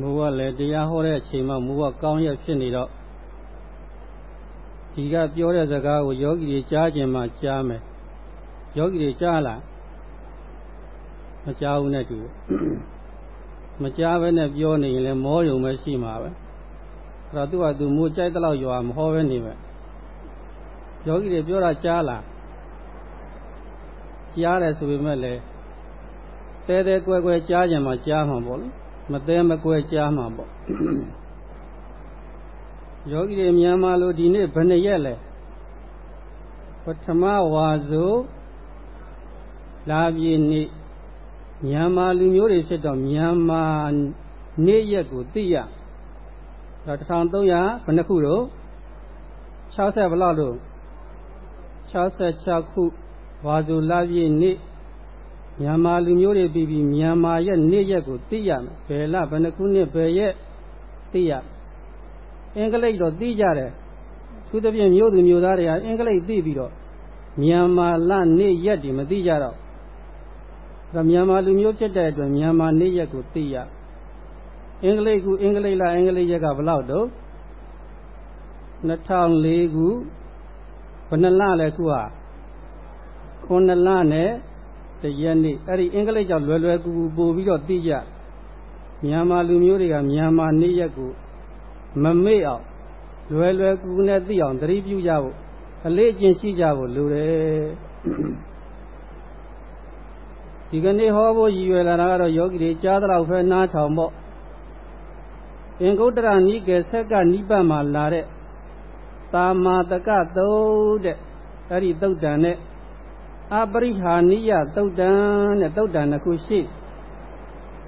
မူကလည်းတရားဟောတဲ့အချိန်မှမူကကောင်းရက်ဖြစ်နေတော့ဒီကပြောတဲ့စကားကိုယောဂီတွေကြားခြင်းမှကြားမယ်ယောဂီတွေကြားလားမကြားဘူးနဲ့တူမကြားဘဲနဲ့ပြောနေရင်လည်းမောယုံပဲရှိမှာပဲအဲ့တော့သူကသူမူကြိုက်တဲ့လောက်ရွာမဟောပဲနေပဲယောဂီတွေပြောတာကြားလားကြားတယ်ဆိုပေမဲ့လည်းတဲတဲကွဲကွဲကြားကြမှာကြားမှာပေါ့လေ မသေးမကွဲကြားမှာပေါ့ယောဂီတွေမြန်မာလိုဒီနေ့ဘယ်နှစ်ရက်လဲပထမဝါဆိုလာပြည့်နေ့မြန်မာလူမျိုးတွေဖြစ်တော့မြန်မာနေ့ရက်ကိုသိရတော့1300ဘယ်နှခုတော့60ဘယ်လောက်လို့66ခုဝါဆိုလာပြည့်နေ့ မြန်မာလူမျိုးတွေပြီးပြီးမြန်မာရဲ့နေ့ရက်ကိုသိရမယ်ဘယ်လဘယ်နှခုနှစ်ဘယ်ရက်သိရအင်္ဂလိပ်တော့သိကြတယ်သူသဖြင့်မြို့သူမြို့သားတွေကအင်္ဂလိပ်သိပြီးတော့မြန်မာလနေ့ရက်တွေမသိကြတော့ဒါမြန်မာလူမျိုးဖြစ်တဲ့အတွက်မြန်မာနေ့ရက်ကိုသိရအင်္ဂလိပ်ကူအင်္ဂလိပ်လအင်္ဂလိပ်ရက်ကဘယ်လောက်တော့2004ခုဘယ်နှလလဲခုဟာ9လနဲ့ တရက်နေ့အဲ့ဒီအင်္ဂလိပ်ကြောင့်လွယ်လွယ်ကူကူပို့ပြီးတော့သိကြမြန်မာလူမျိုးတွေကမြန်မာနေ့ရက်ကိုမမေ့အောင်လွယ်လွယ်ကူကူနဲ့သိအောင်သတိပြုကြဖို့အလေးအကျင့်ရှိကြဖို့လိုတယ်ဒီကနေ့ဟောဖို့ရည်ရွယ်လာတာကတော့ယောဂီတွေကြားသလောက်ပဲနားထောင်ပေါ့အင်္ဂုတ္တရနိကေဆက်ကနိပတ်မှာလာတဲ့တာမာတကသုတ်တဲ့အဲ့ဒီသုတ်တန်နဲ့ အပရိဟာနိယသုတ်တန်တဲ့သုတ်တန်တစ်ခုရှိ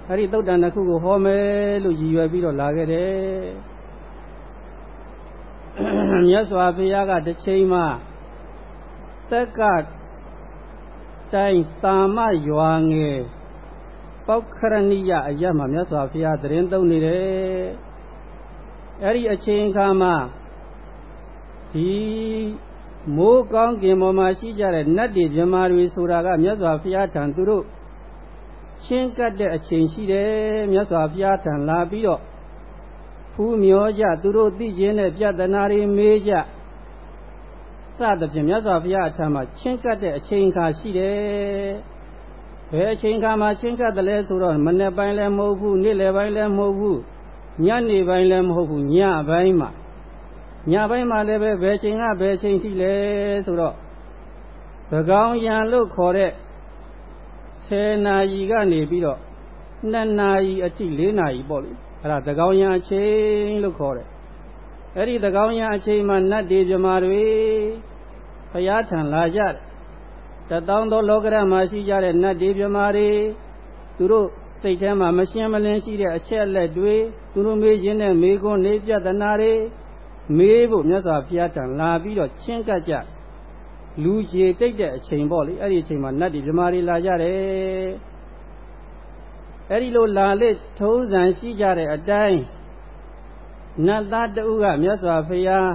အဲ့ဒီသုတ်တန်တစ်ခုကိုဟောမယ်လို့ရည်ရွယ်ပြီးတော့လာခဲ့တယ်မြတ်စွာဘုရားကတစ်ချိန်မှာသက်ကတိုင်းတာမရွာငယ်ပောက္ခရဏိယအရမှာမြတ်စွာဘုရားတရင်သုံးနေတယ်အဲ့ဒီအချိန်ခါမှာဒီ မိုးကောင်းကင်ပေါ်မှာရှိကြတဲ့နတ်တွေမြမာတွေဆိုတာကမြတ်စွာဘုရားထံသူတို့ချင်းကပ်တဲ့အချိန်ရှိတယ်မြတ်စွာဘုရားထံလာပြီးတော့ဖူးမျောကြသူတို့သိခြင်းနဲ့ပြဿနာတွေမေးကြစသဖြင့်မြတ်စွာဘုရားအထံမှာချင်းကပ်တဲ့အချိန်ခါရှိတယ်ဘယ်အချိန်ခါမှာချင်းကပ်တယ်လဲဆိုတော့မနေ့ပိုင်းလည်းမဟုတ်ဘူးနေ့လယ်ပိုင်းလည်းမဟုတ်ဘူးညနေပိုင်းလည်းမဟုတ်ဘူးညပိုင်းမှာ ညပိုင်းမှာလည်းပဲဘယ်ချိန်ကဘယ်ချိန်ရှိလဲဆိုတော့သကောင်ရံလို့ခေါ်တဲ့10နာရီကနေပြီးတော့2နာရီအထိ4နာရီပေါ့လေအဲ့ဒါသကောင်ရံအချိန်လို့ခေါ်တယ်အဲ့ဒီသကောင်ရံအချိန်မှာနတ်တွေမြမာတွေဖရာထံလာကြတယ်တတောင်းသောလောကရမှာရှိကြတဲ့နတ်တွေမြမာတွေသူတို့စိတ်ထဲမှာမရှင်းမလင်းရှိတဲ့အချက်အလက်တွေသူတို့မေးခြင်းနဲ့မေးခွန်းနေပြဿနာတွေ မေးဖို့မြတ်စွာဘုရားထံလာပြီးတော့ချင်းကပ်ကြလူကြီးတိတ်တဲ့အချိန်ပေါ့လေအဲ့ဒီအချိန်မှာနတ်တွေမြမာတွေလာကြတယ်အဲ့ဒီလိုလာလေထုံးစံရှိကြတဲ့အတိုင်းနတ်သားတဦးကမြတ်စွာဘုရား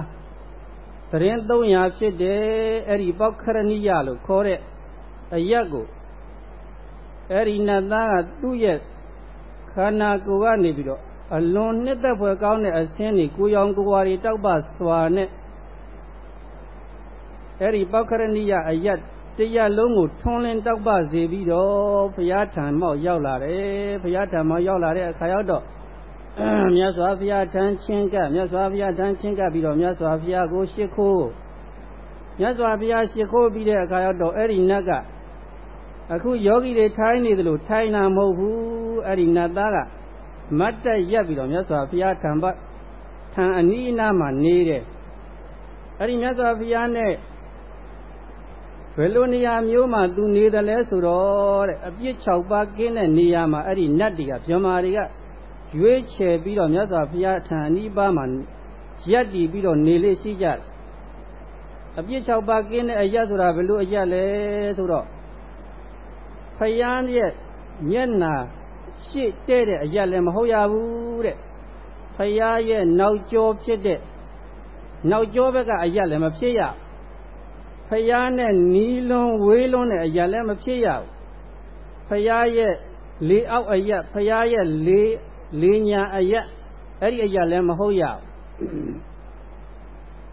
တရင်300ဖြစ်တယ်အဲ့ဒီပောက္ခရဏိယလို့ခေါ်တဲ့အရက်ကိုအဲ့ဒီနတ်သားကသူ့ရဲ့ခန္ဓာကိုယ်ကနေပြီးတော့ အလွန်နှစ်သက်ဖွယ်ကောင်းတဲ့အဆင်းတွေကိုရောင်ကိုဝါရီတောက်ပစွာနဲ့အဲ့ဒီပောက္ခရဏိယအယတ်တရားလုံးကိုထွန်းလင်းတောက်ပစေပြီးတော့ဘုရားထံမောက်ရောက်လာတယ်ဘုရားထံမောက်ရောက်လာတဲ့အခါရောက်တော့မြတ်စွာဘုရားထံချင်းကပ်မြတ်စွာဘုရားထံချင်းကပ်ပြီးတော့မြတ်စွာဘုရားကိုရှ िख ိုးမြတ်စွာဘုရားရှ िख ိုးပြီးတဲ့အခါရောက်တော့အဲ့ဒီနတ်ကအခုယောဂီတွေထိုင်းနေတယ်လို့ထိုင်းတာမဟုတ်ဘူးအဲ့ဒီနတ်သားက မတ်တက်ရက်ပြီးတော့မြတ်စွာဘုရားထံဘထံအနီးအနားမှာနေတယ်အဲ့ဒီမြတ်စွာဘုရားနဲ့ဘယ်လိုနေရာမျိုးမှာသူနေတယ်လဲဆိုတော့တဲ့အပြစ်6ပါးကင်းတဲ့နေရာမှာအဲ့ဒီနတ်တွေကဗြဟ္မာတွေကရွေးချယ်ပြီးတော့မြတ်စွာဘုရားထံအနီးပါးမှာရက်တည်ပြီးတော့နေလေရှိကြတယ်အပြစ်6ပါးကင်းတဲ့အရက်ဆိုတာဘယ်လိုအရက်လဲဆိုတော့ဖယားရဲ့မျက်နာ ရှေ့တဲ့တဲ့အရက်လည်းမဟုတ်ရဘူးတဲ့ဖယားရဲ့နောက်ကျောဖြစ်တဲ့နောက်ကျောဘက်ကအရက်လည်းမဖြစ်ရဖယားနဲ့နီးလွန်းဝေးလွန်းတဲ့အရက်လည်းမဖြစ်ရဘူးဖယားရဲ့လေအောက်အရက်ဖယားရဲ့လေလေညာအယက်အဲ့ဒီအယက်လည်းမဟုတ်ရဘူး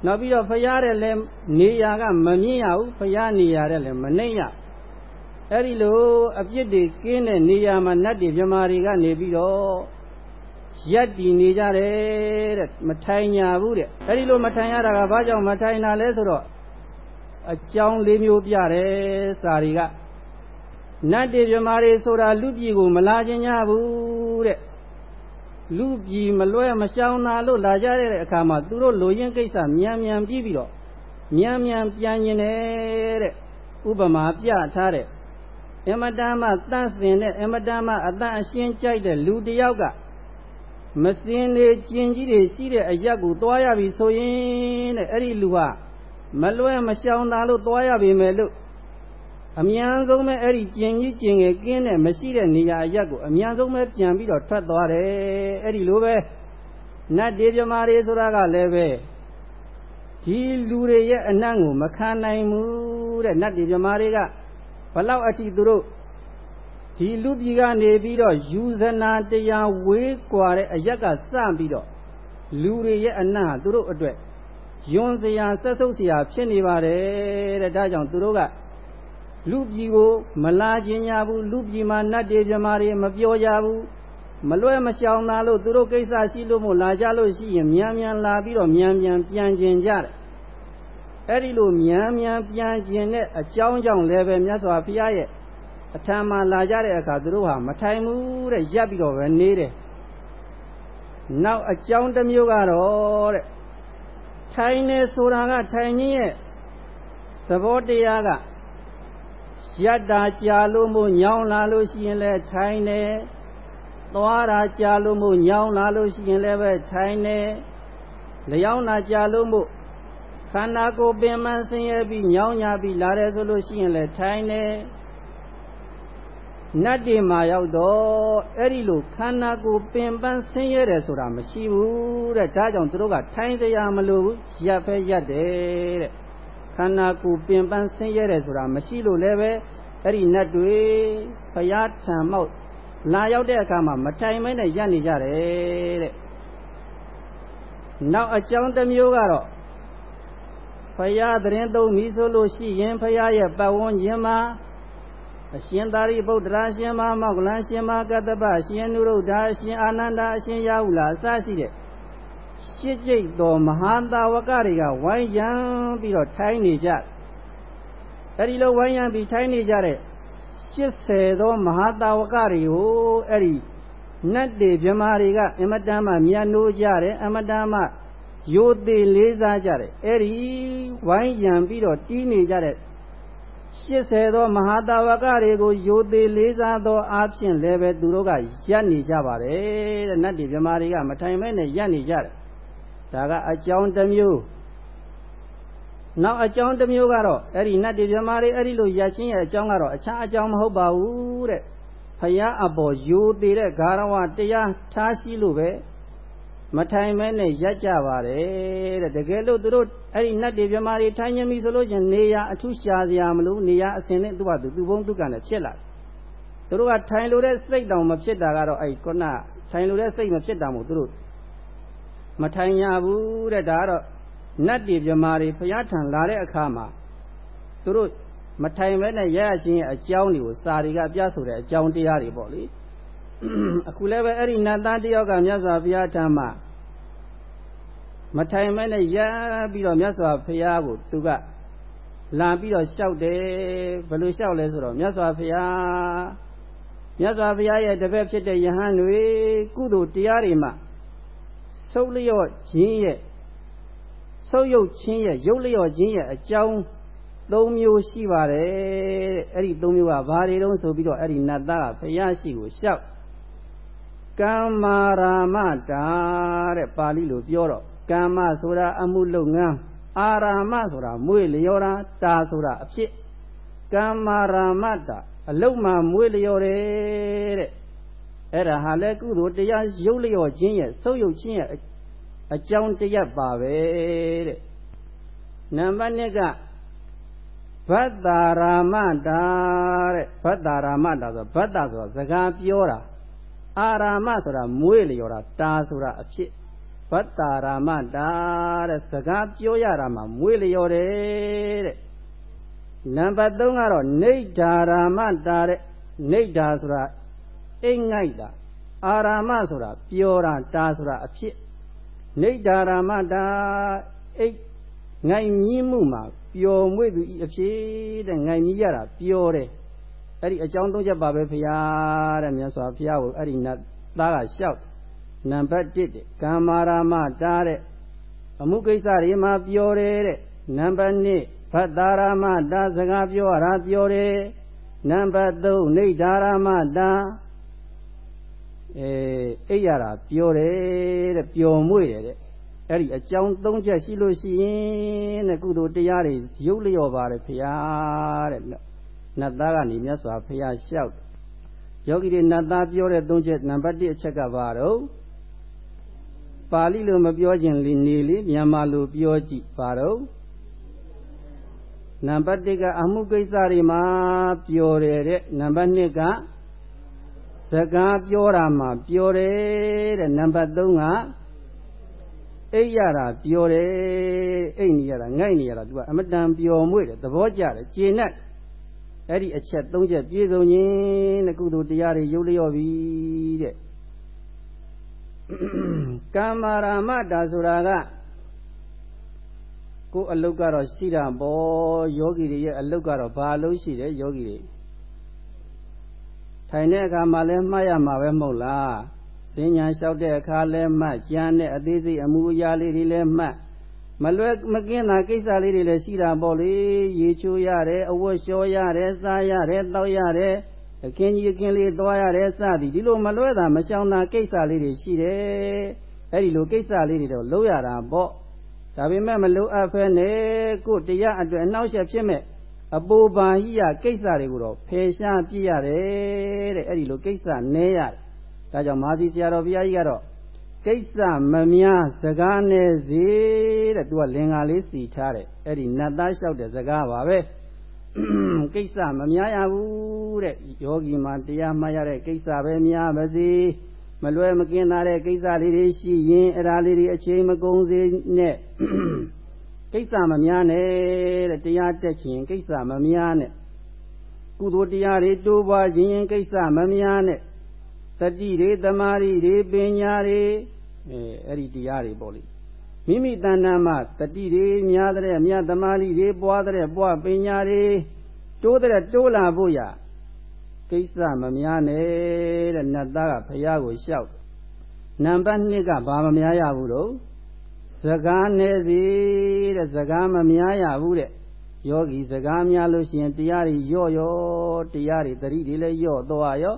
နောက်ပြီးတော့ဖရားတဲ့လည်းနေရာကမမြင့်ရဘူးဖရားနေရာတဲ့လည်းမနှိမ့်ရ အဲ့ဒီလိုအပြစ်တွေကင်းတဲ့နေရာမှာနတ်တွေမြမာတွေကနေပြီးတော့ရက်တည်နေကြတယ်တဲ့မထိုင်ညာဘူးတဲ့အဲ့ဒီလိုမထိုင်ရတာကဘာကြောင့်မထိုင်တာလဲဆိုတော့အကြောင်းလေးမျိုးပြတယ်စာတွေကနတ်တွေမြမာတွေဆိုတာလူပြည်ကိုမလာခြင်း냐ဘူးတဲ့လူပြည်မလွဲမရှောင်သာလို့လာကြတဲ့အခါမှာသူတို့လိုရင်းကိစ္စမြန်မြန်ပြီးပြီးတော့မြန်မြန်ပြန်ရင်တဲ့ဥပမာပြထားတဲ့ အမတန်မှတန့်စင်တဲ့အမတန်မှအတန်အရှင်းကြိုက်တဲ့လူတယောက်ကမစင်နေကျင်ကြီးတွေရှိတဲ့အရက်ကိုတွားရပြီဆိုရင်တဲ့အဲ့ဒီလူဟာမလွဲမရှောင်သာလို့တွားရပြီမယ်လို့အမြန်ဆုံးပဲအဲ့ဒီကျင်ကြီးကျင်ငယ်ကင်းတဲ့မရှိတဲ့နေရာအရက်ကိုအမြန်ဆုံးပဲပြန်ပြီးတော့ထွက်သွားတယ်အဲ့ဒီလိုပဲနတ်ဒေပြမာတွေဆိုတာကလည်းပဲဒီလူတွေရဲ့အနံ့ကိုမခံနိုင်ဘူးတဲ့နတ်ဒေပြမာတွေကဘ လောက်အထိသူတို့ဒီလူပြည်ကနေပြီးတော့ယူဇနာတရားဝေးကွာတဲ့အရက်ကစပြီးတော့လူတွေရဲ့အနံ့ဟာသူတို့အတွက်ယွန်စရာဆက်ဆုပ်စရာဖြစ်နေပါတယ်တဲ့ဒါကြောင့်သူတို့ကလူပြည်ကိုမလာခြင်းညာဘူးလူပြည်မှာနတ်တွေမြမာတွေမပြောကြဘူးမလွဲမရှောင်သာလို့သူတို့ကိစ္စရှိလို့မို့လာကြလို့ရှိရင်မြန်မြန်လာပြီးတော့မြန်မြန်ပြန်ကျင်ကြတယ် အဲ့ဒီလိုမြန်မြန်ပြန်ကျင်တဲ့အကြောင်းကြောင့်လည်းပဲမြတ်စွာဘုရားရဲ့အထံမှာလာကြတဲ့အခါသူတို့ဟာမထိုင်ဘူးတဲ့ရပ်ပြီးတော့ပဲနေတယ်နောက်အကြောင်းတစ်မျိုးကတော့တဲ့ထိုင်နေဆိုတာကထိုင်ခြင်းရဲ့သဘောတရားကရတ္တာကြာလို့မို့ညောင်းလာလို့ရှိရင်လည်းထိုင်နေသွားတာကြာလို့မို့ညောင်းလာလို့ရှိရင်လည်းပဲထိုင်နေလျောင်းတာကြာလို့မို့ ခန္ဓာကိုယ်ပင်မဆင်းရဲပြီးညောင်းညာပြီးလာတယ်ဆိုလို့ရှိရင်လည်းထိုင်နေနတ်တွေမှာရောက်တော့အဲ့ဒီလိုခန္ဓာကိုယ်ပင်ပန်းဆင်းရဲတယ်ဆိုတာမရှိဘူးတဲ့ဒါကြောင့်သူတို့ကထိုင်တရားမလိုဘူးရပ်ဖဲရပ်တယ်တဲ့ခန္ဓာကိုယ်ပင်ပန်းဆင်းရဲတယ်ဆိုတာမရှိလို့လည်းပဲအဲ့ဒီနတ်တွေဘုရားထံမောက်လာရောက်တဲ့အခါမှာမထိုင်မဲနဲ့ရပ်နေကြတယ်တဲ့နောက်အကြောင်းတစ်မျိုးကတော့ ဖရာသတင်းသုံးပြီဆိုလို့ရှိရင်ဖရာရဲ့ပတ်ဝန်းကျင်မှာအရှင်သာရိပုတ္တရာရှင်မမောကလန်ရှင်မကတ္တပရှင်နုရုဒ္ဓအရှင်အာနန္ဒာအရှင်ရဟုလာအစရှိတဲ့ရှစ်ကျိတ်တော်မဟာတာဝကတွေကဝိုင်းရံပြီးတော့ထိုင်းနေကြအဲဒီလိုဝိုင်းရံပြီးထိုင်းနေကြတဲ့80သောမဟာတာဝကတွေကိုအဲ့ဒီနတ်တွေမြမာတွေကအမတန်မှမြတ်နိုးကြတယ်အမတန်မှ ယိုသေးလေးစားကြတယ်အဲ့ဒီဝိုင်းရံပြီးတော့တီးနေကြတဲ့80သောမဟာတာဝကတွေကိုယိုသေးလေးစားသောအားဖြင့်လည်းပဲသူတို့ကရပ်နေကြပါတယ်တဲ့နတ်တွေမြမာတွေကမထိုင်မဲနဲ့ရပ်နေကြတယ်ဒါကအကြောင်းတစ်မျိုးနောက်အကြောင်းတစ်မျိုးကတော့အဲ့ဒီနတ်တွေမြမာတွေအဲ့ဒီလိုရပ်ချင်းရဲ့အကြောင်းကတော့အခြားအကြောင်းမဟုတ်ပါဘူးတဲ့ဖယားအပေါ်ယိုသေးတဲ့ဂါရဝတရားထားရှိလို့ပဲ မထိုင်မဲနဲ့ရက်ကြပါတယ်တဲ့တကယ်လို့သူတို့အဲ့ဒီနတ်တွေမြမာတွေထိုင်ခြင်းပြီဆိုလို့ချင်းနေရအထုရှာစရာမလိုနေရအစင်နဲ့သူ့ဘာသူသူဘုံသူကနဲ့ဖြစ်လာသူတို့ကထိုင်လို့တဲ့စိတ်တောင်မဖြစ်တာကတော့အဲ့ခုနထိုင်လို့တဲ့စိတ်မဖြစ်တာမို့သူတို့မထိုင်ရဘူးတဲ့ဒါကတော့နတ်တွေမြမာတွေဖျားထန်လာတဲ့အခါမှာသူတို့မထိုင်မဲနဲ့ရရချင်းရဲ့အကြောင်းတွေကိုစာတွေကပြဆိုတဲ့အကြောင်းတရားတွေပေါ့လေအခုလည်းပဲအဲ့ဒီနတ်သားတယောက်ကမြတ်စွာဘုရားထံမှာ မထိုင်မဲနဲ့ရပြီးတော့မြတ်စွာဘုရားကိုသူကလာပြီးတော့လျှောက်တယ်ဘယ်လိုလျှောက်လဲဆိုတော့မြတ်စွာဘုရားမြတ်စွာဘုရားရဲ့တပည့်ဖြစ်တဲ့ယဟန်တွေကုသိုလ်တရားတွေမှာဆုပ်လျော့ခြင်းရဲ့ဆုပ်ယုတ်ခြင်းရဲ့ရုပ်လျော့ခြင်းရဲ့အကြောင်း၃မျိုးရှိပါတယ်တဲ့အဲ့ဒီ၃မျိုးကဘာတွေတုံးဆိုပြီးတော့အဲ့ဒီနတ်သားကဘုရားရှိကိုလျှောက်ကမ္မာရာမတာတဲ့ပါဠိလိုပြောတော့ ကမ္မဆိုတာအမှုလုပ်ငန်းအာရာမဆိုတာမွေးလျော်တာတာဆိုတာအဖြစ်ကမ္မာရာမတာအလုတ်မှမွေးလျော်တယ်တဲ့အဲ့ဒါဟာလဲကုသိုလ်တရားရုပ်လျော်ခြင်းရဲ့ဆုပ်ယုပ်ခြင်းရဲ့အကြောင်းတရားပါပဲတဲ့နံပါတ်1ကဘတ်တာရာမတာတဲ့ဘတ်တာရာမတာဆိုဘတ်တာဆိုစကားပြောတာအာရာမဆိုတာမွေးလျော်တာတာဆိုတာအဖြစ် ဘတ်တာရာမတာတဲ့စကားပြောရတာမှာမွေးလျော်တယ်တဲ့နံပါတ်3ကတော့နေဓာရာမတာတဲ့နေဓာဆိုတာအိမ်ငိုက်တာအာရာမဆိုတာပျော်တာတာဆိုတာအဖြစ်နေဓာရာမတာအိတ်ငိုင်မြင်းမှုမှာပျော်မွေ့သူဤအဖြစ်တဲ့ငိုင်မြည်ရတာပျော်တယ်အဲ့ဒီအကြောင်းသုံးချက်ပါပဲဖရာတဲ့မြတ်စွာဘုရားကိုအဲ့ဒီနတ်သားကလျှောက် နံပါတ်1တဲ့ကာမရာမတားတဲ့အမှုကိစ္စတွေမှာပြောတယ်တဲ့နံပါတ်2ဘတ်တာရာမတာစကားပြောရတာပြောတယ်နံပါတ်3နေဓာရာမတာအဲအိပ်ရတာပြောတယ်တဲ့ပျော်မွေ့တယ်တဲ့အဲ့ဒီအကြောင်း၃ချက်ရှိလို့ရှိရင်တဲ့ကုသိုလ်တရားတွေရုပ်လျော့ပါတယ်ဖရာတဲ့နတ်သားကနေမြတ်စွာဘုရားလျှောက်ယောဂီတွေနတ်သားပြောတဲ့၃ချက်နံပါတ်1အချက်ကဘာတော့ ပါဠိလိုမပြောခြင်းလေနေလေမြန်မာလိုပြောကြည့်ပါတော့နံပါတ်1ကအမှုကိစ္စတွေမှာပြောတယ်တဲ့နံပါတ်2ကစကားပြောတာမှာပြောတယ်တဲ့နံပါတ်3ကအိပ်ရတာပြောတယ်အိပ်နေရတာငိုက်နေရတာသူကအမတန်ပျော်မွေ့တယ်သဘောကျတယ်ကျေနပ်အဲ့ဒီအချက်၃ချက်ပြည့်စုံရင်တဲ့ကုသိုလ်တရားတွေရုပ်လျော့ပြီတဲ့ ကာမရာမတာဆိုတာကကိုယ်အလုတ်ကတော့ရှိတာပေါ့ယောဂီတွေရဲ့အလုတ်ကတော့ဘာအလုတ်ရှိတယ်ယောဂီတွေထိုင်တဲ့အခါမှာလည်းမှတ်ရမှာပဲမဟုတ်လားစဉ္ညာလျှောက်တဲ့အခါလည်းမှတ်ကြံတဲ့အသေးစိတ်အမှုအရာလေးတွေလည်းမှတ်မလွယ်မကင်းတာကိစ္စလေးတွေလည်းရှိတာပေါ့လေရေချိုးရတယ်အဝတ်လျှော်ရတယ်စားရတယ်တောက်ရတယ် အခင်းကြီးအခင်းလေးသွားရတယ်စသည်ဒီလိုမလွဲတာမရှောင်တာကိစ္စလေးတွေရှိတယ်အဲ့ဒီလိုကိစ္စလေးတွေတော့လုပ်ရတာပေါ့ဒါပေမဲ့မလိုအပ်ဖဲနဲ့ကိုတရားအတွက်အနှောက်အယှက်ဖြစ်မဲ့အပူပါဟိယကိစ္စတွေကိုတော့ဖယ်ရှားပြရတယ်တဲ့အဲ့ဒီလိုကိစ္စနဲရတယ်ဒါကြောင့်မာသီဆရာတော်ဘုရားကြီးကတော့ကိစ္စမများစကားနဲ့စီတဲ့သူကလင်္ကာလေးစီထားတယ်အဲ့ဒီနတ်သားလျှောက်တဲ့စကားပါပဲ ကိစ္စမများရဘူးတဲ့ယောဂီမှာတရားမှတ်ရတဲ့ကိစ္စပဲများပါစေမလွယ်မကင်းတဲ့ကိစ္စလေးတွေရှိရင်အဲ့ဒါလေးတွေအချိန်မကုန်စေနဲ့ကိစ္စမများနဲ့တဲ့တရားတက်ချင်ကိစ္စမများနဲ့ကုသိုလ်တရားတွေတိုးပွားခြင်းကိစ္စမများနဲ့တတိတွေတမာရီတွေပညာတွေအဲအဲ့ဒီတရားတွေပေါ့လေ မိမိတဏ္ဍာမှာတတိတွေများတဲ့မြတ်တမာရီတွေပွားတဲ့ပွားပညာတွေတိုးတဲ့တိုးလာဖို့ရကိစ္စမများနဲ့တဲ့နတ်သားကဘုရားကိုလျှောက်နံပါတ်2ကဘာမများရဘူးတော့စကားနဲ့စီတဲ့စကားမများရဘူးတဲ့ယောဂီစကားများလို့ရှိရင်တရားတွေယော့ယော့တရားတွေတတိတွေလည်းယော့သွားရော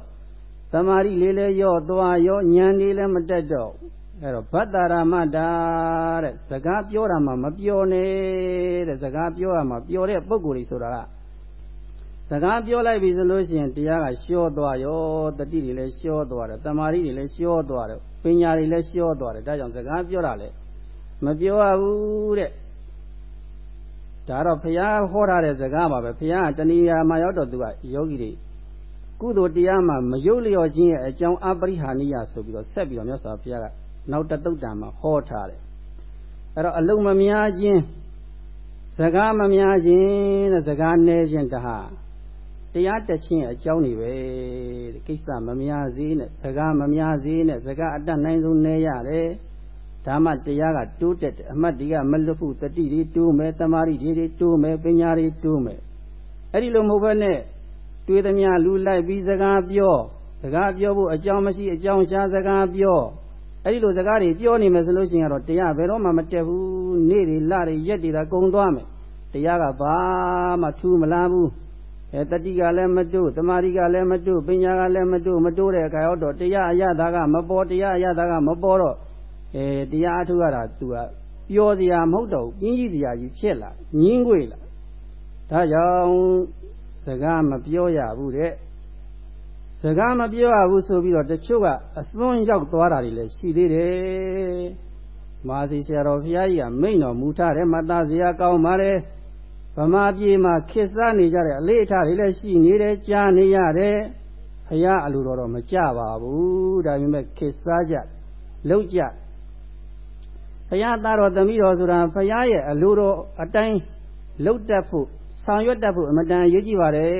သမာဓိလေးလည်းယော့သွားရောဉာဏ်လေးလည်းမတက်တော့ အဲ့တော့ဘတ်တာရမတာတဲ့စကားပြောတာမှမပြောနဲ့တဲ့စကားပြောရမှာပြောတဲ့ပုံကိုယ်ကြီးဆိုတာကစကားပြောလိုက်ပြီဆိုလို့ရှိရင်တရားကရှော့သွားရောတတိတွေလည်းရှော့သွားတယ်တမာဓိတွေလည်းရှော့သွားတယ်ပညာတွေလည်းရှော့သွားတယ်ဒါကြောင့်စကားပြောတာလေမပြောရဘူးတဲ့ဒါတော့ဘုရားဟောထားတဲ့စကားပါပဲဘုရားကတဏှာမှာရောက်တော့သူကယောဂီတွေကုသိုလ်တရားမှာမယုတ်လျော်ခြင်းရဲ့အကြောင်းအပရိဟာနိယဆိုပြီးတော့ဆက်ပြီးတော့မြတ်စွာဘုရားက နောက်တသုတ်တံမှာဟောထားတယ်အဲ့တော့အလုံးမများခြင်းစကားမများခြင်းတဲ့စကားနည်းခြင်းတဟာတရားတက်ခြင်းအကြောင်းတွေပဲတဲ့ကိစ္စမများစေနဲ့စကားမများစေနဲ့စကားအတတ်နိုင်ဆုံးနည်းရတယ်ဒါမှတရားကတိုးတက်တယ်အမှတ်တွေကမလွတ်ဘူးတတိတွေတိုးမယ်တမာရီတွေတိုးမယ်ပညာတွေတိုးမယ်အဲ့ဒီလိုမဟုတ်ဘဲနဲ့တွေးသမျှလူလိုက်ပြီးစကားပြောစကားပြောဖို့အကြောင်းမရှိအကြောင်းရှားစကားပြော အဲ့ဒီလိုစကားတွေပြောနေမယ်ဆိုလို့ရှိရင်တော့တရားဘယ်တော့မှမတက်ဘူးနေ့တွေလတွေရက်တွေသာကုန်သွားမယ်တရားကဘာမှထူးမလာဘူးအဲတတိကလည်းမတိုးတမာရီကလည်းမတိုးပညာကလည်းမတိုးမတိုးတဲ့အခါတော့တရားအရသာကမပေါ်တရားအရသာကမပေါ်တော့အဲတရားအထုရတာသူကပျော်စရာမဟုတ်တော့ဘူးပြင်းကြီးစရာကြီးဖြစ်လာညင်းခွေလာဒါကြောင့်စကားမပြောရဘူးတဲ့ စကားမပြောရဘူးဆိုပြီးတော့တချို့ကအစွန်းရောက်သွားတာတွေလည်းရှိသေးတယ်မာစီဆရာတော်ဘုရားကြီးကမိန့်တော်မူထားတယ်မသားစရာကောင်းပါလေဗမာပြည်မှာခေတ်စားနေကြတဲ့အလေးအထားတွေလည်းရှိနေတယ်ကြားနေရတယ်ဖရားအလိုတော်တော့မကြပါဘူးဒါပေမဲ့ခေစားကြလောက်ကြဘုရားသားတော်သမီးတော်ဆိုတာဘုရားရဲ့အလိုတော်အတိုင်းလှုပ်တတ်ဖို့ဆောင်ရွက်တတ်ဖို့အမတန်အရေးကြီးပါတယ်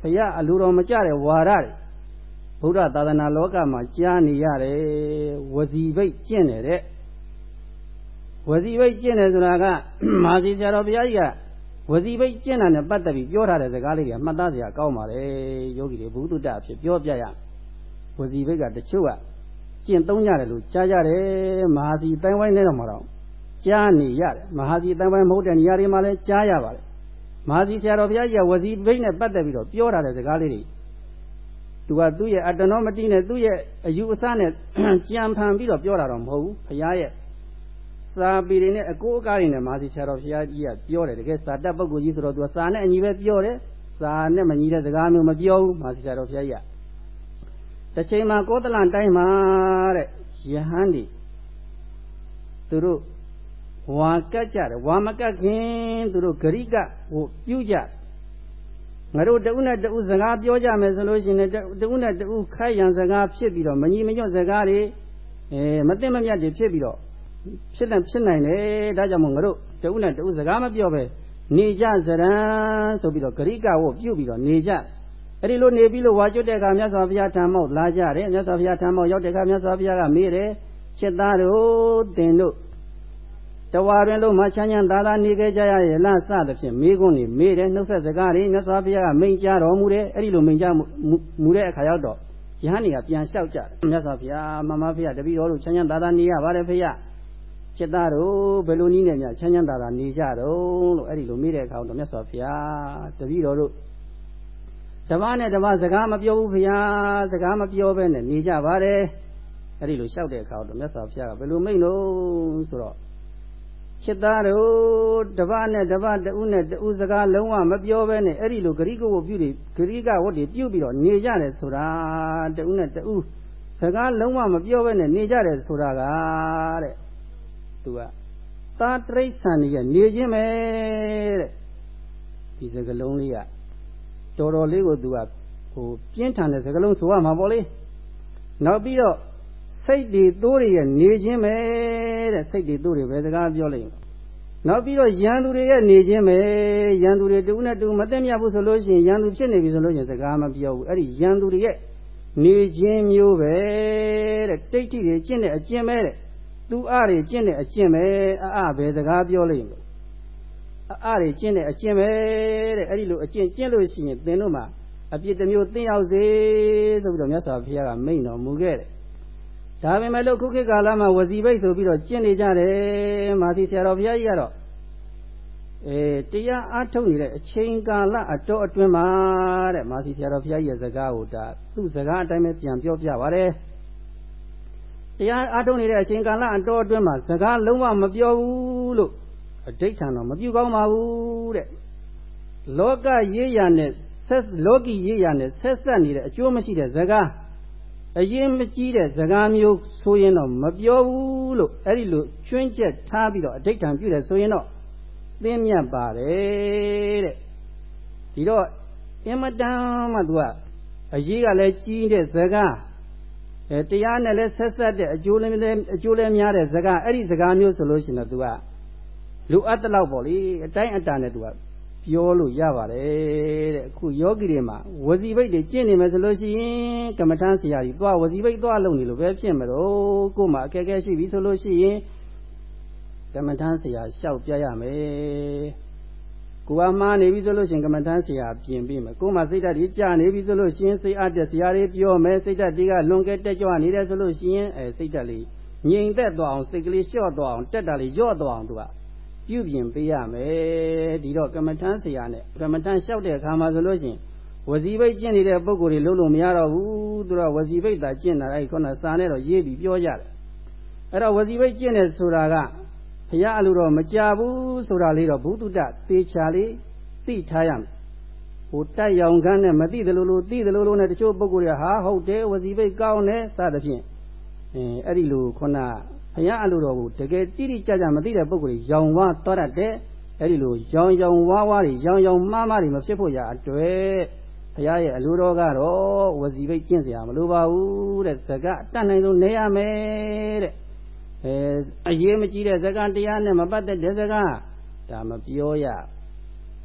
ဘုရားအလိုတော်မကြတဲ့ဝါဒတွေ ဗုဒ္ဓသာသနာလောကမှာကြားနေရတယ်ဝစီဘိတ်ကျင့်နေတဲ့ဝစီဘိတ်ကျင့်တယ်ဆိုတာကမာစီဆရာတော်ဘုရားကြီးကဝစီဘိတ်ကျင့်တာနဲ့ပတ်သက်ပြီးပြောထားတဲ့စကားလေးတွေကမှတ်သားစရာကောင်းပါတယ်ယောဂီတွေဘုဒ္ဓတအဖြစ်ပြောပြရဝစီဘိတ်ကတချို့ကကျင့်သုံးကြတယ်လို့ကြားကြတယ်မဟာစီတိုင်းဝိုင်းနေတော့မှာတော့ကြားနေရတယ်မဟာစီတိုင်းဝိုင်းမဟုတ်တဲ့နေရာတွေမှာလည်းကြားရပါတယ်မဟာစီဆရာတော်ဘုရားကြီးကဝစီဘိတ်နဲ့ပတ်သက်ပြီးတော့ပြောထားတဲ့စကားလေးတွေ သူကသူ့ရဲ့အတ္တနောမတိနဲ့သူ့ရဲ့အယူအဆနဲ့ကြံဖန်ပြီးတော့ပြောတာတော့မဟုတ်ဘူးဘုရားရဲ့စာပေတွေနဲ့အကိုအကားတွေနဲ့မာစီဆရာတော်ဘုရားကြီးကပြောတယ်တကယ်စာတတ်ပုဂ္ဂိုလ်ကြီးဆိုတော့သူကစာနဲ့အညီပဲပြောတယ်စာနဲ့မညီတဲ့စကားမျိုးမပြောဘူးမာစီဆရာတော်ဘုရားကြီးကတစ်ချိန်မှာကောသလန်တိုင်းမှာတဲ့ယဟန်ဒီသူတို့ဝါကတ်ကြတယ်ဝါမကတ်ခင်သူတို့ဂရိကဟိုပြုကြ ငါတို့တဦးနဲ့တဦးစကားပြောကြမယ်ဆိုလို့ရှိရင်တဦးနဲ့တဦးခိုက်ရန်စကားဖြစ်ပြီးတော့မညီမညွတ်စကားတွေအဲမသိမမြတ်တွေဖြစ်ပြီးတော့ဖြစ်တယ်ဖြစ်နိုင်တယ်ဒါကြောင့်မို့ငါတို့တဦးနဲ့တဦးစကားမပြောပဲနေကြစရံဆိုပြီးတော့ဂရိကဝတ်ပြုတ်ပြီးတော့နေကြအဲ့ဒီလိုနေပြီးလို့ဝါကျွတ်တဲ့အခါမြတ်စွာဘုရားထံမောက်လာကြတယ်မြတ်စွာဘုရားထံမောက်ရောက်တဲ့အခါမြတ်စွာဘုရားကမေးတယ်ချက်သားတို့တင်တို့ တဝါတွင်လုံးမှာချမ်းချမ်းသာသာနေခဲ့ကြရရဲ့လားစသဖြင့်မိခွန်းနေမေးတယ်နှုတ်ဆက်စကားတွေမြတ်စွာဘုရားကမိန့်ကြားတော်မူတယ်အဲ့ဒီလိုမိန့်ကြားမူတဲ့အခါရောက်တော့ယဟန်ကြီးကပြန်လျှောက်ကြတယ်မြတ်စွာဘုရားမမဖေရတပည့်တော်တို့ချမ်းချမ်းသာသာနေရပါတယ်ဖေရจิตသားတို့ဘယ်လိုနည်းနဲ့များချမ်းချမ်းသာသာနေကြတော့လို့အဲ့ဒီလိုမေးတဲ့အခါတော့မြတ်စွာဘုရားတပည့်တော်တို့တပားနဲ့တပားစကားမပြောဘူးဖေရစကားမပြောဘဲနဲ့နေကြပါတယ်အဲ့ဒီလိုလျှောက်တဲ့အခါတော့မြတ်စွာဘုရားကဘယ်လိုမိန့်လို့ဆိုတော့ ချစ်သားတို့တပတ်နဲ့တပတ်တဦးနဲ့တဦးစကားလုံးဝမပြောဘဲနဲ့အဲ့ဒီလိုဂရိကဝတ်ပြုတွေဂရိကဝတ်တွေပြုပြီးတော့နေကြတယ်ဆိုတာတဦးနဲ့တဦးစကားလုံးဝမပြောဘဲနဲ့နေကြတယ်ဆိုတာကတဲ့သူကသာတရိษံကြီးကနေခြင်းပဲတဲ့ဒီစကလုံးလေးကတော်တော်လေးကိုသူကဟိုပြင်းထန်တဲ့စကလုံးဆိုရမှာပေါ့လေနောက်ပြီးတော့ စိတ်တွေသိုးတွေရဲ့နေခြင်းပဲတဲ့စိတ်တွေသိုးတွေပဲစကားပြောလိုက်နောက်ပြီးတော့ရန်သူတွေရဲ့နေခြင်းပဲရန်သူတွေတူနဲ့တူမသိမြတ်ဘူးဆိုလို့ရှိရင်ရန်သူဖြစ်နေပြီဆိုလို့ရှိရင်စကားမပြောဘူးအဲ့ဒီရန်သူတွေရဲ့နေခြင်းမျိုးပဲတဲ့တိတ်တိတွေကျင့်တဲ့အကျင့်ပဲတဲ့သူအားတွေကျင့်တဲ့အကျင့်ပဲအအပဲစကားပြောလိုက်လို့အအတွေကျင့်တဲ့အကျင့်ပဲတဲ့အဲ့ဒီလိုအကျင့်ကျင့်လို့ရှိရင်သင်တို့မှာအပြစ်တစ်မျိုးသိရောက်စေဆိုပြီးတော့မြတ်စွာဘုရားကမိန့်တော်မူခဲ့တယ် ဒါပေမဲ့လို့ခုခေတ်ကာလမှာဝစီဘိတ်ဆိုပြီးတော့ကျင့်နေကြတယ်မာသီဆရာတော်ဘုရားကြီးကတော့အဲတရားအားထုတ်နေတဲ့အချိန်ကာလအတော်အတွင်းမှာတဲ့မာသီဆရာတော်ဘုရားကြီးရဲ့စကားကိုဒါသူ့စကားအတိုင်းပဲပြန်ပြောပြပါတယ်တရားအားထုတ်နေတဲ့အချိန်ကာလအတော်အတွင်းမှာစကားလုံးဝမပြောဘူးလို့အဋိဋ္ဌံတော့မပြုကောင်းပါဘူးတဲ့လောကရေးရနဲ့ဆက်လောကီရေးရနဲ့ဆက်ဆက်နေတဲ့အကျိုးမရှိတဲ့စကား အရင်မကြီးတဲ့စကားမျိုးဆိုရင်တော့မပြောဘူးလို့အဲ့ဒီလိုကျွင်းချက်ထားပြီးတော့အဋိဋ္ဌံပြုတယ်ဆိုရင်တော့သင်မြတ်ပါတယ်တဲ့ဒီတော့အင်မတန်မှသူကအရေးကလည်းကြီးတဲ့စကားအဲတရားနဲ့လည်းဆက်ဆက်တဲ့အကျိုးလည်းအကျိုးလည်းများတဲ့စကားအဲ့ဒီစကားမျိုးဆိုလို့ရှိရင်တော့သူကလူအပ်တလောက်ပေါ့လေအတိုင်းအတာနဲ့သူက ပြောလို့ရပါတယ်တဲ့အခုယောဂီတွေမှာဝစီဘိတ်တွေကျင့်နေမယ်ဆိုလို့ရှိရင်ကမ္မထမ်းဆရာကြီးသွားဝစီဘိတ်သွားလုပ်နေလို့ပဲဖြစ်မလို့ကို့မှာအခက်အခဲရှိပြီဆိုလို့ရှိရင်ကမ္မထမ်းဆရာလျှောက်ပြရမယ်ကိုကမှားနေပြီဆိုလို့ရှိရင်ကမ္မထမ်းဆရာပြင်ပြီးမယ်ကို့မှာစိတ်ဓာတ်ကြီးကြာနေပြီဆိုလို့ရှိရင်စိတ်အပ်တဲ့ဆရာတွေပြောမယ်စိတ်ဓာတ်တွေကလွန်ကဲတက်ကြွနေတယ်ဆိုလို့ရှိရင်အဲစိတ်ဓာတ်လေးငြိမ်သက်သွားအောင်စိတ်ကလေးလျှော့သွားအောင်တက်တာလေးညော့သွားအောင်သူက ပြုပြင်ပေးရမယ်ဒီတော့ကမ္မထမ်းဆရာနဲ့ကမ္မထမ်းလျှောက်တဲ့အခါမှာဆိုလို့ရှိရင်ဝစီဘိတ်ကျင့်နေတဲ့ပုံကိုယ်တွေလုံးလို့မရတော့ဘူးသူတော့ဝစီဘိတ်သာကျင့်တာအဲ့ခုနစာနဲ့တော့ရေးပြီးပြောကြတယ်အဲ့တော့ဝစီဘိတ်ကျင့်တယ်ဆိုတာကဘုရားအလိုတော်မကြဘူးဆိုတာလေးတော့ဘုသူတ္တသေချာလေးသိထားရမယ်ဟိုတက်ရောင်ကန်းနဲ့မသိတယ်လို့လို့သိတယ်လို့လို့နဲ့တချို့ပုဂ္ဂိုလ်တွေဟာဟုတ်တယ်ဝစီဘိတ်ကောင်းတယ်စသဖြင့်အဲအဲ့ဒီလိုခုန ဘုရားအလိုတော်ကိုတကယ်တိတိကျကျမသိတဲ့ပုဂ္ဂိုလ်တွေရောင်ဝါသွားတတ်တဲ့အဲ့ဒီလိုရောင်ရောင်ဝါးဝါးတွေရောင်ရောင်မှားမှားတွေမဖြစ်ဖို့ရအတွေ့ဘုရားရဲ့အလိုတော်ကတော့ဝစီဘိတ်ကျင့်စရာမလိုပါဘူးတဲ့ဇကအတတ်နိုင်ဆုံးနေရမယ်တဲ့အဲအရေးမကြီးတဲ့ဇကတရားနဲ့မပတ်သက်တဲ့ဇကဒါမပြောရ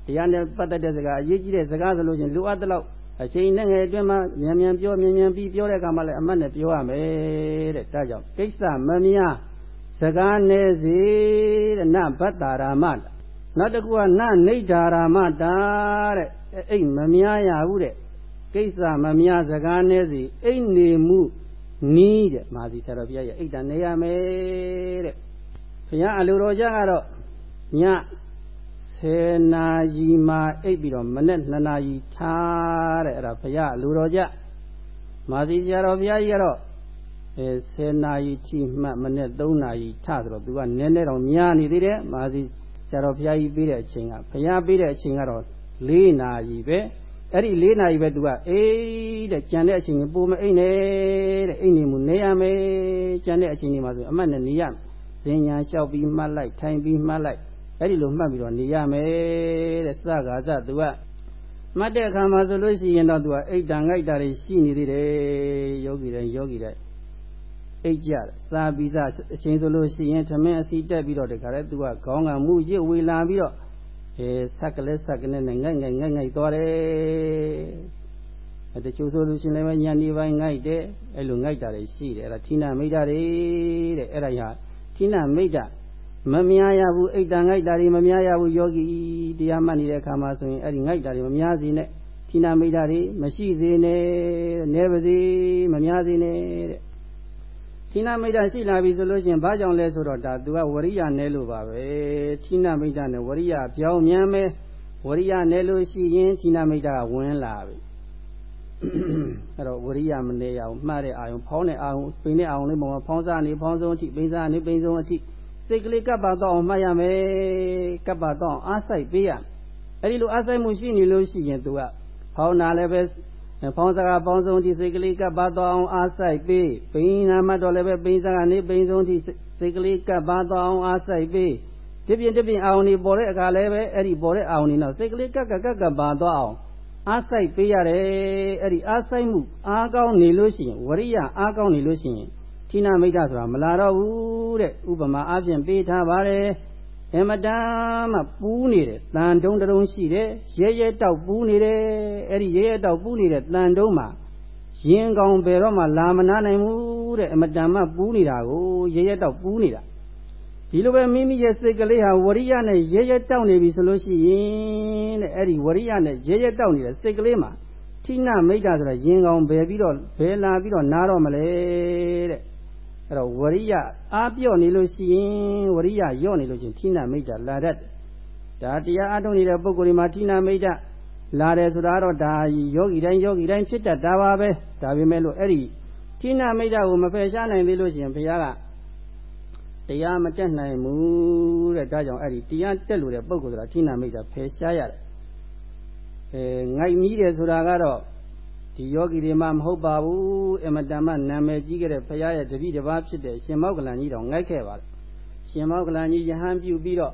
တရားနဲ့ပတ်သက်တဲ့ဇကအရေးကြီးတဲ့ဇကဆိုလို့ချင်းလိုအပ်တဲ့လောက် အချိန်နဲ့ငယ်အတွင်းမှာမြန်မြန်ပြောမြန်မြန်ပြီးပြောတဲ့အခါမှာလည်းအမှတ်နဲ့ပြောရမယ်တဲ့ဒါကြောင့်ကိစ္စမများစကားနေစီတဲ့နဘတ်တာရာမနောက်တစ်ခုကနနေဓာရာမတာတဲ့အိတ်မများရဘူးတဲ့ကိစ္စမများစကားနေစီအိတ်နေမှုနီးတဲ့မာစီဆရာတော်ဘုရားရဲ့အိတ်တန်နေရမယ်တဲ့ဘုရားအလိုတော်ကြကတော့ည 10နာရီမှအိပ်ပြီးတော့မနေ့2နာရီထားတဲ့အဲ့ဒါဘုရားလူတော်ကြမာစီဆရာတော်ဘုရားကြီးကတော့အဲ10နာရီချိမှတ်မနေ့3နာရီထဆိုတော့သူကနည်းနည်းတော့များနေသေးတယ်မာစီဆရာတော်ဘုရားကြီးပေးတဲ့အချိန်ကဘုရားပေးတဲ့အချိန်ကတော့4နာရီပဲအဲ့ဒီ4နာရီပဲသူကအေးတဲ့ကြံတဲ့အချိန်ကပိုမအိတ်နဲ့တဲ့အိတ်နေမှုနေရမယ်ကြံတဲ့အချိန်ဒီမှာဆိုအမှတ်နဲ့နေရမယ်ဇင်ညာလျှောက်ပြီးမှတ်လိုက်ထိုင်ပြီးမှတ်လိုက် အဲ့ဒီလိုမှတ်ပြီးတော့နေရမယ်တဲ့စကားစသူကမှတ်တဲ့အခါမှာဆိုလို့ရှိရင်တော့သူကအိတ်တန်ငိုက်တာတွေရှိနေသေးတယ်ယောဂီတိုင်းယောဂီတိုင်းအိတ်ကြစာပြီးစားအချိန်ဆိုလို့ရှိရင်သမင်းအစီတက်ပြီးတော့တခါတည်းသူကခေါင်းကမှုရစ်ဝေလာပြီးတော့အဲဆက်ကလေးဆက်ကလေးနဲ့ငိုက်ငိုက်ငိုက်ငိုက်သွားတယ်တချို့ဆိုလို့ရှိရင်လည်းညနေပိုင်းငိုက်တယ်အဲ့လိုငိုက်တာတွေရှိတယ်အဲ့ဒါဌိနမိတ်တာတွေတဲ့အဲ့ဒါညာဌိနမိတ်တာ မများရဘူးအိတ်တန်ငိုက်တာတွေမများရဘူးယောဂီတရားမှတ်နေတဲ့အခါမှာဆိုရင်အဲ့ဒီငိုက်တာတွေမများစေနဲ့ဌိနမိတ်တာတွေမရှိစေနဲ့နဲပါစေမများစေနဲ့တဲ့ဌိနမိတ်တာရှိလာပြီဆိုလို့ရှိရင်ဘာကြောင့်လဲဆိုတော့ဒါသူကဝရိယနဲလို့ပါပဲဌိနမိတ်တာနဲ့ဝရိယပြောင်းမြန်မယ်ဝရိယနဲလို့ရှိရင်ဌိနမိတ်တာဝင်လာပြီအဲ့တော့ဝရိယမနေရအောင်မှတ်တဲ့အာယုံဖောင်းတဲ့အာယုံပိန်တဲ့အာယုံလေးပေါ်မှာဖောင်းစားနေဖောင်းဆုံးအထိပိန်စားနေပိန်ဆုံးအထိ စိတ်ကလေးကပ်ပါတော့အောင်မှတ်ရမယ်ကပ်ပါတော့အားစိုက်ပေးရအဲ့ဒီလိုအားစိုက်မှုရှိနေလို့ရှိရင်သူကဖောင်းတာလည်းပဲဖောင်းစကားပေါင်းဆုံးအထိစိတ်ကလေးကပ်ပါတော့အောင်အားစိုက်ပေးပိန်နာမှတော့လည်းပဲပိန်စကားနေပိန်ဆုံးအထိစိတ်ကလေးကပ်ပါတော့အောင်အားစိုက်ပေးဒီပြင်ဒီပြင်အာရုံတွေပေါ်တဲ့အခါလည်းပဲအဲ့ဒီပေါ်တဲ့အာရုံတွေတော့စိတ်ကလေးကပ်ကပ်ကပ်ကပ်ပါတော့အောင်အားစိုက်ပေးရတယ်အဲ့ဒီအားစိုက်မှုအားကောင်းနေလို့ရှိရင်ဝရိယအားကောင်းနေလို့ရှိရင် ဌိနမိတ်္တဆိုတာမလာတော့ဘူးတဲ့ဥပမာအပြင်ပေးထားပါတယ်အမတန်မှပူးနေတယ်တန်တုံးတုံးရှိတယ်ရဲရဲတောက်ပူးနေတယ်အဲ့ဒီရဲရဲတောက်ပူးနေတဲ့တန်တုံးမှာရင်ကောင်ဘယ်တော့မှလာမနာနိုင်ဘူးတဲ့အမတန်မှပူးနေတာကိုရဲရဲတောက်ပူးနေတာဒီလိုပဲမိမိရဲ့စိတ်ကလေးဟာဝရိယနဲ့ရဲရဲတောက်နေပြီဆိုလို့ရှိရင်တဲ့အဲ့ဒီဝရိယနဲ့ရဲရဲတောက်နေတဲ့စိတ်ကလေးမှာဌိနမိတ်္တဆိုတာရင်ကောင်ဘယ်ပြီးတော့ဘယ်လာပြီးတော့နားတော့မလဲတဲ့ အဲ့တော့ဝရိယအားပြော့နေလို့ရှိရင်ဝရိယယော့နေလို့ရှိရင်ဌိနမိတ်္တလာတတ်ဒါတရားအထုတ်နေတဲ့ပုဂ္ဂိုလ်ဒီမှာဌိနမိတ်္တလာတယ်ဆိုတာတော့ဒါယောဂီတိုင်းယောဂီတိုင်းဖြစ်တတ်တာပါပဲဒါပေမဲ့လို့အဲ့ဒီဌိနမိတ်္တကိုမဖယ်ရှားနိုင်သေးလို့ရှိရင်ဘုရားကတရားမတက်နိုင်ဘူးတဲ့ဒါကြောင့်အဲ့ဒီတရားတက်လို့တဲ့ပုဂ္ဂိုလ်ဆိုတာဌိနမိတ်္တဖယ်ရှားရတယ်အဲငိုက်မြည်တယ်ဆိုတာကတော့ ဒီယောဂီတွေမှမဟုတ်ပါဘူးအမတန်မှနာမည်ကြီးခဲ့တဲ့ဘုရားရဲ့တပည့်တစ်ပါးဖြစ်တဲ့ရှင်မောက္ကလန်ကြီးတော်ငိုက်ခဲ့ပါတယ်ရှင်မောက္ကလန်ကြီးယဟန်ပြုပြီးတော့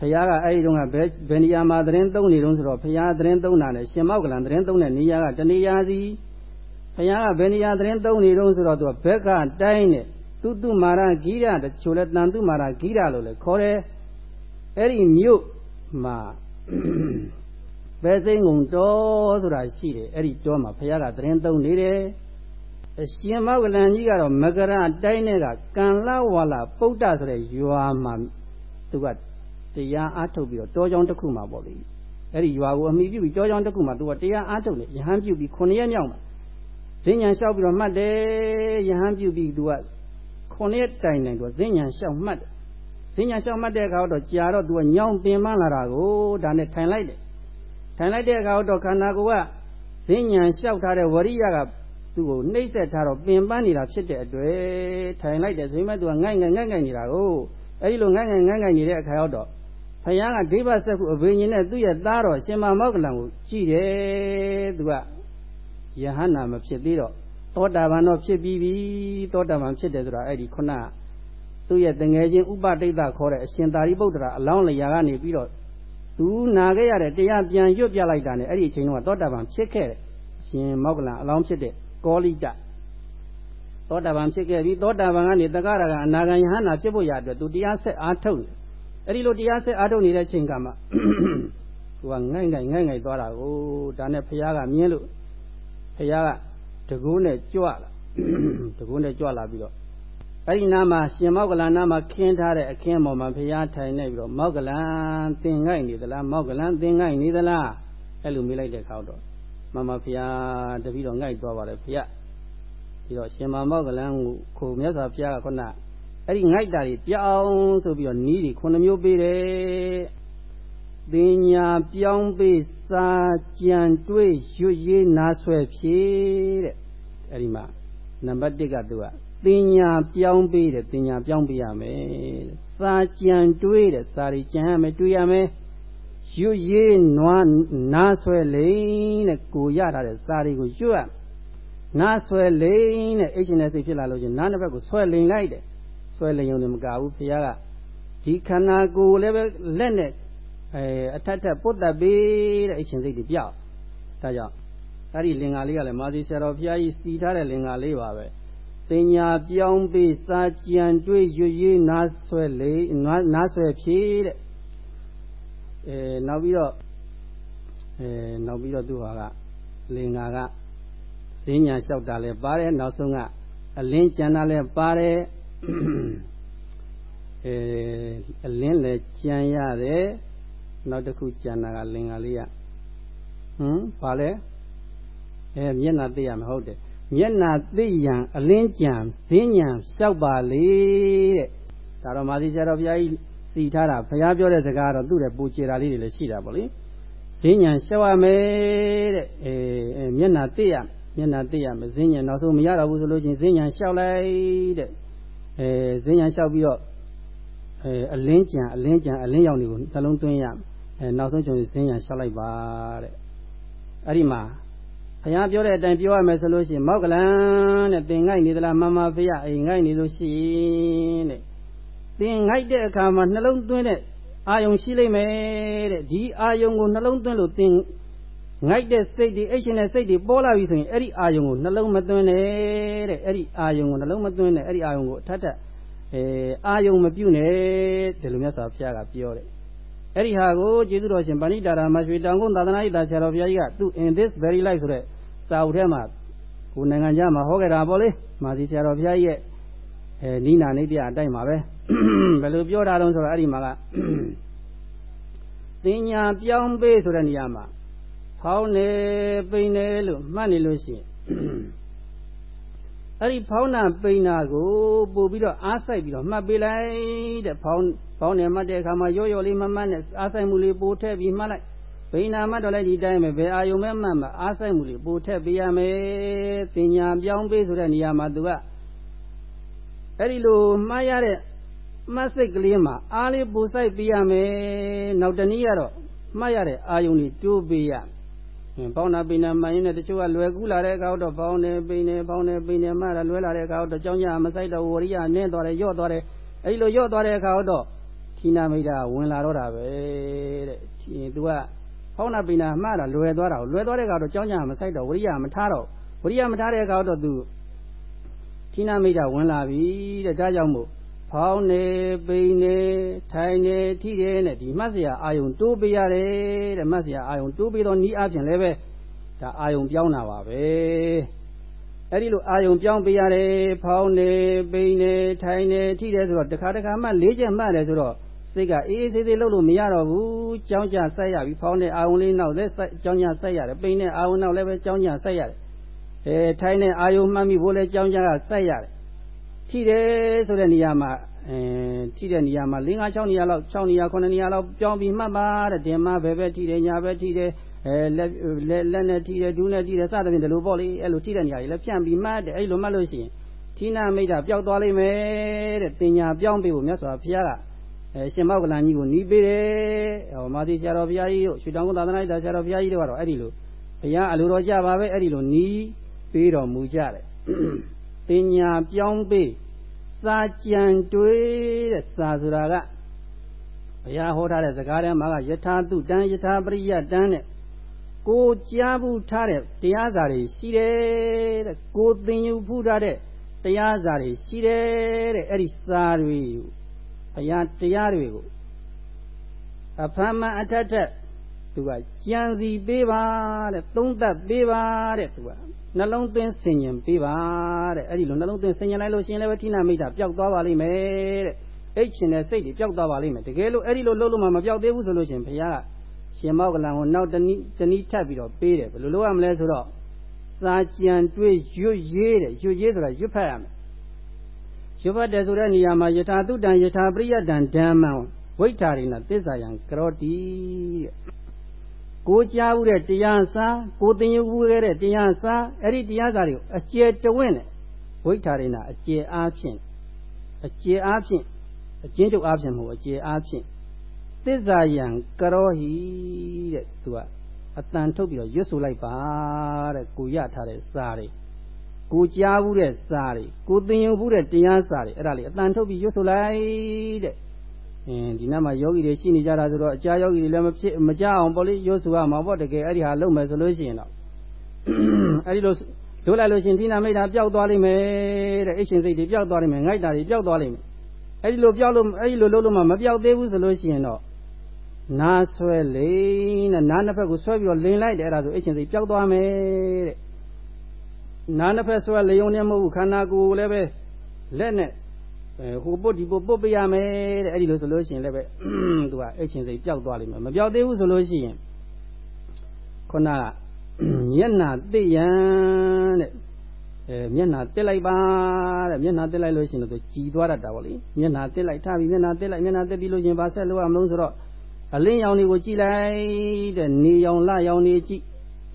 ဘုရားကအဲ့ဒီတုန်းကဘယ်ဘယ်နေရာမှာသတင်းသုံးနေတုန်းဆိုတော့ဘုရားသတင်းသုံးတာနဲ့ရှင်မောက္ကလန်သတင်းသုံးတဲ့နေရာကတနေရာစီဘုရားကဘယ်နေရာသတင်းသုံးနေတုန်းဆိုတော့သူကဘက်ကတိုင်းနဲ့သူတုမာရဂိရတချို့လဲတန်တုမာရဂိရလို့လဲခေါ်တယ်အဲ့ဒီမြို့မှာ ပဲသိငုံတော်ဆိုတာရှိတယ်အဲ့ဒီတော်မှာဘုရားကသတင်းသုံးနေတယ်အရှင်မောကလန်ကြီးကတော့မကရတိုင်းနဲ့ကကံလဝါလာပုဒ္ဒဆိုတဲ့ရွာမှာသူကတရားအားထုတ်ပြီးတော့တောကြောင်တစ်ခုမှာပေါ့လေအဲ့ဒီရွာကိုအမိပြုပြီးတောကြောင်တစ်ခုမှာသူကတရားအားထုတ်နေယဟန်ပြုပြီး9ရက်မြောက်မှာဇင်းညာလျှောက်ပြီးတော့မှတ်တယ်ယဟန်ပြုပြီးသူက9ရက်တိုင်တိုင်သူကဇင်းညာလျှောက်မှတ်တယ်ဇင်းညာလျှောက်မှတ်တဲ့အခါတော့ကြာတော့သူကညောင်းပင်ပန်းလာတာကိုဒါနဲ့ထိုင်လိုက်တယ် ထိုင်လိုက်တဲ့အခါတော့ခန္ဓာကိုယ်ကဈဉ္ဉံလျှောက်ထားတဲ့ဝရိယကသူ့ကိုနှိမ့်ဆက်ထားတော့ပင်ပန်းနေတာဖြစ်တဲ့အတွက်ထိုင်လိုက်တဲ့ဆိုရင်မဲ့သူကငိုက်ငိုက်ငိုက်ငိုက်နေတာကိုအဲဒီလိုငိုက်ငိုက်ငိုက်ငိုက်နေတဲ့အခါရောက်တော့ဘုရားကဒိဗ္ဗစက္ခုအဘိညာဉ်နဲ့သူ့ရဲ့သားတော်ရှင်မမောကလံကိုကြည့်တယ်သူကယဟန္တာမဖြစ်သေးတော့သောတာပန်တော့ဖြစ်ပြီးပြီသောတာပန်ဖြစ်တယ်ဆိုတာအဲ့ဒီခုနသူ့ရဲ့တငယ်ချင်းဥပတိတ်ခေါ်တဲ့အရှင်သာရိပုတ္တရာအလောင်းလျာကနေပြီးတော့ သူနာခဲ့ရတဲ့တရားပြန်ရွတ်ပြလိုက်တာနဲ့အဲ့ဒီအချိန်တော့သောတာပန်ဖြစ်ခဲ့တယ်ရှင်မောက္ကလံအလောင်းဖြစ်တဲ့ကောလိတသောတာပန်ဖြစ်ခဲ့ပြီးသောတာပန်ကနေတက္ကရာကအနာဂံယဟန္တာဖြစ်ဖို့ရအတွက်သူတရားဆက်အားထုတ်တယ်အဲ့ဒီလိုတရားဆက်အားထုတ်နေတဲ့အချိန်ကမှသူကငိုက်ငိုက်ငိုက်ငိုက်သွားတာကိုဒါနဲ့ဖះကမြင်လို့ဖះကတကူးနဲ့ကြွလာတကူးနဲ့ကြွလာပြီးတော့ အဲ့ဒီနားမှာရှင်မောက္ကလန်နားမှာခင်းထားတဲ့အခင်းပေါ်မှာဖះထိုင်နေပြီးတော့မောက္ကလန်သင်ငိုက်နေသလားမောက္ကလန်သင်ငိုက်နေသလားအဲ့လိုမေးလိုက်တဲ့အခါတော့မမဖះတပည့်တော်ငိုက်သွားပါတယ်ဖះပြီးတော့ရှင်မမောက္ကလန်ကိုခိုမြတ်စွာဘုရားကခုနအဲ့ဒီငိုက်တာတွေပြောင်းဆိုပြီးတော့နီးတွေခုနှမျိုးပေးတယ်ပညာပြောင်းပေးစာကြံတွေးရွတ်ရေးနာဆွဲဖြေတဲ့အဲ့ဒီမှာနံပါတ်1ကသူက ပညာပြောင်းပေးတယ်ပညာပြောင်းပေးရမယ်စာကြံတွေးတဲ့စာတွေကြံရမယ်တွေးရမယ်ရွတ်ရေးနွားနာဆွဲလိမ့်တဲ့ကိုရထားတဲ့စာတွေကိုရွတ်ရနာဆွဲလိမ့်တဲ့အိတ်ရှင်တဲ့စိတ်ဖြစ်လာလို့ချင်းနားတစ်ဘက်ကိုဆွဲလိမ့်လိုက်တယ်ဆွဲလိမ့်ုံနဲ့မကဘူးဘုရားကဒီခန္ဓာကိုယ်လည်းပဲလက်နဲ့အဲအထက်ထက်ပုတ်တက်ပေးတဲ့အရှင်စိတ်တွေပြောက်ဒါကြောင့်အဲ့ဒီလင်္ကာလေးကလည်းမာသီဆရာတော်ဘုရားကြီးစီထားတဲ့လင်္ကာလေးပါပဲ တင်ညာပြောင်းပေးစာကြံတွေးရွရွနားဆွဲလေနားဆွဲဖြေတဲ့အဲနောက်ပြီးတော့အဲနောက်ပြီးတော့သူဟာကလင်္ကာကဈဉ္ညာလျှောက်တာလည်းပါတယ်နောက်ဆုံးကအလင်းကြံတာလည်းပါတယ်အဲအလင်းလည်းကြံရတယ်နောက်တစ်ခုကြံတာကလင်္ကာလေးကဟမ်ဘာလဲအဲမျက်နှာသိရမှာဟုတ်တယ် မျက်နှာသိရန်အလင်းကြံဈဉ္ညာလျှောက်ပါလေတဲ့ဒါတော့မာသီဆရာတော်ဘုရားကြီးစီထားတာဘုရားပြောတဲ့စကားတော့သူ့ရဲ့ပူချေတာလေးတွေလည်းရှိတာပေါ့လေဈဉ္ညာလျှောက်ရမယ်တဲ့အဲမျက်နှာသိရမျက်နှာသိရမယ်ဈဉ္ညာနောက်ဆုံးမရတော့ဘူးဆိုလို့ချင်းဈဉ္ညာလျှောက်လိုက်တဲ့အဲဈဉ္ညာလျှောက်ပြီးတော့အဲအလင်းကြံအလင်းကြံအလင်းရောင်တွေကိုနှလုံးသွင်းရအဲနောက်ဆုံးကျုံဈဉ္ညာလျှောက်လိုက်ပါတဲ့အဲ့ဒီမှာ ဘုရားပြောတဲ့အတိုင်းပြောရမယ်ဆိုလို့ရှိရင်မောက်ကလန်တဲ့သင်ငိုက်နေသလားမမဖေရအိမ်ငိုက်နေလို့ရှိရင်တဲ့သင်ငိုက်တဲ့အခါမှာနှလုံးသွင်းတဲ့အာယုံရှိလိမ့်မယ်တဲ့ဒီအာယုံကိုနှလုံးသွင်းလို့သင်ငိုက်တဲ့စိတ်တွေအိတ်ရှင်တဲ့စိတ်တွေပေါ်လာပြီဆိုရင်အဲ့ဒီအာယုံကိုနှလုံးမသွင်းနဲ့တဲ့အဲ့ဒီအာယုံကိုနှလုံးမသွင်းနဲ့အဲ့ဒီအာယုံကိုအထက်ထက်အဲအာယုံမပြုတ်နဲ့ဒီလိုမြတ်စွာဘုရားကပြောတယ်အဲ့ဒီဟာကိုကျေးဇူးတော်ရှင်ဗန္ဓိတာရာမရွှေတောင်ကုန်းသာသနာ့ဤတာဆရာတော်ဘုရားကြီးကသူ in this very life ဆိုတဲ့ စာအုပ်ထဲမှာကိုနိုင်ငံခြားမှာဟောခဲ့တာပေါ့လေမာစီဆရာတော်ဘုရားကြီးရဲ့အဲနိနာနိတ္တအတိုင်းပါပဲဘယ်လိုပြောတာတုံးဆိုတော့အဲ့ဒီမှာကတင်ညာပြောင်းပေးဆိုတဲ့နေရာမှာဖောင်းနေပိန်နေလို့မှတ်နေလို့ရှိရင်အဲ့ဒီဖောင်းနာပိန်နာကိုပို့ပြီးတော့အားစိုက်ပြီးတော့မှတ်ပေးလိုက်တဲ့ဖောင်းဖောင်းနေမှတ်တဲ့အခါမှာရော့ရော့လေးမမှတ်နဲ့အားစိုက်မှုလေးပို့ထည့်ပြီးမှတ်လိုက် ဘိနာမှတ်တော့လည်းဒီတိုင်းပဲဘယ်အာယုံမဲ့မှတ်မှာအားစိုက်မှုလေးပို့ထည့်ပေးရမယ်တင်ညာပြောင်းပေးဆိုတဲ့နေရာမှာသူကအဲ့ဒီလိုမှားရတဲ့မှတ်စိတ်ကလေးမှာအားလေးပို့စိုက်ပေးရမယ်နောက်တနည်းကတော့မှတ်ရတဲ့အာယုံတွေတိုးပေးရပေါင်းနာပိနာမှန်ရင်တချို့ကလွယ်ကူးလာတဲ့အခါတော့ပေါင်းနေပိနေပေါင်းနေပိနေမှလည်းလွယ်လာတဲ့အခါတော့ကြောင်းကြမဆိုင်တော့ဝရိယနင်းသွားတယ်ရော့သွားတယ်အဲ့ဒီလိုရော့သွားတဲ့အခါတော့ဌိနာမိတ်တာဝင်လာတော့တာပဲတဲ့သူက ဖောင်းနာပိနာမှားတာလွယ်သွားတာလွယ်သွားတဲ့အခါတော့ကြောင်းကြမဆိုင်တော့ဝရိယမထားတော့ဝရိယမထားတဲ့အခါတော့သူဌိနာမိတ်တာဝင်လာပြီတဲ့ဒါကြောင့်မို့ဖောင်းနေပိန်နေထိုင်နေထိတယ်နဲ့ဒီမှတ်စရာအာယုံတိုးပေးရတယ်တဲ့မှတ်စရာအာယုံတိုးပေးတော့ဤအပြင်လည်းပဲဒါအာယုံပြောင်းတာပါပဲအဲ့ဒီလိုအာယုံပြောင်းပေးရတယ်ဖောင်းနေပိန်နေထိုင်နေထိတယ်ဆိုတော့တစ်ခါတစ်ခါမှ၄ချက်မှတ်တယ်ဆိုတော့ စိတ်ကအေးအေးဆေးဆေးလှုပ်လို့မရတော့ဘူးကြောင်းကြဆက်ရပြီဖောင်းတဲ့အာယုံလေးနောက်လည်းကြောင်းကြဆက်ရတယ်ပိန်တဲ့အာယုံနောက်လည်းပဲကြောင်းကြဆက်ရတယ်အဲထိုင်တဲ့အာယုံမှတ်မိဖို့လည်းကြောင်းကြဆက်ရတယ်ထိတယ်ဆိုတဲ့နေရာမှာအဲထိတဲ့နေရာမှာ၄၅6နေရာလောက်6နေရာ9နေရာလောက်ပြောင်းပြီးမှတ်ပါတဲ့တင်မဘယ်ပဲထိတယ်ညာပဲထိတယ်အဲလက်လက်နဲ့ထိတယ်ဒူးနဲ့ထိတယ်စသဖြင့်ဒီလိုပေါ့လေအဲ့လိုထိတဲ့နေရာကြီးလည်းဖြန့်ပြီးမှတ်တယ်အဲ့လိုမှတ်လို့ရှိရင်ဌိနာမိတ်တာပျောက်သွားလိမ့်မယ်တဲ့တင်ညာပြောင်းပေးဖို့မြတ်စွာဘုရားက အဲရှင်မောက္ကလန်ကြီးကိုနီးပေးတယ်ဟောမာသီဆရာတော်ဘုရားကြီးတို့ရွှေတောင်ကုန်းသာသနာ့ဆရာတော်ဘုရားကြီးတို့ကတော့အဲ့ဒီလိုဘုရားအလိုတော်ကြပါပဲအဲ့ဒီလိုနီးပေးတော်မူကြတယ်တင်ညာပြောင်းပေးစာကြံတွေးတဲ့စာဆိုတာကဘုရားဟောထားတဲ့စကားထဲမှာကယထာတုတံယထာပရိယတံတဲ့ကိုကြားဘူးထားတဲ့တရားစာတွေရှိတယ်တဲ့ကိုသင်ယူဖူးထားတဲ့တရားစာတွေရှိတယ်တဲ့အဲ့ဒီစာတွေ ဘုရားတရားတွေကိုအဖမ်းမအထက်ထက်သူကကြံစီပေးပါတဲ့သုံးသပ်ပေးပါတဲ့သူကနှလုံးသွင်းဆင်ញင်ပေးပါတဲ့အဲ့ဒီလိုနှလုံးသွင်းဆင်ញင်လိုက်လို့ရှိရင်လည်းဋ္ဌိနာမိတ်တာပျောက်သွားပါလိမ့်မယ်တဲ့အိတ်ချင်တဲ့စိတ်တွေပျောက်သွားပါလိမ့်မယ်တကယ်လို့အဲ့ဒီလိုလုပ်လို့မှမပျောက်သေးဘူးဆိုလို့ရှိရင်ဘုရားကရှင်မောကလန်ကိုနောက်တနည်းတနည်းထပ်ပြီးတော့ပေးတယ်ဘယ်လိုလုပ်ရမလဲဆိုတော့စာကြံတွေးရွတ်ရေးတဲ့ရွတ်ရေးဆိုတာရွတ်ဖတ်ရမယ် ရွတ်ဖတ်တယ်ဆိုတဲ့နေရာမှာယထာတုတံယထာပရိယတံဓမ္မံဝိဋ္ဌာရိဏသစ္စာယံကရောတိတဲ့ကိုကြားဘူးတဲ့တရားစာကိုသင်ယူဘူးတဲ့တရားစာအဲ့ဒီတရားစာတွေကိုအကျယ်တဝင့်နဲ့ဝိဋ္ဌာရိဏအကျယ်အားဖြင့်အကျယ်အားဖြင့်အကျဉ်းချုပ်အားဖြင့်မဟုတ်အကျယ်အားဖြင့်သစ္စာယံကရောဟိတဲ့သူကအတန်ထုတ်ပြီးတော့ရွတ်ဆိုလိုက်ပါတဲ့ကိုရထားတဲ့စာတွေ ကိုကြားဘူးတဲ့စာတွေကိုသင်ယူဘူးတဲ့တရားစာတွေအဲ့ဒါလေးအတန်ထုတ်ပြီးရွတ်ဆိုလိုက်တဲ့အင်းဒီနားမှာယောဂီတွေရှိနေကြတာဆိုတော့အကြာယောဂီတွေလည်းမဖြစ်မကြအောင်ပေါ့လေရွတ်ဆိုရမှာပေါ့တကယ်အဲ့ဒီဟာလုပ်မယ်ဆိုလို့ရှိရင်တော့အဲ့ဒီလိုဒုလိုက်လို့ရှင်ဒီနာမိတ်တာပျောက်သွားလိမ့်မယ်တဲ့အရှင်စိတ်တွေပျောက်သွားလိမ့်မယ်ငိုက်တာတွေပျောက်သွားလိမ့်မယ်အဲ့ဒီလိုပျောက်လို့အဲ့ဒီလိုလုပ်လို့မှမပျောက်သေးဘူးဆိုလို့ရှိရင်တော့နားဆွဲလိမ့်တဲ့နားနှစ်ဖက်ကိုဆွဲပြီးတော့လင်လိုက်တယ်အဲ့ဒါဆိုအရှင်စိတ်ပျောက်သွားမယ်တဲ့ နားနှစ်ဖက်ဆွဲလျုံနေမဟုတ်ဘူးခန္ဓာကိုယ်လည်းပဲလက်နဲ့ဟိုပုတ်ဒီပုတ်ပုတ်ပြရမယ်တဲ့အဲ့ဒီလိုဆိုလို့ရှိရင်လည်းပဲသူကအချင်းစိတ်ပျောက်သွားလိမ့်မယ်မပျောက်သေးဘူးဆိုလို့ရှိရင်ခုနကမျက်နာသိရန်တဲ့အဲမျက်နာတက်လိုက်ပါတဲ့မျက်နာတက်လိုက်လို့ရှိရင်တော့ကြည်သွားတတ်တာပေါ့လေမျက်နာတက်လိုက်ထားပြီးမျက်နာတက်လိုက်မျက်နာတက်ပြီးလို့ရှိရင်ဘာဆက်လို့ရမလို့ဆိုတော့အလင်းရောင်တွေကိုကြည်လိုက်တဲ့နေရောင်လရောင်တွေကြည်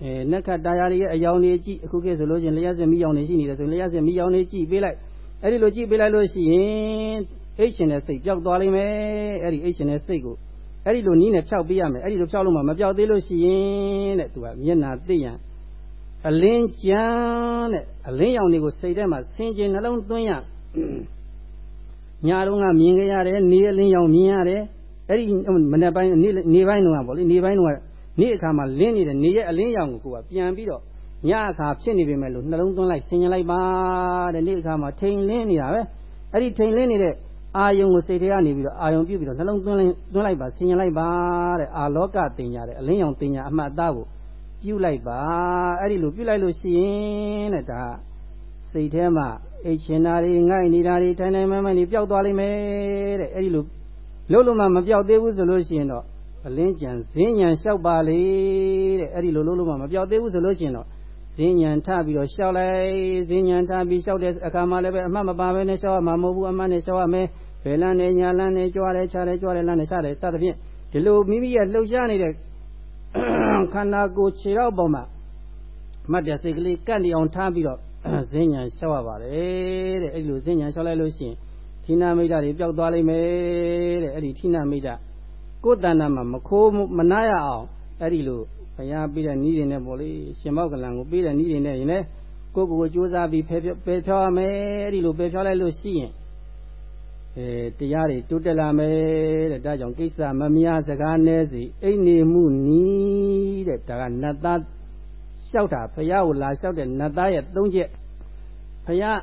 အဲနက္ခတာယာတွေရဲ့အယောင်တွေကြည်အခုခေတ်ဆိုလို့ရှိရင်လျှက်စင်မီးရောင်တွေရှိနေတယ်ဆိုရင်လျှက်စင်မီးရောင်တွေကြည်ပေးလိုက်အဲ့ဒီလိုကြည့်ပေးလိုက်လို့ရှိရင်အိတ်ရှင်တဲ့စိတ်ပျောက်သွားလိမ့်မယ်အဲ့ဒီအိတ်ရှင်တဲ့စိတ်ကိုအဲ့ဒီလိုနီးနဲ့ဖြောက်ပေးရမယ်အဲ့ဒီလိုဖြောက်လို့မှမဖြောက်သေးလို့ရှိရင်တဲ့သူကမျက်နာသိရန်အလင်းကြမ်းတဲ့အလင်းရောင်တွေကိုစိတ်ထဲမှာဆင်ခြင်နှလုံးသွင်းရညာတော့ကမြင်ကြရတယ်နေအလင်းရောင်မြင်ရတယ်အဲ့ဒီမနေ့ပိုင်းနေနေပိုင်းတော့ပေါ့လေနေပိုင်းတော့ နေ့အခါမှာလင်းနေတဲ့နေရဲ့အလင်းရောင်ကိုကိုကပြန်ပြီးတော့ညအခါဖြစ်နေပြီမဲ့လို့နှလုံးသွင်းလိုက်ဆင်ញလိုက်ပါတဲ့နေ့အခါမှာထိန်လင်းနေတာပဲအဲ့ဒီထိန်လင်းနေတဲ့အာယုံကိုစိတ်ထဲကနေပြီးတော့အာယုံပြုတ်ပြီးတော့နှလုံးသွင်းလိုက်သွင်းလိုက်ပါဆင်ញလိုက်ပါတဲ့အာလောကတင်ညာတဲ့အလင်းရောင်တင်ညာအမှတ်အသားကိုပြုတ်လိုက်ပါအဲ့ဒီလိုပြုတ်လိုက်လို့ရှိရင်တဲ့ဒါစိတ်ထဲမှာအိတ်ချင်တာတွေငိုက်နေတာတွေထိုင်ထိုင်မှန်မှန်တွေပျောက်သွားလိမ့်မယ်တဲ့အဲ့ဒီလိုလို့လို့မှမပျောက်သေးဘူးဆိုလို့ရှိရင်တော့ အလင်းကြံဈဉ္ဉံလျှောက်ပါလေတဲ့အဲ့ဒီလိုလို့လို့မှမပျောက်သေးဘူးဆိုလို့ရှိရင်တော့ဈဉ္ဉံထပြီးတော့လျှောက်လိုက်ဈဉ္ဉံထပြီးလျှောက်တဲ့အခါမှာလည်းပဲအမှတ်မပါဘဲနဲ့လျှောက်ရမှာမဟုတ်ဘူးအမှတ်နဲ့လျှောက်ရမယ်ဘယ်လန်းနဲ့ညာလန်းနဲ့ကြွားတယ်ခြားတယ်ကြွားတယ်လန်းနဲ့ခြားတယ်စသဖြင့်ဒီလိုမိမိရဲ့လှုပ်ရှားနေတဲ့ခန္ဓာကိုယ်ခြေထောက်ပေါ်မှာမှတ်တဲ့စိတ်ကလေးကတ်နေအောင်ထားပြီးတော့ဈဉ္ဉံလျှောက်ရပါတယ်တဲ့အဲ့ဒီလိုဈဉ္ဉံလျှောက်လိုက်လို့ရှိရင်ဌိနမိတ်ဓာတွေပျောက်သွားလိမ့်မယ်တဲ့အဲ့ဒီဌိနမိတ်ဓာ ကိုယ်တဏ္ဍမှာမခိုးမနာရအောင်အဲ့ဒီလိုဘုရားပေးတဲ့နည်းတွေနဲ့ပေါ့လေရှင်မောက်ကလန်ကိုပေးတဲ့နည်းတွေနဲ့ရင်လည်းကိုယ့်ကိုယ်ကိုကြိုးစားပြီးဖယ်ပယ်ဖြောရမယ်အဲ့ဒီလိုပယ်ဖြောလိုက်လို့ရှိရင်အဲတရားတွေတိုးတက်လာမယ်တဲ့ဒါကြောင့်ကိစ္စမမြစကားနဲစီအိတ်နေမှုနီးတဲ့ဒါကနတ်သားလျှောက်တာဘုရားကိုလာလျှောက်တဲ့နတ်သားရဲ့သုံးချက်ဘုရား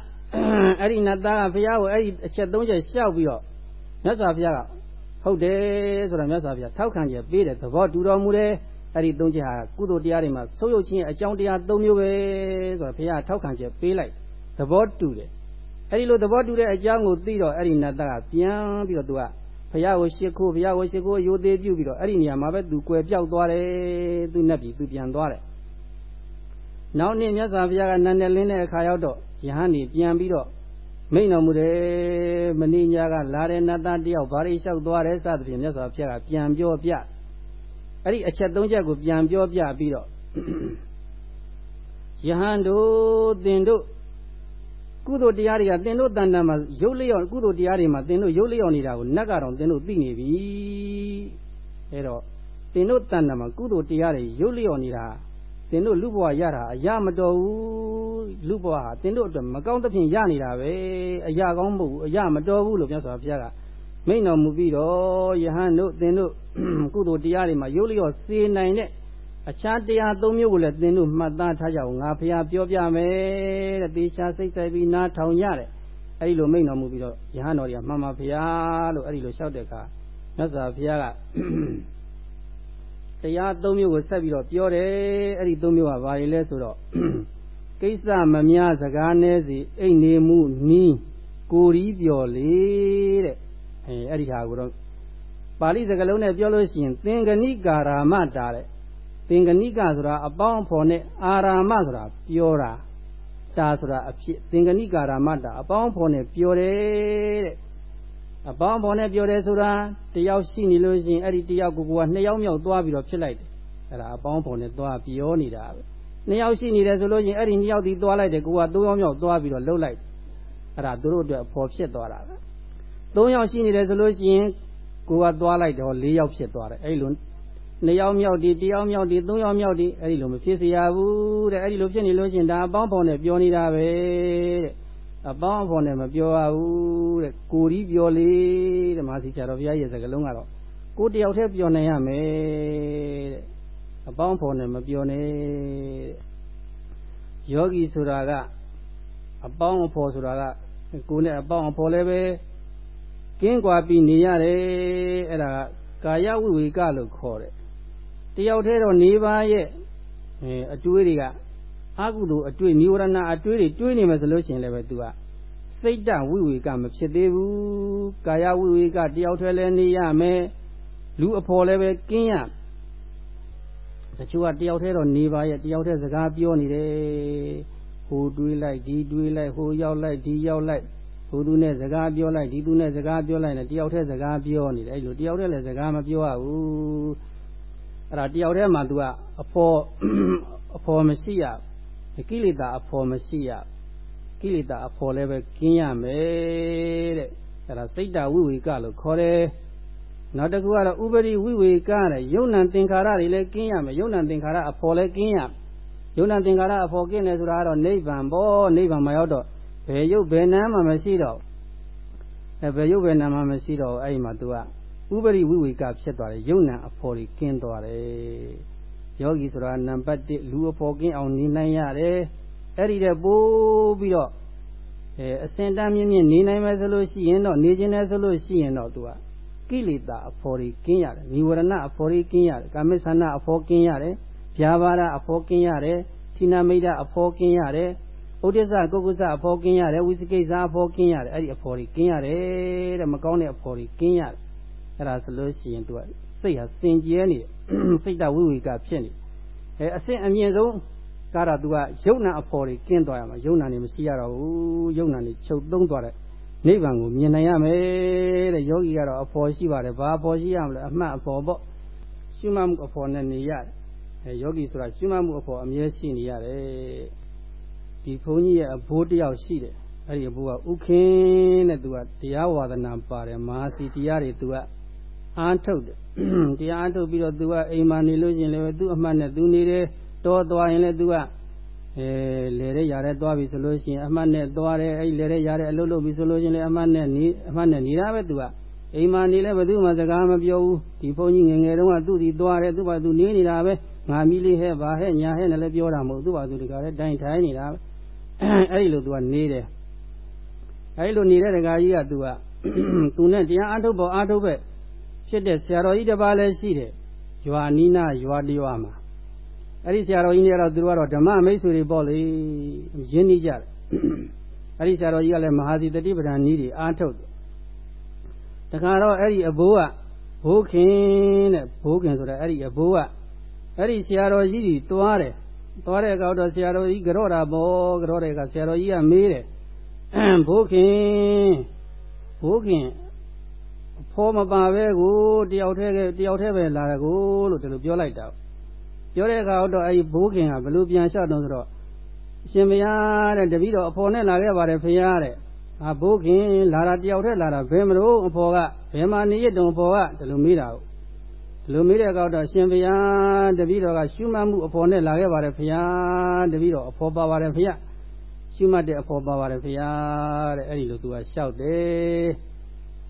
အဲ့ဒီနတ်သားကဘုရားကိုအဲ့ဒီအချက်သုံးချက်လျှောက်ပြီးတော့မြတ်စွာဘုရားက ဟုတ်တယ်ဆိုတာမြတ်စွာဘုရားထောက်ခံချက်ပေးတဲ့သဘောတူတော်မူတယ်အဲ့ဒီသုံးချက်ဟာကုသိုလ်တရားတွေမှာဆုပ်ယုပ်ခြင်းအကြောင်းတရား၃မျိုးပဲဆိုတာဘုရားထောက်ခံချက်ပေးလိုက်သဘောတူတယ်အဲ့ဒီလိုသဘောတူတဲ့အကြောင်းကိုသိတော့အဲ့ဒီနတ်သားကပြန်ပြီးတော့သူကဘုရားကိုရှ िख ိုးဘုရားကိုရှ िख ိုးရိုသေပြုပြီးတော့အဲ့ဒီနေရာမှာပဲသူကွယ်ပြောက်သွားတယ်သူနတ်ပြည်သူပြန်သွားတယ်နောက်နေ့မြတ်စွာဘုရားကနန္ဒလင်းတဲ့အခါရောက်တော့ယဟန်နေပြန်ပြီးတော့ မိန်တော်မူတယ်မင်းညာကလာတဲ့နတ်သားတယောက်ဘာတွေလျှောက်သွားတယ်စသဖြင့်မြတ်စွာဘုရားကပြန်ပြောပြအဲ့ဒီအချက်သုံးချက်ကိုပြန်ပြောပြပြီးတော့ယဟန်တို့သင်တို့ကုသိုလ်တရားတွေကသင်တို့တန်တန်မှာရုပ်လျော့ကုသိုလ်တရားတွေမှာသင်တို့ရုပ်လျော့နေတာကိုနတ်ကတော့သင်တို့သိနေပြီအဲ့တော့သင်တို့တန်တန်မှာကုသိုလ်တရားတွေရုပ်လျော့နေတာ သင်တို့လူဘဝရတာအရာမတော်ဘူးလူဘဝဟာသင်တို့အတွက်မကောင်းသဖြင့်ရနေတာပဲအရာကောင်းမဟုတ်ဘူးအရာမတော်ဘူးလို့မြတ်စွာဘုရားကမိန့်တော်မူပြီးတော့ယဟန်တို့သင်တို့ကုသိုလ်တရားတွေမှာရုပ်လျော့စေနိုင်တဲ့အခြားတရားသုံးမျိုးကိုလည်းသင်တို့မှတ်သားထားကြအောင်ငါဖះပြောပြမယ်တဲ့သေချာစိတ်ဆိုင်ပြီးနားထောင်ကြတယ်အဲ့ဒီလိုမိန့်တော်မူပြီးတော့ယဟန်တော်တွေကမှန်ပါဖះလို့အဲ့ဒီလိုလျှောက်တဲ့အခါမြတ်စွာဘုရားက တရားသုံးမျိုးကိုဆက်ပြီးတော့ပြောတယ်အဲ့ဒီသုံးမျိုးကဘာတွေလဲဆိုတော့ကိစ္စမများစကားနည်းစီအိတ်နေမှုနီးကိုရီးပြော်လေတဲ့အဲအဲ့ဒီဟာကိုတော့ပါဠိစကားလုံးနဲ့ပြောလို့ရှိရင်သင်္ကနိကာရာမတာတဲ့သင်္ကနိကဆိုတာအပေါင်းအဖော်နဲ့အာရာမဆိုတာပြောတာတာဆိုတာအဖြစ်သင်္ကနိကာရာမတာအပေါင်းအဖော်နဲ့ပြောတယ်တဲ့ အပေါင်းအဖော်နဲ့ပြောတယ်ဆိုတာတယောက်ရှိနေလို့ရှိရင်အဲ့ဒီတယောက်ကိုကနှစ်ယောက်မြောက်သွားပြီးတော့ဖြစ်လိုက်တယ်အဲ့ဒါအပေါင်းအဖော်နဲ့သွားပြောနေတာပဲနှစ်ယောက်ရှိနေတယ်ဆိုလို့ရှိရင်အဲ့ဒီနှစ်ယောက်ဒီသွားလိုက်တယ်ကိုကသုံးယောက်မြောက်သွားပြီးတော့လှုပ်လိုက်အဲ့ဒါသူတို့အတွက်အဖော်ဖြစ်သွားတာပဲသုံးယောက်ရှိနေတယ်ဆိုလို့ရှိရင်ကိုကသွားလိုက်တော့၄ယောက်ဖြစ်သွားတယ်အဲ့လိုနှစ်ယောက်မြောက်ဒီတယောက်မြောက်ဒီသုံးယောက်မြောက်ဒီအဲ့ဒီလိုမဖြစ်စေရဘူးတဲ့အဲ့ဒီလိုဖြစ်နေလို့ရှိရင်ဒါအပေါင်းဖော်နဲ့ပြောနေတာပဲတဲ့ အပေါင်းဖော်နဲ့မပြောရဘူးတဲ့ကိုကြီးပြောလေတဲ့မဟာစီဆရာတော်ဘုရားရဲ့စကားလုံးကတော့ကိုတယောက်တည်းပြောနိုင်ရမယ်တဲ့အပေါင်းဖော်နဲ့မပြောနဲ့တဲ့ယောဂီဆိုတာကအပေါင်းအဖော်ဆိုတာကကိုနဲ့အပေါင်းအဖော်လည်းပဲကင်းကွာပြီးနေရတယ်အဲ့ဒါကကာယဝိဝေကလို့ခေါ်တယ်တယောက်တည်းတော့နေပါရဲ့အဲအတွေးတွေက အကုသိုလ်အတွေ့နိဝရဏအတွေ့တွေတွေးနေမယ်ဆိုလို့ရှိရင်လည်းပဲသူကစိတ်တဝိဝေကမဖြစ်သေးဘူးကာယဝိဝေကတယောက်တည်းလည်းနေရမယ်လူအဖော်လည်းပဲကင်းရတချို့ကတယောက်တည်းတော့နေပါရဲ့တယောက်တည်းစကားပြောနေတယ်ဟိုတွေးလိုက်ဒီတွေးလိုက်ဟိုရောက်လိုက်ဒီရောက်လိုက်ဟိုသူနဲ့စကားပြောလိုက်ဒီသူနဲ့စကားပြောလိုက်နဲ့တယောက်တည်းစကားပြောနေတယ်အဲ့လိုတယောက်တည်းလည်းစကားမပြောရဘူးအဲ့ဒါတယောက်တည်းမှ तू ကအဖော်အဖော်မရှိရ ကိလေသာအဖော်မရှိရကိလေသာအဖော်လည်းပဲကင်းရမယ်တဲ့အဲ့ဒါစိတ်တဝိဝေကလို့ခေါ်တယ်နောက်တစ်ခုကတော့ဥပရိဝိဝေကတဲ့ယုံ nant သင်္ခါရတွေလည်းကင်းရမယ်ယုံ nant သင်္ခါရအဖော်လည်းကင်းရယုံ nant သင်္ခါရအဖော်ကင်းတယ်ဆိုတာကတော့နိဗ္ဗာန်ပေါ့နိဗ္ဗာန်မှာရောက်တော့ဘယ်ရုပ်ဘယ်နာမှမရှိတော့အဲဘယ်ရုပ်ဘယ်နာမှမရှိတော့အဲ့ဒီမှာ तू ကဥပရိဝိဝေကဖြစ်သွားတယ်ယုံ nant အဖော်ကြီးကင်းသွားတယ် ယောဂီဆိုတာနံပါတ်1လူအဖော်ကင်းအောင်နေနိုင်ရတယ်အဲ့ဒီတဲ့ပိုးပြီးတော့အဲအစင်တမ်းမြင့်မြင့်နေနိုင်မယ်ဆိုလို့ရှိရင်တော့နေခြင်းတယ်ဆိုလို့ရှိရင်တော့ तू ကကိလေသာအဖော်ကြီးကင်းရတယ်និဝရဏအဖော်ကြီးကင်းရတယ်ကာမိသနာအဖော်ကင်းရတယ်ဗျာပါဒအဖော်ကင်းရတယ်သီနာမိတ်အဖော်ကင်းရတယ်ဥဒိစ္စကုက္ကုစအဖော်ကင်းရတယ်ဝိသကိစ္စအဖော်ကင်းရတယ်အဲ့ဒီအဖော်ကြီးကင်းရတယ်တဲ့မကောင်းတဲ့အဖော်ကြီးကင်းရတယ်အဲ့ဒါဆိုလို့ရှိရင် तू ကစိတ်ဟာစင်ကြဲနေတယ် စိတ်တဝိဝေကဖြစ်နေအဲအဆင့်အမြင့်ဆုံးကတော့ तू ကယုံနာအဖော်တွေကင်းသွားရမှာယုံနာနေမရှိရတော့ဘူးယုံနာနေချုပ်သုံးသွားတဲ့နိဗ္ဗာန်ကိုမြင်နိုင်ရမယ်တဲ့ယောဂီကတော့အဖော်ရှိပါတယ်ဘာအဖော်ရှိရမလဲအမှတ်အဖော်ပေါ့ရှုမှတ်မှုအဖော်နဲ့နေရတယ်အဲယောဂီဆိုတာရှုမှတ်မှုအဖော်အမြဲရှိနေရတယ်ဒီဘုန်းကြီးရဲ့အဘိုးတယောက်ရှိတယ်အဲ့ဒီအဘိုးကဥခင်တဲ့သူကတရားဝါဒနာပါတယ်မဟာစီတရားတွေသူက အားထုတ်တယ်တရားအားထုတ်ပြီးတော့သူကအိမ်မှာနေလို့ချင်းလည်းသူ့အမှတ်နဲ့သူနေတယ်တောသွားရင်လည်းသူကအဲလေတဲ့ຢာတဲ့သွားပြီဆိုလို့ရှိရင်အမှတ်နဲ့သွားတယ်အဲ့လေတဲ့ຢာတဲ့အလုပ်လုပ်ပြီဆိုလို့ရှိရင်လည်းအမှတ်နဲ့နေအမှတ်နဲ့နေတာပဲသူကအိမ်မှာနေလဲဘယ်သူမှစကားမပြောဘူးဒီဘုန်းကြီးငယ်ငယ်တုန်းကသူ့ဒီသွားတယ်သူ့ဘာသူနေနေတာပဲငါမီးလေးဟဲ့ဘာဟဲ့ညာဟဲ့နဲ့လည်းပြောတာမဟုတ်သူ့ဘာသူဒီကလည်းတိုင်းထိုင်နေတာပဲအဲ့ဒီလိုသူကနေတယ်အဲ့ဒီလိုနေတဲ့တကာကြီးကသူကသူနဲ့တရားအားထုတ်ပေါ်အားထုတ်ပဲ ဖြစ်တဲ့ဆရာတော်ကြီးတစ်ပါးလည်းရှိတယ်ရွာနီးနာရွာတရွာမှာအဲ့ဒီဆရာတော်ကြီးတွေကတော့သူတို့ကတော့ဓမ္မမိတ်ဆွေတွေပေါ့လေရင်းနှီးကြတယ်အဲ့ဒီဆရာတော်ကြီးကလည်းမဟာစီတတိပဒံနီးတွေအားထုတ်တယ်တခါတော့အဲ့ဒီအဘိုးကဘိုးခင်တဲ့ဘိုးခင်ဆိုတဲ့အဲ့ဒီအဘိုးကအဲ့ဒီဆရာတော်ကြီးကြီးတွားတယ်တွားတဲ့အခါတော့ဆရာတော်ကြီးကြော့တာပေါ့ကြော့တဲ့အခါဆရာတော်ကြီးကမေးတယ်ဘိုးခင်ဘိုးခင် ဖောမပါပဲကိုတယောက်တည်းတယောက်တည်းပဲလာတယ်ကိုလို့ဒီလိုပြောလိုက်တာပြောတဲ့အခါတော့အဲဒီဘိုးခင်ကဘယ်လိုပြန်လျှောက်တော့ဆိုတော့အရှင်ဘုရားတဲ့တပည့်တော်အဖော်နဲ့လာခဲ့ပါတယ်ဖရာတဲ့အာဘိုးခင်လာတာတယောက်တည်းလာတာဘယ်မလို့အဖော်ကဘယ်မှာနေရတုံအဖော်ကဒီလိုမေးတာကိုဒီလိုမေးတဲ့အခါတော့ရှင်ဘုရားတပည့်တော်ကရှုမှတ်မှုအဖော်နဲ့လာခဲ့ပါတယ်ဖရာတပည့်တော်အဖော်ပါပါတယ်ဖရာရှုမှတ်တဲ့အဖော်ပါပါတယ်ဖရာတဲ့အဲ့ဒီလိုသူကလျှောက်တယ်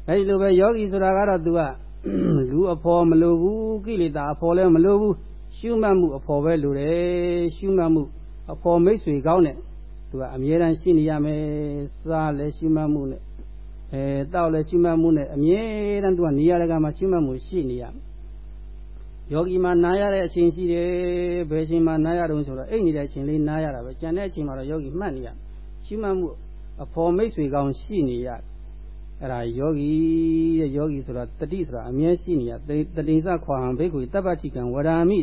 အဲဒီလိုပဲယောဂီဆိုတာကတော့သူကလူအဖော်မလိုဘူးကိလေသာအဖော်လည်းမလိုဘူးရှုမှတ်မှုအဖော်ပဲလိုတယ်ရှုမှတ်မှုအဖော်မိတ်ဆွေကောင်းတဲ့သူကအမြဲတမ်းရှိနေရမယ်စားလည်းရှုမှတ်မှုနဲ့အဲတောက်လည်းရှုမှတ်မှုနဲ့အမြဲတမ်းသူကနေရာတကာမှာရှုမှတ်မှုရှိနေရမယ်ယောဂီမှာနားရတဲ့အချိန်ရှိတယ်ဘယ်အချိန်မှာနားရတုံးဆိုတော့အိတ်နေတဲ့အချိန်လေးနားရတာပဲကြံတဲ့အချိန်မှာတော့ယောဂီမှတ်နေရရှုမှတ်မှုအဖော်မိတ်ဆွေကောင်းရှိနေရ အဲ့ဒါယောဂီတဲ့ယောဂီဆိုတာတတိဆိုတာအမြဲရှိနေရတတိစခွာဟံဘိက္ခုတပ္ပတိကံဝရာမိ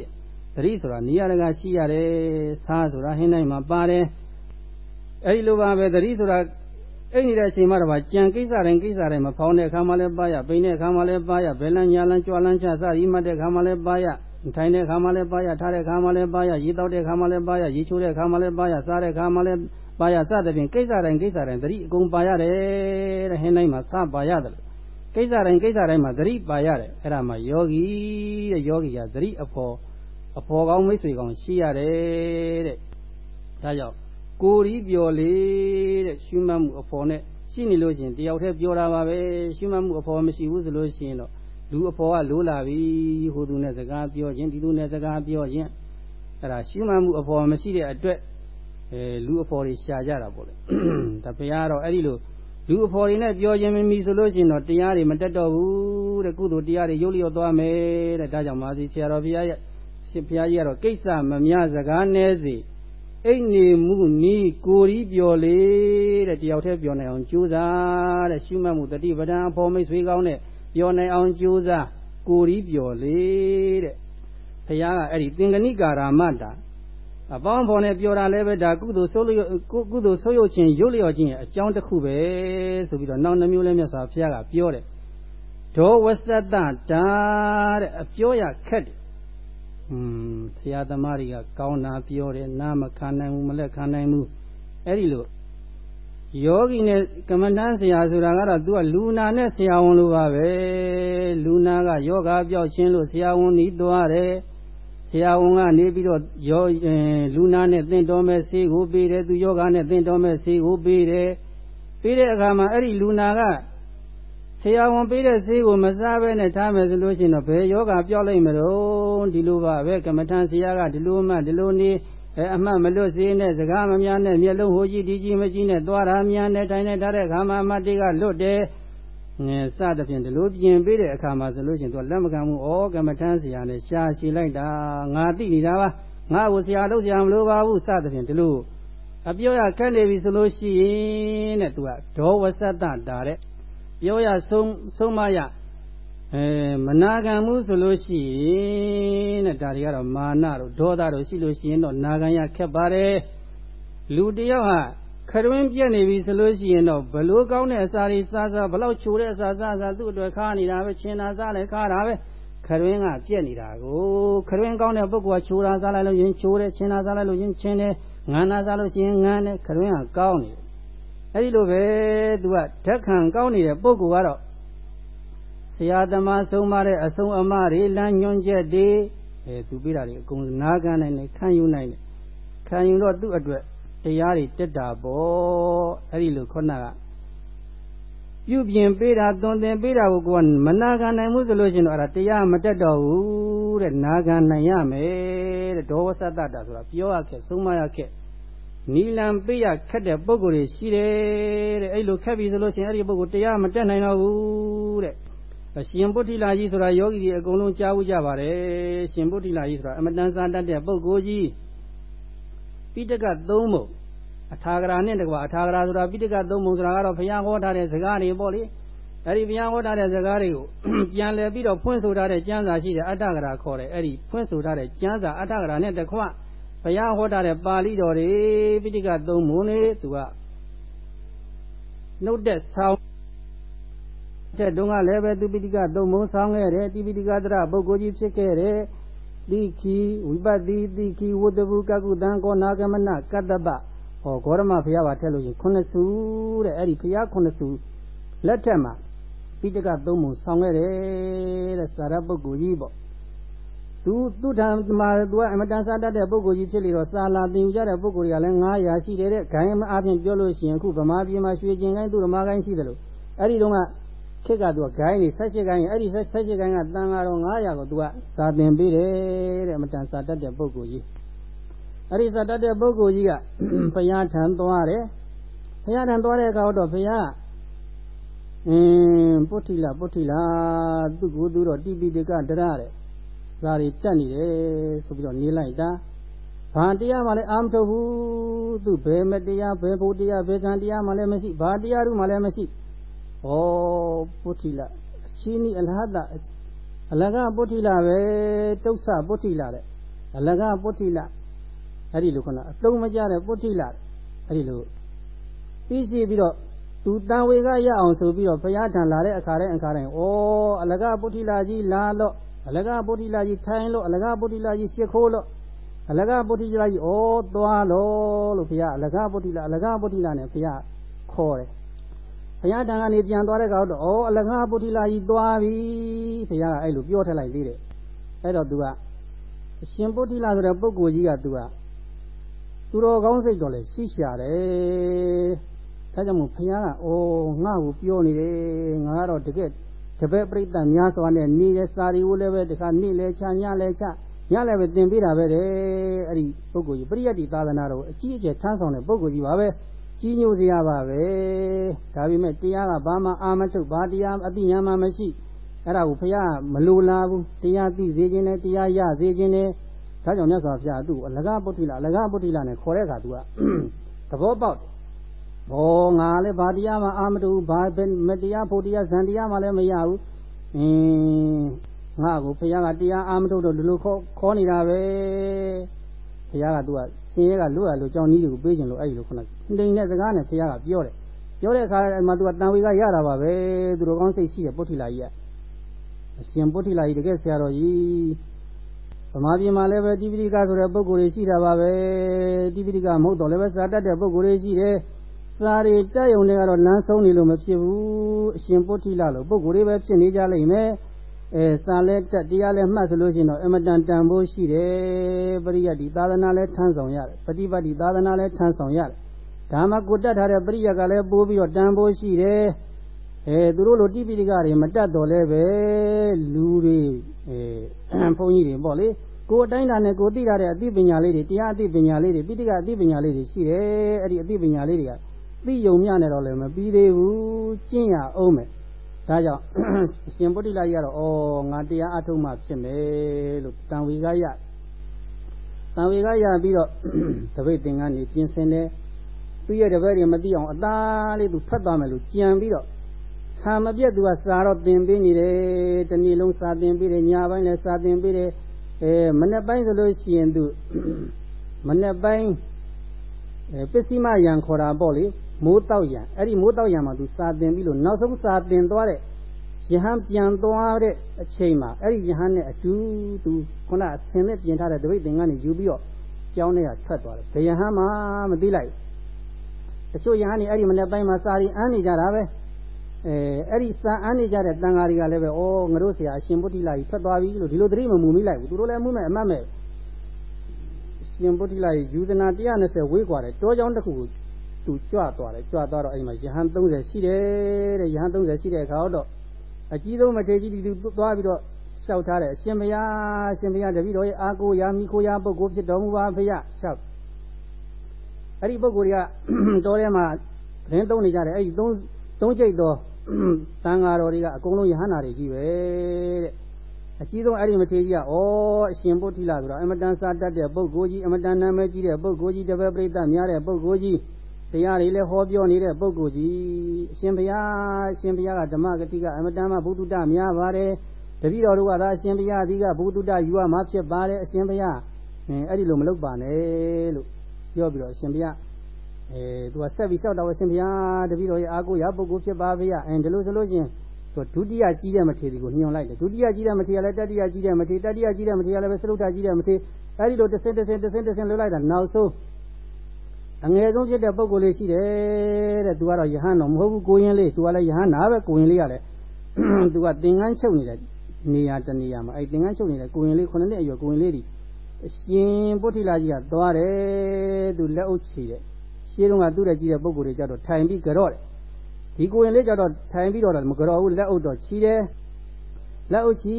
တတိဆိုတာနေရာတကာရှိရတယ်စားဆိုတာဟင်းတိုင်းမှာပါတယ်အဲ့ဒီလိုပါပဲတတိဆိုတာအဲ့ဒီတဲ့အချိန်မှတော့ကြံကိစ္စတိုင်းကိစ္စတိုင်းမဖောင်းတဲ့အခါမှလည်းပါရပိန်တဲ့အခါမှလည်းပါရဘယ်လန်းညာလန်းကြွလန်းချစသည်မှတ်တဲ့အခါမှလည်းပါရထိုင်တဲ့အခါမှလည်းပါရထားတဲ့အခါမှလည်းပါရရေတောက်တဲ့အခါမှလည်းပါရရေချိုးတဲ့အခါမှလည်းပါရစားတဲ့အခါမှလည်း ပါရစသဖြင့်ကိစ္စတိုင်းကိစ္စတိုင်းသတိအကုန်ပါရတယ်တဲ့ဟင်းတိုင်းမှာစပါရတယ်ကိစ္စတိုင်းကိစ္စတိုင်းမှာသတိပါရတယ်အဲ့ဒါမှယောဂီတဲ့ယောဂီကသတိအဖို့အဖို့ကောင်းမိတ်ဆွေကောင်းရှိရတယ်တဲ့ဒါကြောင့်ကိုရီပြောလေတဲ့ရှုမှတ်မှုအဖို့နဲ့ရှိနေလို့ရှိရင်တယောက်တည်းပြောတာပါပဲရှုမှတ်မှုအဖို့မရှိဘူးဆိုလို့ရှိရင်တော့လူအဖို့ကလိုးလာပြီဟိုသူနဲ့စကားပြောခြင်းဒီသူနဲ့စကားပြောခြင်းအဲ့ဒါရှုမှတ်မှုအဖို့မရှိတဲ့အတွက် အဲလူအဖော်တွေရှာကြတာပေါ့လေဒါဘုရားတော့အဲ့ဒီလိုလူအဖော်တွေနဲ့ပြောခြင်းမမီဆိုလို့ရှိရင်တော့တရားတွေမတက်တော့ဘူးတဲ့ကုသိုလ်တရားတွေရုပ်လျော့သွားမယ်တဲ့ဒါကြောင့်မာစီဆရာတော်ဘုရားရဲ့ရှင်ဘုရားကြီးကတော့ကိစ္စမများစကားနည်းစီအိတ်နေမှုနီးကိုရီပြောလေတဲ့တယောက်တည်းပြောနိုင်အောင်ကြိုးစားတဲ့ရှုမှတ်မှုတတိပဒံအဖော်မိတ်ဆွေကောင်းတဲ့ပြောနိုင်အောင်ကြိုးစားကိုရီပြောလေတဲ့ဘုရားကအဲ့ဒီသင်္ကနိကာရမတာ အပေါင်းဖော်နဲ့ပြောတာလည်းပဲဒါကုသိုလ်ဆိုးလို့ကုသိုလ်ဆိုးရုပ်ခြင်းရုပ်လျော်ခြင်းရဲ့အကြောင်းတစ်ခုပဲဆိုပြီးတော့နောက်နှမျိုးလည်းမြတ်စွာဘုရားကပြောတယ်ဒေါဝသတ္တတာတဲ့အပြောရခက်တယ်อืมဆရာသမားတွေကကောင်းတာပြောတယ်နားမခံနိုင်ဘူးမလက်ခံနိုင်ဘူးအဲ့ဒီလိုယောဂီနဲ့ကမ္မဋ္ဌာန်းဆရာဆိုတာကတော့ तू ကလူနာနဲ့ဆရာဝန်လိုပါပဲလူနာကယောဂပြောက်ခြင်းလို့ဆရာဝန်ဤသွားတယ်ဆ ရာဝန်ကနေပြီးတော့ယောလူနာနဲ့သင်တော်မဲ့ဆေးကိုပေးတယ်သူယောဂနဲ့သင်တော်မဲ့ဆေးကိုပေးတယ်ပေးတဲ့အခါမှာအဲ့ဒီလူနာကဆရာဝန်ပေးတဲ့ဆေးကိုမစားဘဲနဲ့ထားမယ်ဆိုလို့ရှိရင်တော့ဘယ်ယောဂပြောက်လိုက်မလို့ဒီလိုပါပဲကမ္မထန်ဆရာကဒီလိုမှဒီလိုနေအဲအမှတ်မလွတ်စေနဲ့စကားမများနဲ့မျက်လုံးဟိုကြည့်ဒီကြည့်မကြည့်နဲ့သွားတာများနဲ့တိုင်းနဲ့ထားတဲ့အခါမှာအမတ်တွေကလွတ်တယ် ငယ်စသဖြင့်ဒီလိုပြင်ပေးတဲ့အခါမှာဆိုလို့ရှိရင်သူလက်မခံဘူးဩကမ္မထမ်းဆရာနဲ့ရှားရှိလိုက်တာငါသိနေတာပါငါ့ကိုဆရာလုပ်ဆရာမလိုပါဘူးစသဖြင့်ဒီလိုအပြောရခက်နေပြီဆိုလို့ရှိရင်တဲ့သူကဒေါဝသတ္တတာတဲ့ပြောရဆုံးဆုံးမရအဲမနာခံမှုဆိုလို့ရှိရင်တဲ့ဒါတွေကတော့မာနတို့ဒေါသတို့ရှိလို့ရှိရင်တော့နာခံရခက်ပါတယ်လူတယောက်ဟာ ခရွင်းပြက်နေပြီဆိုလို့ရှိရင်တော့ဘလို့ကောင်းတဲ့အစာတွေစားစားဘလောက်ချိုတဲ့အစာစားစားသူ့အတွက်ခါနေတာပဲချင်းတာစားလည်းခါတာပဲခရွင်းကပြက်နေတာကိုခရွင်းကောင်းတဲ့ပုဂ္ဂိုလ်ကချိုတာစားလိုက်လို့ရင်ချိုတယ်ချင်းတာစားလိုက်လို့ရင်ချင်းတယ်ငန်းတာစားလို့ရှိရင်ငန်းတယ်ခရွင်းကကောင်းနေတယ်အဲဒီလိုပဲသူကဓက်ခံကောင်းနေတဲ့ပုဂ္ဂိုလ်ကတော့ဆရာသမားဆုံးမတဲ့အဆုံးအမတွေလမ်းညွှန်ချက်တွေအဲသူပြတာတွေအကုန်နားခံနိုင်တယ်ခံယူနိုင်တယ်ခံယူတော့သူ့အတွက် တရားတွေတက်တာပေါ့အဲ့ဒီလိုခုနကပြုပြင်ပေးတာသွန်သင်ပေးတာကိုကိုကမနာခံနိုင်မှုဆိုလို့ရှိရင်တော့အဲ့ဒါတရားမတက်တော့ဘူးတဲ့နာခံနိုင်ရမယ်တဲ့ဒေါဝသတ္တတာဆိုတာပြောရခဲ့ဆုံးမရခဲ့နီလံပေးရခက်တဲ့ပုံကိုယ်တွေရှိတယ်တဲ့အဲ့လိုခက်ပြီဆိုလို့ရှိရင်အဲ့ဒီပုံကိုတရားမတက်နိုင်တော့ဘူးတဲ့ရှင်ပုဋ္ဌိလာကြီးဆိုတာယောဂီတွေအကုန်လုံးကြားဘူးကြပါတယ်ရှင်ပုဋ္ဌိလာကြီးဆိုတာအမတန်စားတတ်တဲ့ပုဂ္ဂိုလ်ကြီး ပိဋကသုံးပုံအထာဂရာနဲ့တကွာအထာဂရာဆိုတာပိဋကသုံးပုံဆိုတာကတော့ဘုရားဟောထားတဲ့စကားတွေပေါ့လေအဲ့ဒီဘုရားဟောထားတဲ့စကားတွေကိုပြန်လည်ပြီးတော့ဖွင့်ဆိုထားတဲ့ကျမ်းစာရှိတဲ့အတ္တဂရာခေါ်တယ်အဲ့ဒီဖွင့်ဆိုထားတဲ့ကျမ်းစာအတ္တဂရာနဲ့တကွာဘုရားဟောထားတဲ့ပါဠိတော်တွေပိဋကသုံးပုံနေသူကနှုတ်တဲ့ဆောင်းတဲ့တုန်းကလည်းပဲသူပိဋကသုံးပုံဆောင်းခဲ့တယ်တိပိဋကသရပုဂ္ဂိုလ်ကြီးဖြစ်ခဲ့တယ် တိခိဝိပတ္တိတိခိဝတ္တပုကကုတံကောနာကမနကတ္တပဟောဂေါရမဘုရားပါထက်လို့ရင်ခုနှစ်စုတဲ့အဲ့ဒီဘုရားခုနှစ်စုလက်ထက်မှာပိဋကသုံးပုံဆောင်ခဲ့တယ်တဲ့စာရပုဂ္ဂိုလ်ကြီးပေါ့သူသူထံမှာသူကအမတန်စားတတ်တဲ့ပုဂ္ဂိုလ်ကြီးဖြစ်လေတော့စာလာသင်ယူကြတဲ့ပုဂ္ဂိုလ်တွေကလည်း900ရှိတယ်တဲ့ဂိုင်းအပြင်ပြောလို့ရှိရင်အခုဗမာပြည်မှာရွှေကျင်ကိုင်းသူဓမ္မကိုင်းရှိတယ်လို့အဲ့ဒီတော့က ခခေတ်ကသူကဂိုင်းနေ16ဂိုင်းအဲ့ဒီ16ဂိုင်းကတန်ဃာတော်900ကိုသူကစာသင်ပေးတယ်တဲ့အမတန်စာတတ်တဲ့ပုဂ္ဂိုလ်ကြီးအဲ့ဒီစာတတ်တဲ့ပုဂ္ဂိုလ်ကြီးကဘုရားထံသွားတယ်ဘုရားထံသွားတဲ့အခါတော့ဘုရားအင်းပုထိလာပုထိလာသူကိုသူတော့တိပိတကဒရတဲ့စာရီတက်နေတယ်ဆိုပြီးတော့နေလိုက်တာဘာတရားမှလည်းအာမထုတ်ဘူးသူဘယ်မတရားဘယ်ဘုတရားဘယ်ကံတရားမှလည်းမရှိဘာတရားတို့မှလည်းမရှိ ဩပုထိလာအချင်းဤအလဟတအလကပုထိလာပဲတုတ်ဆပုထိလာတဲ့အလကပုထိလာအဲ့ဒီလိုခဏအသုံးမကျတဲ့ပုထိလာအဲ့ဒီလိုသိရှိပြီးတော့သူတန်ဝေကရအောင်ဆိုပြီးတော့ဘုရားထံလာတဲ့အခါတိုင်းအခါတိုင်းဩအလကပုထိလာကြီးလာလို့အလကပုထိလာကြီးထိုင်လို့အလကပုထိလာကြီးရှ िख ိုးလို့အလကပုထိလာကြီးဩသွားလို့လို့ဘုရားအလကပုထိလာအလကပုထိလာနဲ့ဘုရားခေါ်တယ်ဘု ရားတန်ကနေပြန်သွားတဲ့ကောင်တော့ဩအလကပုထိလာကြီးသွားပြီဘုရားကအဲ့လိုပြောထက်လိုက်သေးတယ်အဲ့တော့သူကအရှင်ပုထိလာဆိုတဲ့ပုဂ္ဂိုလ်ကြီးကသူကသူတော်ကောင်းစိတ်တော်လဲရှိရှာတယ်ဒါကြောင့်မို့ဘုရားကအိုးငါ့ကိုပြောနေတယ်ငါကတော့တကယ်တပည့်ပြိတ္တများစွာနဲ့နေတဲ့စာရီကိုလည်းပဲတခါနေ့လဲချညလဲချညလည်းပဲသင်ပေးတာပဲတဲ့အဲ့ဒီပုဂ္ဂိုလ်ကြီးပရိယတ်တိသာသနာတော်အကြီးအကျယ်ထမ်းဆောင်တဲ့ပုဂ္ဂိုလ်ကြီးပါပဲ ကြီးညိုစရာပါပဲဒါပေမဲ့တရားကဘာမှအာမထုတ်ဘာတရားအတိညာမှမရှိအဲ့ဒါကိုဘုရားမလိုလားဘူးတရားသိစေခြင်းနဲ့တရားရစေခြင်းနဲ့ဒါကြောင့်မြတ်စွာဘုရားသူ့အလကပုတ္တိလအလကပုတ္တိလနဲ့ခေါ်တဲ့အခါသူကသဘောပေါက်တယ်ဘောငါလည်းဘာတရားမှအာမတူဘာမတရားဖို့တရားဇန်တရားမှလည်းမရဘူးအင်းငါကိုဘုရားကတရားအာမတူတော့ဒီလိုခေါ်ခေါ်နေတာပဲဘုရားကသူက ရှင်ရဲကလွတ်ရလို့ကြောင်းကြီးတွေကိုပေးခြင်းလို့အဲ့ဒီလိုခုနတိမ်တဲ့စကားနဲ့ဘုရားကပြောတယ်ပြောတဲ့အခါမှာသူကတန်ဝေကရတာပါပဲသူတို့ကောင်းစိတ်ရှိတယ်ပုထိလာကြီးကအရှင်ပုထိလာကြီးတကယ်ဆရာတော်ကြီးဗမာပြည်မှာလည်းပဲတိပိဋကဆိုတဲ့ပုဂ္ဂိုလ်တွေရှိတာပါပဲတိပိဋကမဟုတ်တော့လည်းပဲစာတတ်တဲ့ပုဂ္ဂိုလ်တွေရှိတယ်စာရီတက်ယုံတွေကတော့လမ်းဆုံးနေလို့မဖြစ်ဘူးအရှင်ပုထိလာလို့ပုဂ္ဂိုလ်တွေပဲဖြစ်နေကြလိမ့်မယ် အဲစာလဲတက်တရားလဲမှတ်ဆိုလို့ရှိရင်တော့အမတန်တန်ဖို့ရှိတယ်ပရိယတ်ဒီသာသနာလဲထမ်းဆောင်ရတယ်ပฏิပတ်ဒီသာသနာလဲထမ်းဆောင်ရတယ်ဒါမှကိုတက်ထားတဲ့ပရိယတ်ကလည်းပိုးပြီးတော့တန်ဖို့ရှိတယ်အဲသူတို့လိုတိပိဋကတွေမတက်တော်လဲပဲလူတွေအဲဘုန်းကြီးတွေပေါ့လေကိုအတိုင်းတာနဲ့ကိုသိရတဲ့အသိပညာလေးတွေတရားအသိပညာလေးတွေပိဋကအသိပညာလေးတွေရှိတယ်အဲ့ဒီအသိပညာလေးတွေကသိယုံမြနဲ့တော့လည်းမပြီးသေးဘူးကျင့်ရအောင်မယ် ဒါကြောင့်အရှင်ဗုဒ္ဓလာကြီးကတော့ဩငါတရားအထုတ်မှဖြစ်မယ်လို့တန်ဝေကရတန်ဝေကရပြီးတော့တပိတ်သင်္ကန်းကြီးပြင်ဆင်တယ်သူ့ရဲ့တပည့်တွေမသိအောင်အသားလေးသူဖတ်သွားမယ်လို့ကြံပြီးတော့ဟာမပြတ်သူကစာတော့သင်ပေးနေတယ်တနေ့လုံးစာသင်ပေးတယ်ညပိုင်းလည်းစာသင်ပေးတယ်အဲမနေ့ပိုင်းဆိုလို့ရှိရင်သူမနေ့ပိုင်းအဲပစ္စည်းမယံခေါ်တာပေါ့လေ မိုးတောက်ရံအဲ့ဒီမိုးတောက်ရံမှာသူစာတင်ပြီးလို့နောက်ဆုံးစာတင်သွားတဲ့ယဟန်ပြန်သွားတဲ့အချိန်မှာအဲ့ဒီယဟန်နဲ့အတူသူခုနအဆင်နဲ့ပြင်ထားတဲ့တပိတ်သင်္ကန်းတွေယူပြီးတော့ကျောင်းထဲကထွက်သွားတယ်ဘယ်ယဟန်မှမသိလိုက်တချို့ယဟန်တွေအဲ့ဒီမနေ့ပိုင်းမှာစာရီအန်းနေကြတာပဲအဲအဲ့ဒီစာအန်းနေကြတဲ့တန်ဃာတွေကလည်းပဲဩငါတို့ဆရာအရှင်ဗုဒ္ဓလာကြီးထွက်သွားပြီလို့ဒီလိုသတိမမူမိလိုက်ဘူးသူတို့လည်းမှုမဲ့အမှတ်မဲ့ရှင်ဗုဒ္ဓလာကြီးယူဇနာ120ဝေးกว่าတယ်တောကြောင်းတစ်ခုကို သူကြွသွားတယ်ကြွသွားတော့အဲ့ဒီမှာယဟန်30ရှိတယ်တဲ့ယဟန်30ရှိတဲ့အခါတော့အကြီးဆုံးမထေကြီးဒီသူသွားပြီးတော့လျှောက်ထားတယ်အရှင်ဘုရားအရှင်ဘုရားတပည့်တော်ရဲ့အာကိုရာမိခိုရာပုဂ္ဂိုလ်ဖြစ်တော်မူပါဖေရလျှောက်အဲ့ဒီပုဂ္ဂိုလ်တွေကတော်ထဲမှာသတင်းသုံးနေကြတယ်အဲ့ဒီသုံးသုံးကြိတ်တော်တန်ဃာတော်တွေကအကုန်လုံးယဟန္တာတွေကြီးပဲတဲ့အကြီးဆုံးအဲ့ဒီမထေကြီးကဩအရှင်ပုထိလာဆိုတော့အမတန်စာတတ်တဲ့ပုဂ္ဂိုလ်ကြီးအမတန်နာမည်ကြီးတဲ့ပုဂ္ဂိုလ်ကြီးတပည့်ပရိသတ်များတဲ့ပုဂ္ဂိုလ်ကြီး တရားတွေလည်းဟောပြောနေတဲ့ပုဂ္ဂိုလ်ကြီးအရှင်ဘုရားအရှင်ဘုရားကဓမ္မဂတိကအမတန်မှဘုဒ္ဓတများပါတယ်တပည့်တော်တို့ကသာအရှင်ဘုရားဒီကဘုဒ္ဓတယူရမှာဖြစ်ပါတယ်အရှင်ဘုရားအင်းအဲ့ဒီလိုမလုပ်ပါနဲ့လို့ပြောပြီးတော့အရှင်ဘုရားအဲသူကဆက်ပြီးလျှောက်တော့အရှင်ဘုရားတပည့်တော်ရဲ့အာကိုရပုဂ္ဂိုလ်ဖြစ်ပါဗျာအင်းဒီလိုဆိုလို့ချင်းသူဒုတိယကြီးတဲ့မထေရီကိုညွှန်လိုက်တယ်ဒုတိယကြီးတဲ့မထေရီကလည်းတတိယကြီးတဲ့မထေရီတတိယကြီးတဲ့မထေရီကလည်းပဲသရုတ်ထကြီးတဲ့မထေရီအဲ့ဒီလိုတစ်ဆင့်တစ်ဆင့်တစ်ဆင့်တစ်ဆင့်လွတ်လိုက်တာနောက်ဆုံး အငယ်ဆုံးဖြစ်တဲ့ပုံကိုယ်လေးရှိတယ်တဲ့သူကတော့ယဟန်တော်မဟုတ်ဘူးကိုရင်လေးသူကလည်းယဟန်နာပဲကိုရင်လေးကလည်းသူကသင်္ကန်းချုပ်နေတဲ့နေရာတနေရာမှာအဲ့သင်္ကန်းချုပ်နေတဲ့ကိုရင်လေးခုနှစ်နှစ်အရွယ်ကိုရင်လေးဒီအရှင်ပုထိလာကြီးကသွားတယ်သူလက်အုပ်ချီတဲ့ရှင်းတော့ကသူ့ရဲ့ကြီးတဲ့ပုံကိုယ်တွေကြတော့ထိုင်ပြီးကြော့တယ်ဒီကိုရင်လေးကြတော့ထိုင်ပြီးတော့မကြော်ဘူးလက်အုပ်တော့ချီတယ်လက်အုပ်ချီ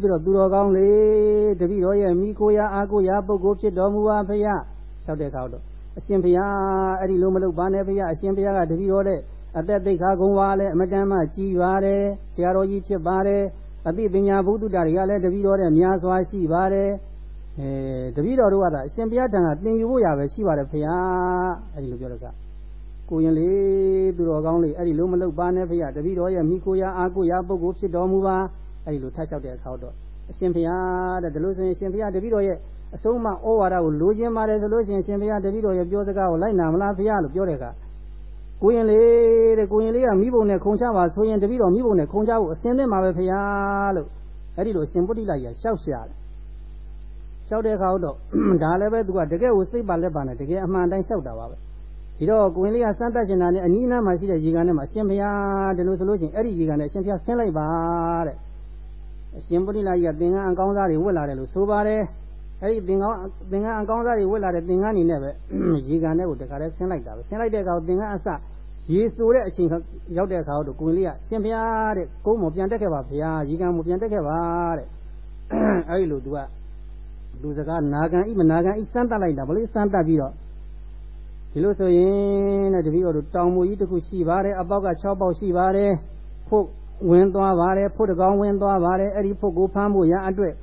ပြီးတော့သူတော်ကောင်းလေးတပည့်တော်ရဲ့မိကိုရာအာကိုရာပုဂ္ဂိုလ်ဖြစ်တော်မူပါဖရာလျှောက်တဲ့အခါတော့ အရှင်ဘုရားအဲ့ဒီလိုမလုပ်ပါနဲ့ဘုရားအရှင်ဘုရားကတပည့်တော်တဲ့အသက်သိခါကုံဝါလဲအမတန်မှကြီးပါတယ်ဆရာတော်ကြီးဖြစ်ပါတယ်အသိပညာဘုဒ္ဓတာတွေကလည်းတပည့်တော်တဲ့များစွာရှိပါတယ်အဲတပည့်တော်တို့ကသာအရှင်ဘုရားတန်ကသင်ယူဖို့ရပဲရှိပါတယ်ဘုရားအဲ့ဒီလိုပြောတော့ကကိုရင်လေးသူတော်ကောင်းလေးအဲ့ဒီလိုမလုပ်ပါနဲ့ဘုရားတပည့်တော်ရဲ့မိကိုရာအာကိုရာပုဂ္ဂိုလ်ဖြစ်တော်မူပါအဲ့ဒီလိုထပ်လျှောက်တဲ့အခါတော့အရှင်ဘုရားတဲ့ဒါလို့ဆိုရင်အရှင်ဘုရားတပည့်တော်ရဲ့ အဆုံးမဩဝါဒကိုလိုချင်ပါတယ်ဆိုလို့ရှိရင်ရှင်ဘုရားတပည့်တော်ရဲ့ပြောစကားကိုလိုက်နာမလားဘုရားလို့ပြောတဲ့အခါကိုရင်လေးတဲ့ကိုရင်လေးကမိဘုံနဲ့ခုံချပါဆိုရင်တပည့်တော်မိဘုံနဲ့ခုံချဖို့အစင်သင့်ပါပဲဘုရားလို့အဲ့ဒီလိုရှင်ပုတ္တိလိုက်ရရှောက်ရှာတယ်ရှောက်တဲ့အခါတော့ဒါလည်းပဲသူကတကယ်ကိုစိတ်ပါလက်ပါနဲ့တကယ်အမှန်တိုင်းရှောက်တာပါပဲဒီတော့ကိုရင်လေးကစမ်းတတ်ကျင်တာနဲ့အနီးအနားမှာရှိတဲ့ရေကန်ထဲမှာရှင်ဘုရားဒီလိုဆိုလို့ရှိရင်အဲ့ဒီရေကန်ထဲရှင်ဘုရားဆင်းလိုက်ပါတဲ့အရှင်ပုရိလာကြီးကသင်္ကန်းအကောင်းစားတွေဝတ်လာတယ်လို့ဆိုပါတယ် အဲ့ဒီသင်္ကန်းသင်္ကန်းအကောင်းစားတွေဝတ်လာတဲ့သင်္ကန်းနေနဲ့ပဲရေကန်ထဲကိုတခါတည်းဆင်းလိုက်တာပဲဆင်းလိုက်တဲ့အခါသင်္ကန်းအစရေဆိုတဲ့အချိန်ရောက်တဲ့အခါတော့ကိုင်လေးကရှင်ဘုရားတဲ့ကိုယ်မပြန်တက်ခဲ့ပါဘုရားရေကန်မပြန်တက်ခဲ့ပါတဲ့အဲ့ဒီလိုသူကလူစကားနာခံဤမနာခံဤစမ်းတတ်လိုက်တာဗလေစမ်းတတ်ပြီးတော့ဒီလိုဆိုရင်တဲ့တပည့်တော်တို့တောင်မူကြီးတစ်ခုရှိပါတယ်အပေါက်က6ပေါက်ရှိပါတယ်ဖို့ဝင်သွားပါတယ်ဖို့တကောင်ဝင်သွားပါတယ်အဲ့ဒီဖို့ကိုဖမ်းဖို့ရန်အတွက်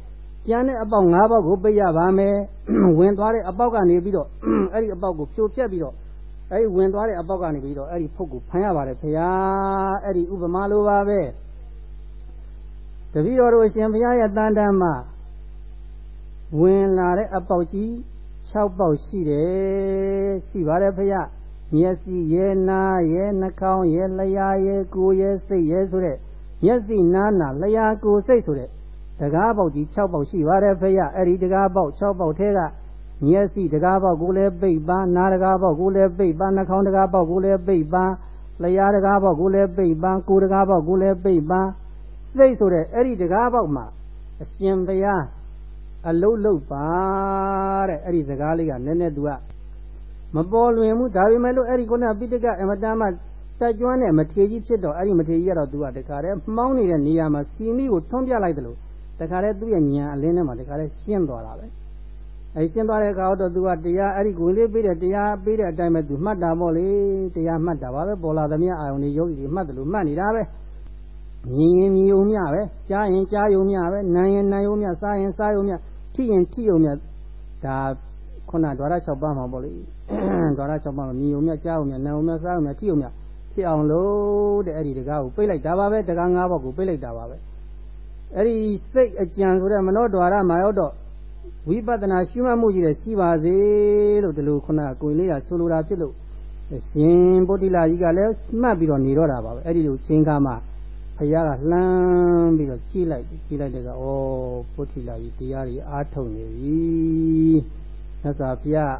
ကျန်တဲ့အပေါက်၅ပေါက်ကိုပိတ်ရပါမယ်ဝင်သွားတဲ့အပေါက်ကနေပြီးတော့အဲ့ဒီအပေါက်ကိုဖြိုဖျက်ပြီးတော့အဲ့ဒီဝင်သွားတဲ့အပေါက်ကနေပြီးတော့အဲ့ဒီဖို့ကိုဖမ်းရပါတယ်ဖေဟာအဲ့ဒီဥပမာလိုပါပဲတပည့်တော်တို့ရှင်ဘုရားရဲ့တန်တမ်းမှာဝင်လာတဲ့အပေါက်ကြီး6ပေါက်ရှိတယ်ရှိပါတယ်ဖေဟာမျက်စိရဲ့နားရဲ့နှာခေါင်းရဲ့လျှာရဲ့ကိုယ်ရဲ့စိတ်ရဲ့ဆိုတဲ့မျက်စိနားနာလျှာကိုယ်စိတ်ဆိုတဲ့ တကားပေါက်ကြီး6ပေါက်ရှိပါတယ်ဖေရအဲ့ဒီတကားပေါက်6ပေါက်ထဲကမျက်စိတကားပေါက်ကိုလည်းပိတ်ပါနားတကားပေါက်ကိုလည်းပိတ်ပါနှာခေါင်းတကားပေါက်ကိုလည်းပိတ်ပါလျှာတကားပေါက်ကိုလည်းပိတ်ပါကိုယ်တကားပေါက်ကိုလည်းပိတ်ပါစိတ်ဆိုတဲ့အဲ့ဒီတကားပေါက်မှာအရှင်ဘုရားအလုတ်လုတ်ပါတဲ့အဲ့ဒီစကားလေးကနည်းနည်းသူကမပေါ်လွင်ဘူးဒါပေမဲ့လို့အဲ့ဒီခုနပိဋကအမတန်မှတက်ကျွမ်းတဲ့မထေကြီးဖြစ်တော့အဲ့ဒီမထေကြီးကတော့သူကတခါတည်းမှောင်းနေတဲ့နေရာမှာစီမီကိုထွန်းပြလိုက်တယ်လို့တ ခါတည်းသူ့ရဲ့ဉာဏ်အလင်းထဲမှာတခါတည်းရှင်းသွားတာပဲအဲရှင်းသွားတဲ့အခါတော့သူကတရားအဲ့ဒီကိုလေးပေးတဲ့တရားပေးတဲ့အတိုင်းပဲသူမှတ်တာပေါ့လေတရားမှတ်တာပါပဲပေါ်လာသမျှအာယုန်တွေယောဂီတွေမှတ်တယ်လို့မှတ်နေတာပဲမြင်ရင်မြင်ုံမြပဲကြားရင်ကြားယုံမြပဲနားရင်နားယုံမြစားရင်စားယုံမြထိရင်ထိယုံမြဒါခုနဒွါရ6ပါးမှာပေါ့လေဒွါရ6ပါးမှာမြင်ုံမြကြားယုံမြနားယုံမြစားယုံမြထိယုံမြဖြစ်အောင်လို့တဲ့အဲ့ဒီတကားကိုပိတ်လိုက်တာပါပဲတကား၅ဘောက်ကိုပိတ်လိုက်တာပါပဲ အဲ့ဒီစိတ်အကြံဆိုတဲ့မနောဒွါရမှာရောက်တော့ဝိပဿနာရှုမှတ်မှုကြီးတဲ့ရှိပါစေလို့ဒီလိုခုနကကိုယ်လေးကဆိုလိုတာဖြစ်လို့ရှင်ဗုဒ္ဓလာကြီးကလည်းမှတ်ပြီးတော့နေတော့တာပါပဲအဲ့ဒီလိုချင်းကားမှဖခင်ကလှမ်းပြီးတော့ကြည့်လိုက်ကြည့်လိုက်တဲ့ကဩဗုဒ္ဓလာကြီးတရားကြီးအားထုတ်နေပြီမြတ်စွာဘုရား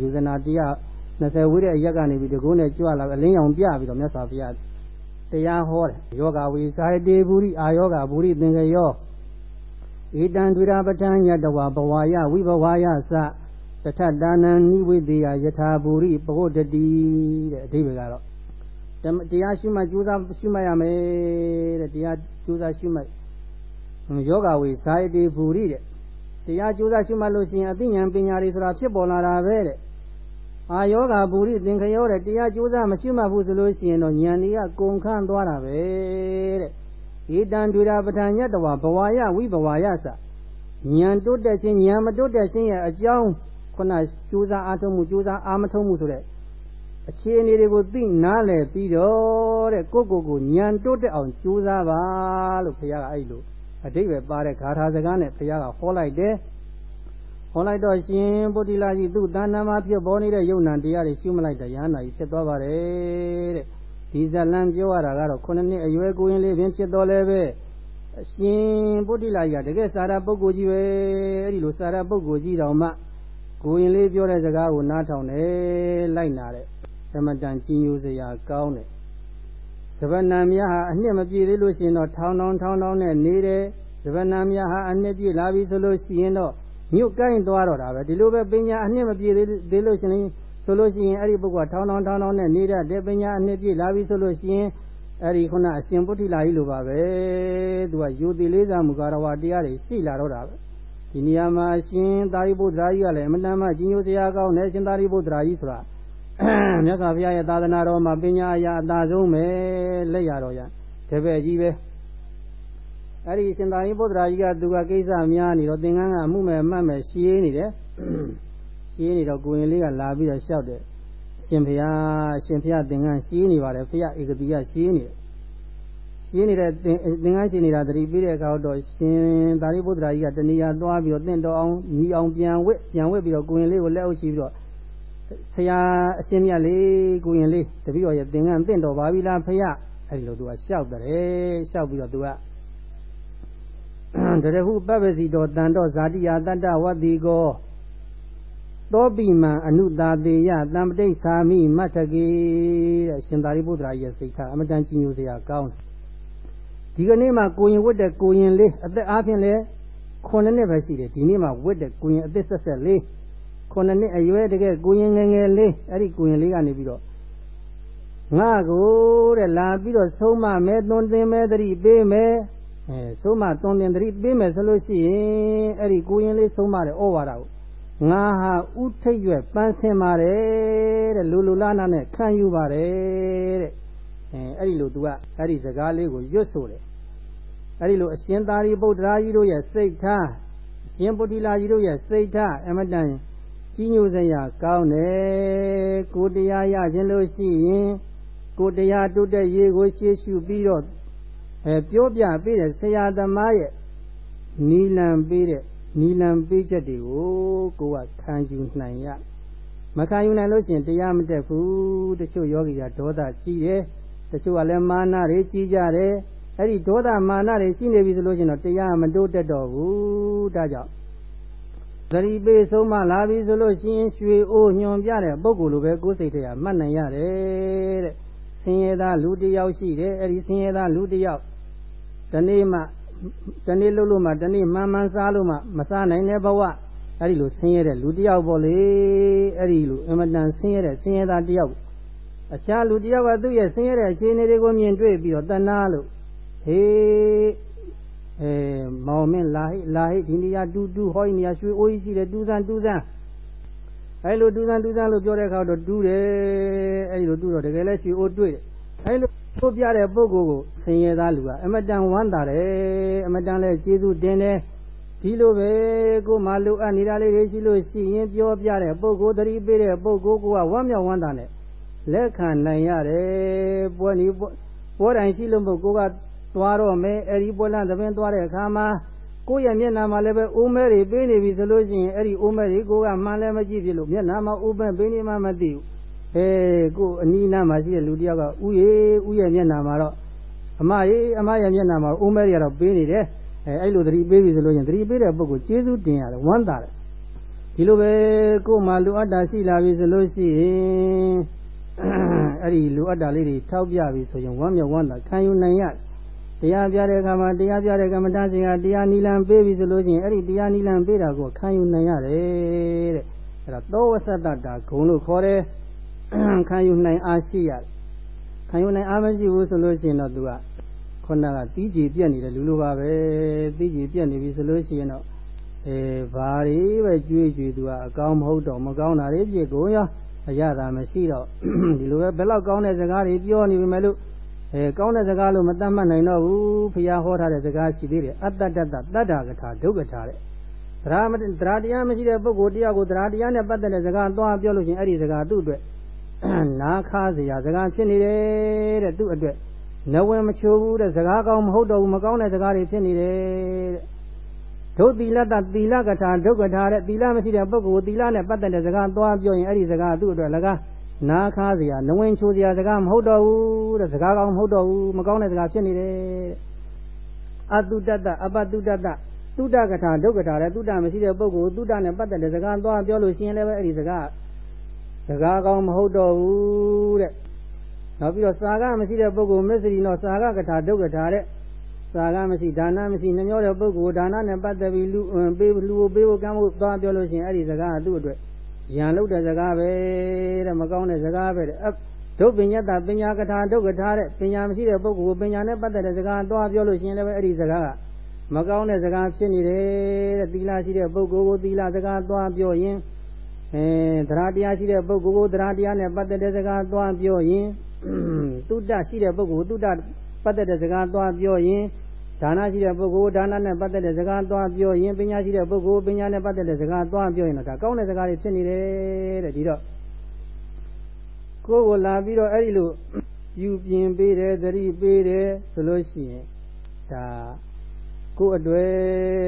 ယူဇနာတရား20ဝိတဲ့အရက်ကနေပြီးတကုန်းနဲ့ကြွလာအလင်းရောင်ပြပြီးတော့မြတ်စွာဘုရား တရားဟောတယ်ယောဂဝေစာယတေပုရိအာယောဂပုရိသင်္ကယောဧတံဒွေရာပဋ္ဌာညတဝဘဝယဝိဘဝယသတထတာနံနိဝိသေယယထာပုရိပဂုတတိတဲ့အဓိပ္ပာယ်ကတော့တရားရှိမှကြိုးစားရှိမှရမယ်တဲ့တရားကြိုးစားရှိမှယောဂဝေစာယတေပုရိတဲ့တရားကြိုးစားရှိမှလို့ရှိရင်အသိဉာဏ်ပညာတွေဆိုတာဖြစ်ပေါ်လာတာပဲတဲ့ အာယောဂဘူရိသင်္ခယောတဲ့တရားကြိုးစားမရှိမှဘူးဆိုလို့ရှိရင်တော့ဉာဏ်တွေကကုန်ခန်းသွားတာပဲတဲ့ဧတံဒွေရာပဋ္ဌာညတဝဘဝယဝိဘဝယသဉာဏ်တိုးတက်ခြင်းဉာဏ်မတိုးတက်ခြင်းရဲ့အကြောင်းခုနကြိုးစားအားထုတ်မှုကြိုးစားအားမထုတ်မှုဆိုတဲ့အခြေအနေတွေကိုသိနားလည်ပြီးတော့တဲ့ကိုယ့်ကိုယ်ကိုဉာဏ်တိုးတက်အောင်ကြိုးစားပါလို့ဘုရားကအဲ့လိုအတိတ်ပဲပါတဲ့ဂါထာစကားနဲ့ဘုရားကဟောလိုက်တယ် ဟောလိုက်တော့ရှင်ပုတ္တိလာကြီးသူ့တဏ္ဍာမှာဖြစ်ပေါ်နေတဲ့ယုံ nant တရားတွေရှုမလိုက်တဲ့ရဟန္တာကြီးဖြစ်သွားပါတယ်တဲ့ဒီဇလံပြောရတာကတော့ခုနှစ်နှစ်အရွယ်ကိုရင်လေးပင်ဖြစ်တော်လဲပဲအရှင်ပုတ္တိလာကြီးကတကယ်စာရပုဂ္ဂိုလ်ကြီးပဲအဲ့ဒီလိုစာရပုဂ္ဂိုလ်ကြီးတောင်မှကိုရင်လေးပြောတဲ့စကားကိုနားထောင်တယ်လိုက်နာတဲ့သမတန်ကြီးညိုစရာကောင်းတယ်စဗဏံများဟာအနှစ်မပြည့်သေးလို့ရှိရင်တော့ထောင်းထောင်းထောင်းထောင်းနဲ့နေတယ်စဗဏံများဟာအနှစ်ပြည့်လာပြီဆိုလို့ရှိရင်တော့ မြုပ်ကိုင်းသွားတော့တာပဲဒီလိုပဲပညာအနှစ်မပြည့်သေးလို့ရှင်ဆိုလို့ရှိရင်အဲ့ဒီပုဂ္ဂိုလ်ထောင်းထောင်းထောင်းထောင်းနဲ့နေတတ်တယ်ပညာအနှစ်ပြည့်လာပြီဆိုလို့ရှိရင်အဲ့ဒီခုနအရှင်ပုထိလာကြီးလိုပါပဲသူကယူတိလေးစားမှုကာရဝတရားတွေရှိလာတော့တာပဲဒီနေရာမှာရှင်သာရိပုတ္တရာကြီးကလည်းအမတန်မှကြီးညိုစရာကောင်းတယ်ရှင်သာရိပုတ္တရာကြီးဆိုတာမြတ်စွာဘုရားရဲ့သာသနာတော်မှာပညာအရာအသာဆုံးပဲလက်ရတော်ရတပည့်ကြီးပဲ အဲ့ဒီရှင်သာရိပုတ္တရာကြီးကသူကကိစ္စများနေတော့သင်္ကန်းကအမှုမဲ့မှတ်မဲ့ရှင်းနေတယ်ရှင်းနေတော့ကိုရင်လေးကလာပြီးတော့လျှောက်တယ်ရှင်ဘုရားရှင်ဘုရားသင်္ကန်းရှင်းနေပါတယ်ဘုရားဧကတိကရှင်းနေတယ်ရှင်းနေတဲ့သင်သင်္ကန်းရှင်းနေတာတတိပြီးတဲ့အခါတော့ရှင်သာရိပုတ္တရာကြီးကတဏှာသွားပြီးတော့တင့်တော်အောင်ညီအောင်ပြန်ဝစ်ပြန်ဝစ်ပြီးတော့ကိုရင်လေးကိုလက်အုပ်ချပြီးတော့ဆရာအရှင်မြတ်လေးကိုရင်လေးတပည့်တော်ရဲ့သင်္ကန်းတင့်တော်ပါပြီလားဖုရားအဲ့ဒီလိုသူကလျှောက်တယ်လျှောက်ပြီးတော့သူက တရဟုပပ္ပစီတော်တန်တော်ဇာတိယတတ္တဝတ္တိကောသောပိမံအနုတာတေယတံပတိသာမိမတ္ထကေတဲ့ရှင်သာရိပုတ္တရာရဲ့စိတ်ထားအမတန်ကြီးညိုစရာကောင်းတယ်ဒီကနေ့မှကိုရင်ဝတ်တဲ့ကိုရင်လေးအသက်အားဖြင့်လဲ9နှစ်ပဲရှိတယ်ဒီနေ့မှဝတ်တဲ့ကိုရင်အသက်ဆက်ဆက်လေး9နှစ်အရွယ်တကယ်ကိုရင်ငယ်ငယ်လေးအဲ့ဒီကိုရင်လေးကနေပြီးတော့ငါကိုတဲ့လာပြီးတော့ဆုံးမမဲသွန်သင်မဲတတိပေးမဲ အဲဆုံးမသွန်သင်တတိပေးမယ်ဆိုလို့ရှိရင်အဲ့ဒီကိုရင်လေးဆုံးမတဲ့ဩဝါဒကိုငါဟာဥထိတ်ရွယ်ပန်းဆင်ပါတယ်တဲ့လူလူလားနာနဲ့ခံယူပါတယ်တဲ့အဲအဲ့ဒီလိုသူကအဲ့ဒီစကားလေးကိုရွတ်ဆိုတယ်အဲ့ဒီလိုအရှင်သာရိပုတ္တရာကြီးတို့ရဲ့စိတ်ထားအရှင်ပုတ္တိလာကြီးတို့ရဲ့စိတ်ထားအမတန်ကြီးညိုစရာကောင်းတယ်ကိုတရားရခြင်းလို့ရှိရင်ကိုတရားတုတဲ့ရေကိုရှေ့ရှုပြီးတော့ အဲပြောပြပေးတဲ့ဆရာသမားရဲ့နီလံပေးတဲ့နီလံပေးချက်တွေကိုကိုကခံယူနိုင်ရမခံယူနိုင်လို့ရှိရင်တရားမတက်ဘူးတချို့ယောဂီကဒေါသကြီးတယ်တချို့ကလည်းမာနတွေကြီးကြတယ်အဲ့ဒီဒေါသမာနတွေရှိနေပြီဆိုလို့ရှိရင်တော့တရားမတိုးတက်တော့ဘူးဒါကြောင့်သတိပေးဆုံးမလာပြီဆိုလို့ရှိရင်ရွှေအိုးညွန်ပြတဲ့ပုံကိုယ်လိုပဲကိုယ်စိတ်ထဲကမှတ်နိုင်ရတယ်တဲ့ဆင်းရဲသားလူတယောက်ရှိတယ်အဲ့ဒီဆင်းရဲသားလူတယောက် ဒီနေ့မှတနေ့လှုပ်လို့မှတနေ့မှန်မှန်စားလို့မှမစားနိုင်တဲ့ဘဝအဲ့ဒီလိုဆင်းရဲတဲ့လူတယောက်ပေါ့လေအဲ့ဒီလိုအမတန်ဆင်းရဲတဲ့ဆင်းရဲသားတယောက်အခြားလူတယောက်ကသူ့ရဲ့ဆင်းရဲတဲ့အခြေအနေတွေကိုမြင်တွေ့ပြီးတော့တဏှာလို့ဟေးအဲမောင်မင်းလာဟိလာဟိဒီနေရာတူတူဟောဒီနေရာရွှေအိုးကြီးရှိတယ်တူးစမ်းတူးစမ်းအဲလိုတူးစမ်းတူးစမ်းလို့ပြောတဲ့အခါတော့တူးတယ်အဲဒီလိုတူးတော့တကယ်လဲရွှေအိုးတွေ့တယ်အဲလို ကိုပြတဲ့ပုဂ္ဂိုလ်ကိုဆင်းရဲသားလူကအမတန်ဝမ်းသာတယ်အမတန်လဲကျေးဇူးတင်တယ်ဒီလိုပဲကိုမှလိုအပ်နေတာလေးတွေရှိလို့ရှိရင်ပြောပြတဲ့ပုဂ္ဂိုလ်သတိပေးတဲ့ပုဂ္ဂိုလ်ကဝမ်းမြောက်ဝမ်းသာနဲ့လက်ခံနိုင်ရတယ်ပွဲနေပွဲတိုင်းရှိလို့မဟုတ်ကိုကသွားတော့မယ်အဲဒီပွဲလမ်းသဘင်သွားတဲ့အခါမှာကိုယ့်ရဲ့မျက်နှာမှာလည်းပဲအိုးမဲတွေပေးနေပြီဆိုလို့ရှိရင်အဲ့ဒီအိုးမဲတွေကိုကမှန်လည်းမကြည့်ဖြစ်လို့မျက်နှာမှာအိုးမဲပေးနေမှမသိဘူး အဲကိုအနီးနားမှာရှိတဲ့လူတယောက်ကဥယေဥရဲ့မျက်နှာမှာတော့အမရေအမရဲ့မျက်နှာမှာအိုးမဲတွေကတော့ပေးနေတယ်အဲအဲ့လိုသတိပေးပြီဆိုလို့ရင်သတိပေးတဲ့ပုဂ္ဂိုလ်ကျေးဇူးတင်ရတယ်ဝမ်းသာတယ်ဒီလိုပဲကိုယ်မှလူအပ်တာရှိလာပြီဆိုလို့ရှိရင်အဲ့ဒီလူအပ်တာလေးတွေထောက်ပြပြီဆိုရင်ဝမ်းမြောက်ဝမ်းသာခံယူနိုင်ရတရားပြတဲ့အခါမှာတရားပြတဲ့ကမ္မတာရှင်ကတရားနိလံပေးပြီဆိုလို့ရှိရင်အဲ့ဒီတရားနိလံပေးတာကိုခံယူနိုင်ရတယ်တဲ့အဲ့ဒါသောဝသတ္တတာဂုံလို့ခေါ်တယ် ခံယူနိုင်အားရှိရတယ်ခံယူနိုင်အားမရှိဘူးဆိုလို့ရှိရင်တော့သူကခုနကတီးကြည်ပြက်နေတဲ့လူလိုပါပဲတီးကြည်ပြက်နေပြီဆိုလို့ရှိရင်တော့အဲဘာတွေပဲကြွေးကြွေးသူကအကောင်းမဟုတ်တော့မကောင်းတာတွေပြစ်ကိုရောအရသာမရှိတော့ဒီလိုပဲဘယ်လောက်ကောင်းတဲ့စကားတွေပြောနေပြီမဲ့လို့အဲကောင်းတဲ့စကားလို့မတတ်မှတ်နိုင်တော့ဘူးဖျားဟောထားတဲ့စကားရှိသေးတယ်အတ္တတ္တတတ္တာကထာဒုက္ကထာတဲ့တရားမတရားတရားမရှိတဲ့ပုဂ္ဂိုလ်တရားကိုတရားတရားနဲ့ပတ်သက်တဲ့စကားသွားပြောလို့ရှိရင်အဲ့ဒီစကားသူ့အတွက် နာခါစရာစကားဖြစ်နေတယ်တဲ့သူ့အတွက်နဝင်မချိုးဘူးတဲ့စကားကောင်းမဟုတ်တော့ဘူးမကောင်းတဲ့စကားတွေဖြစ်နေတယ်တဲ့ဒုတိလတ္တသီလကထာဒုက္ကထာတဲ့သီလမရှိတဲ့ပုဂ္ဂိုလ်သီလနဲ့ပတ်သက်တဲ့စကားသွားပြောရင်အဲ့ဒီစကားသူ့အတွက်လကားနာခါစရာနဝင်ချိုးစရာစကားမဟုတ်တော့ဘူးတဲ့စကားကောင်းမဟုတ်တော့ဘူးမကောင်းတဲ့စကားဖြစ်နေတယ်အတုတ္တအပတုတ္တသုတကထာဒုက္ကထာတဲ့သုတမရှိတဲ့ပုဂ္ဂိုလ်သုတနဲ့ပတ်သက်တဲ့စကားသွားပြောလို့ရှိရင်လည်းပဲအဲ့ဒီစကား စကားကောင်းမဟုတ်တော့ဘူးတဲ့နောက်ပြီးတော့စာကမရှိတဲ့ပုဂ္ဂိုလ်မစ္စရိနောစာကကထာဒုက္ကထာတဲ့စာကမရှိဒါနမရှိနှမျောတဲ့ပုဂ္ဂိုလ်ဒါနနဲ့ပတ်သက်ပြီးလူပေးလူကိုပေးဖို့ကမ်းဖို့သွားပြောလို့ရှိရင်အဲ့ဒီစကားကသူ့အတွက်ရံလုတဲ့စကားပဲတဲ့မကောင်းတဲ့စကားပဲတဲ့ဒုပညတပညာကထာဒုက္ခထားတဲ့ပညာမရှိတဲ့ပုဂ္ဂိုလ်ကိုပညာနဲ့ပတ်သက်တဲ့စကားသွားပြောလို့ရှိရင်လည်းအဲ့ဒီစကားကမကောင်းတဲ့စကားဖြစ်နေတယ်တဲ့သီလရှိတဲ့ပုဂ္ဂိုလ်ကိုသီလစကားသွားပြောရင် အဲတရားတရားရှိတဲ့ပုဂ္ဂိုလ်ကိုတရားတရားနဲ့ပတ်သက်တဲ့စကားသွားပြောရင်တုဒ္ဒရှိတဲ့ပုဂ္ဂိုလ်တုဒ္ဒပတ်သက်တဲ့စကားသွားပြောရင်ဒါနရှိတဲ့ပုဂ္ဂိုလ်ဒါနနဲ့ပတ်သက်တဲ့စကားသွားပြောရင်ပညာရှိတဲ့ပုဂ္ဂိုလ်ပညာနဲ့ပတ်သက်တဲ့စကားသွားပြောရင်တော့ဒါကောင်းတဲ့စကားတွေဖြစ်နေတယ်တဲ့ဒီတော့ကိုယ်ကိုလာပြီးတော့အဲ့ဒီလိုယူပြင်ပေးတယ်သတိပေးတယ်ဆိုလို့ရှိရင်ဒါ ကိုယ်အတွေ့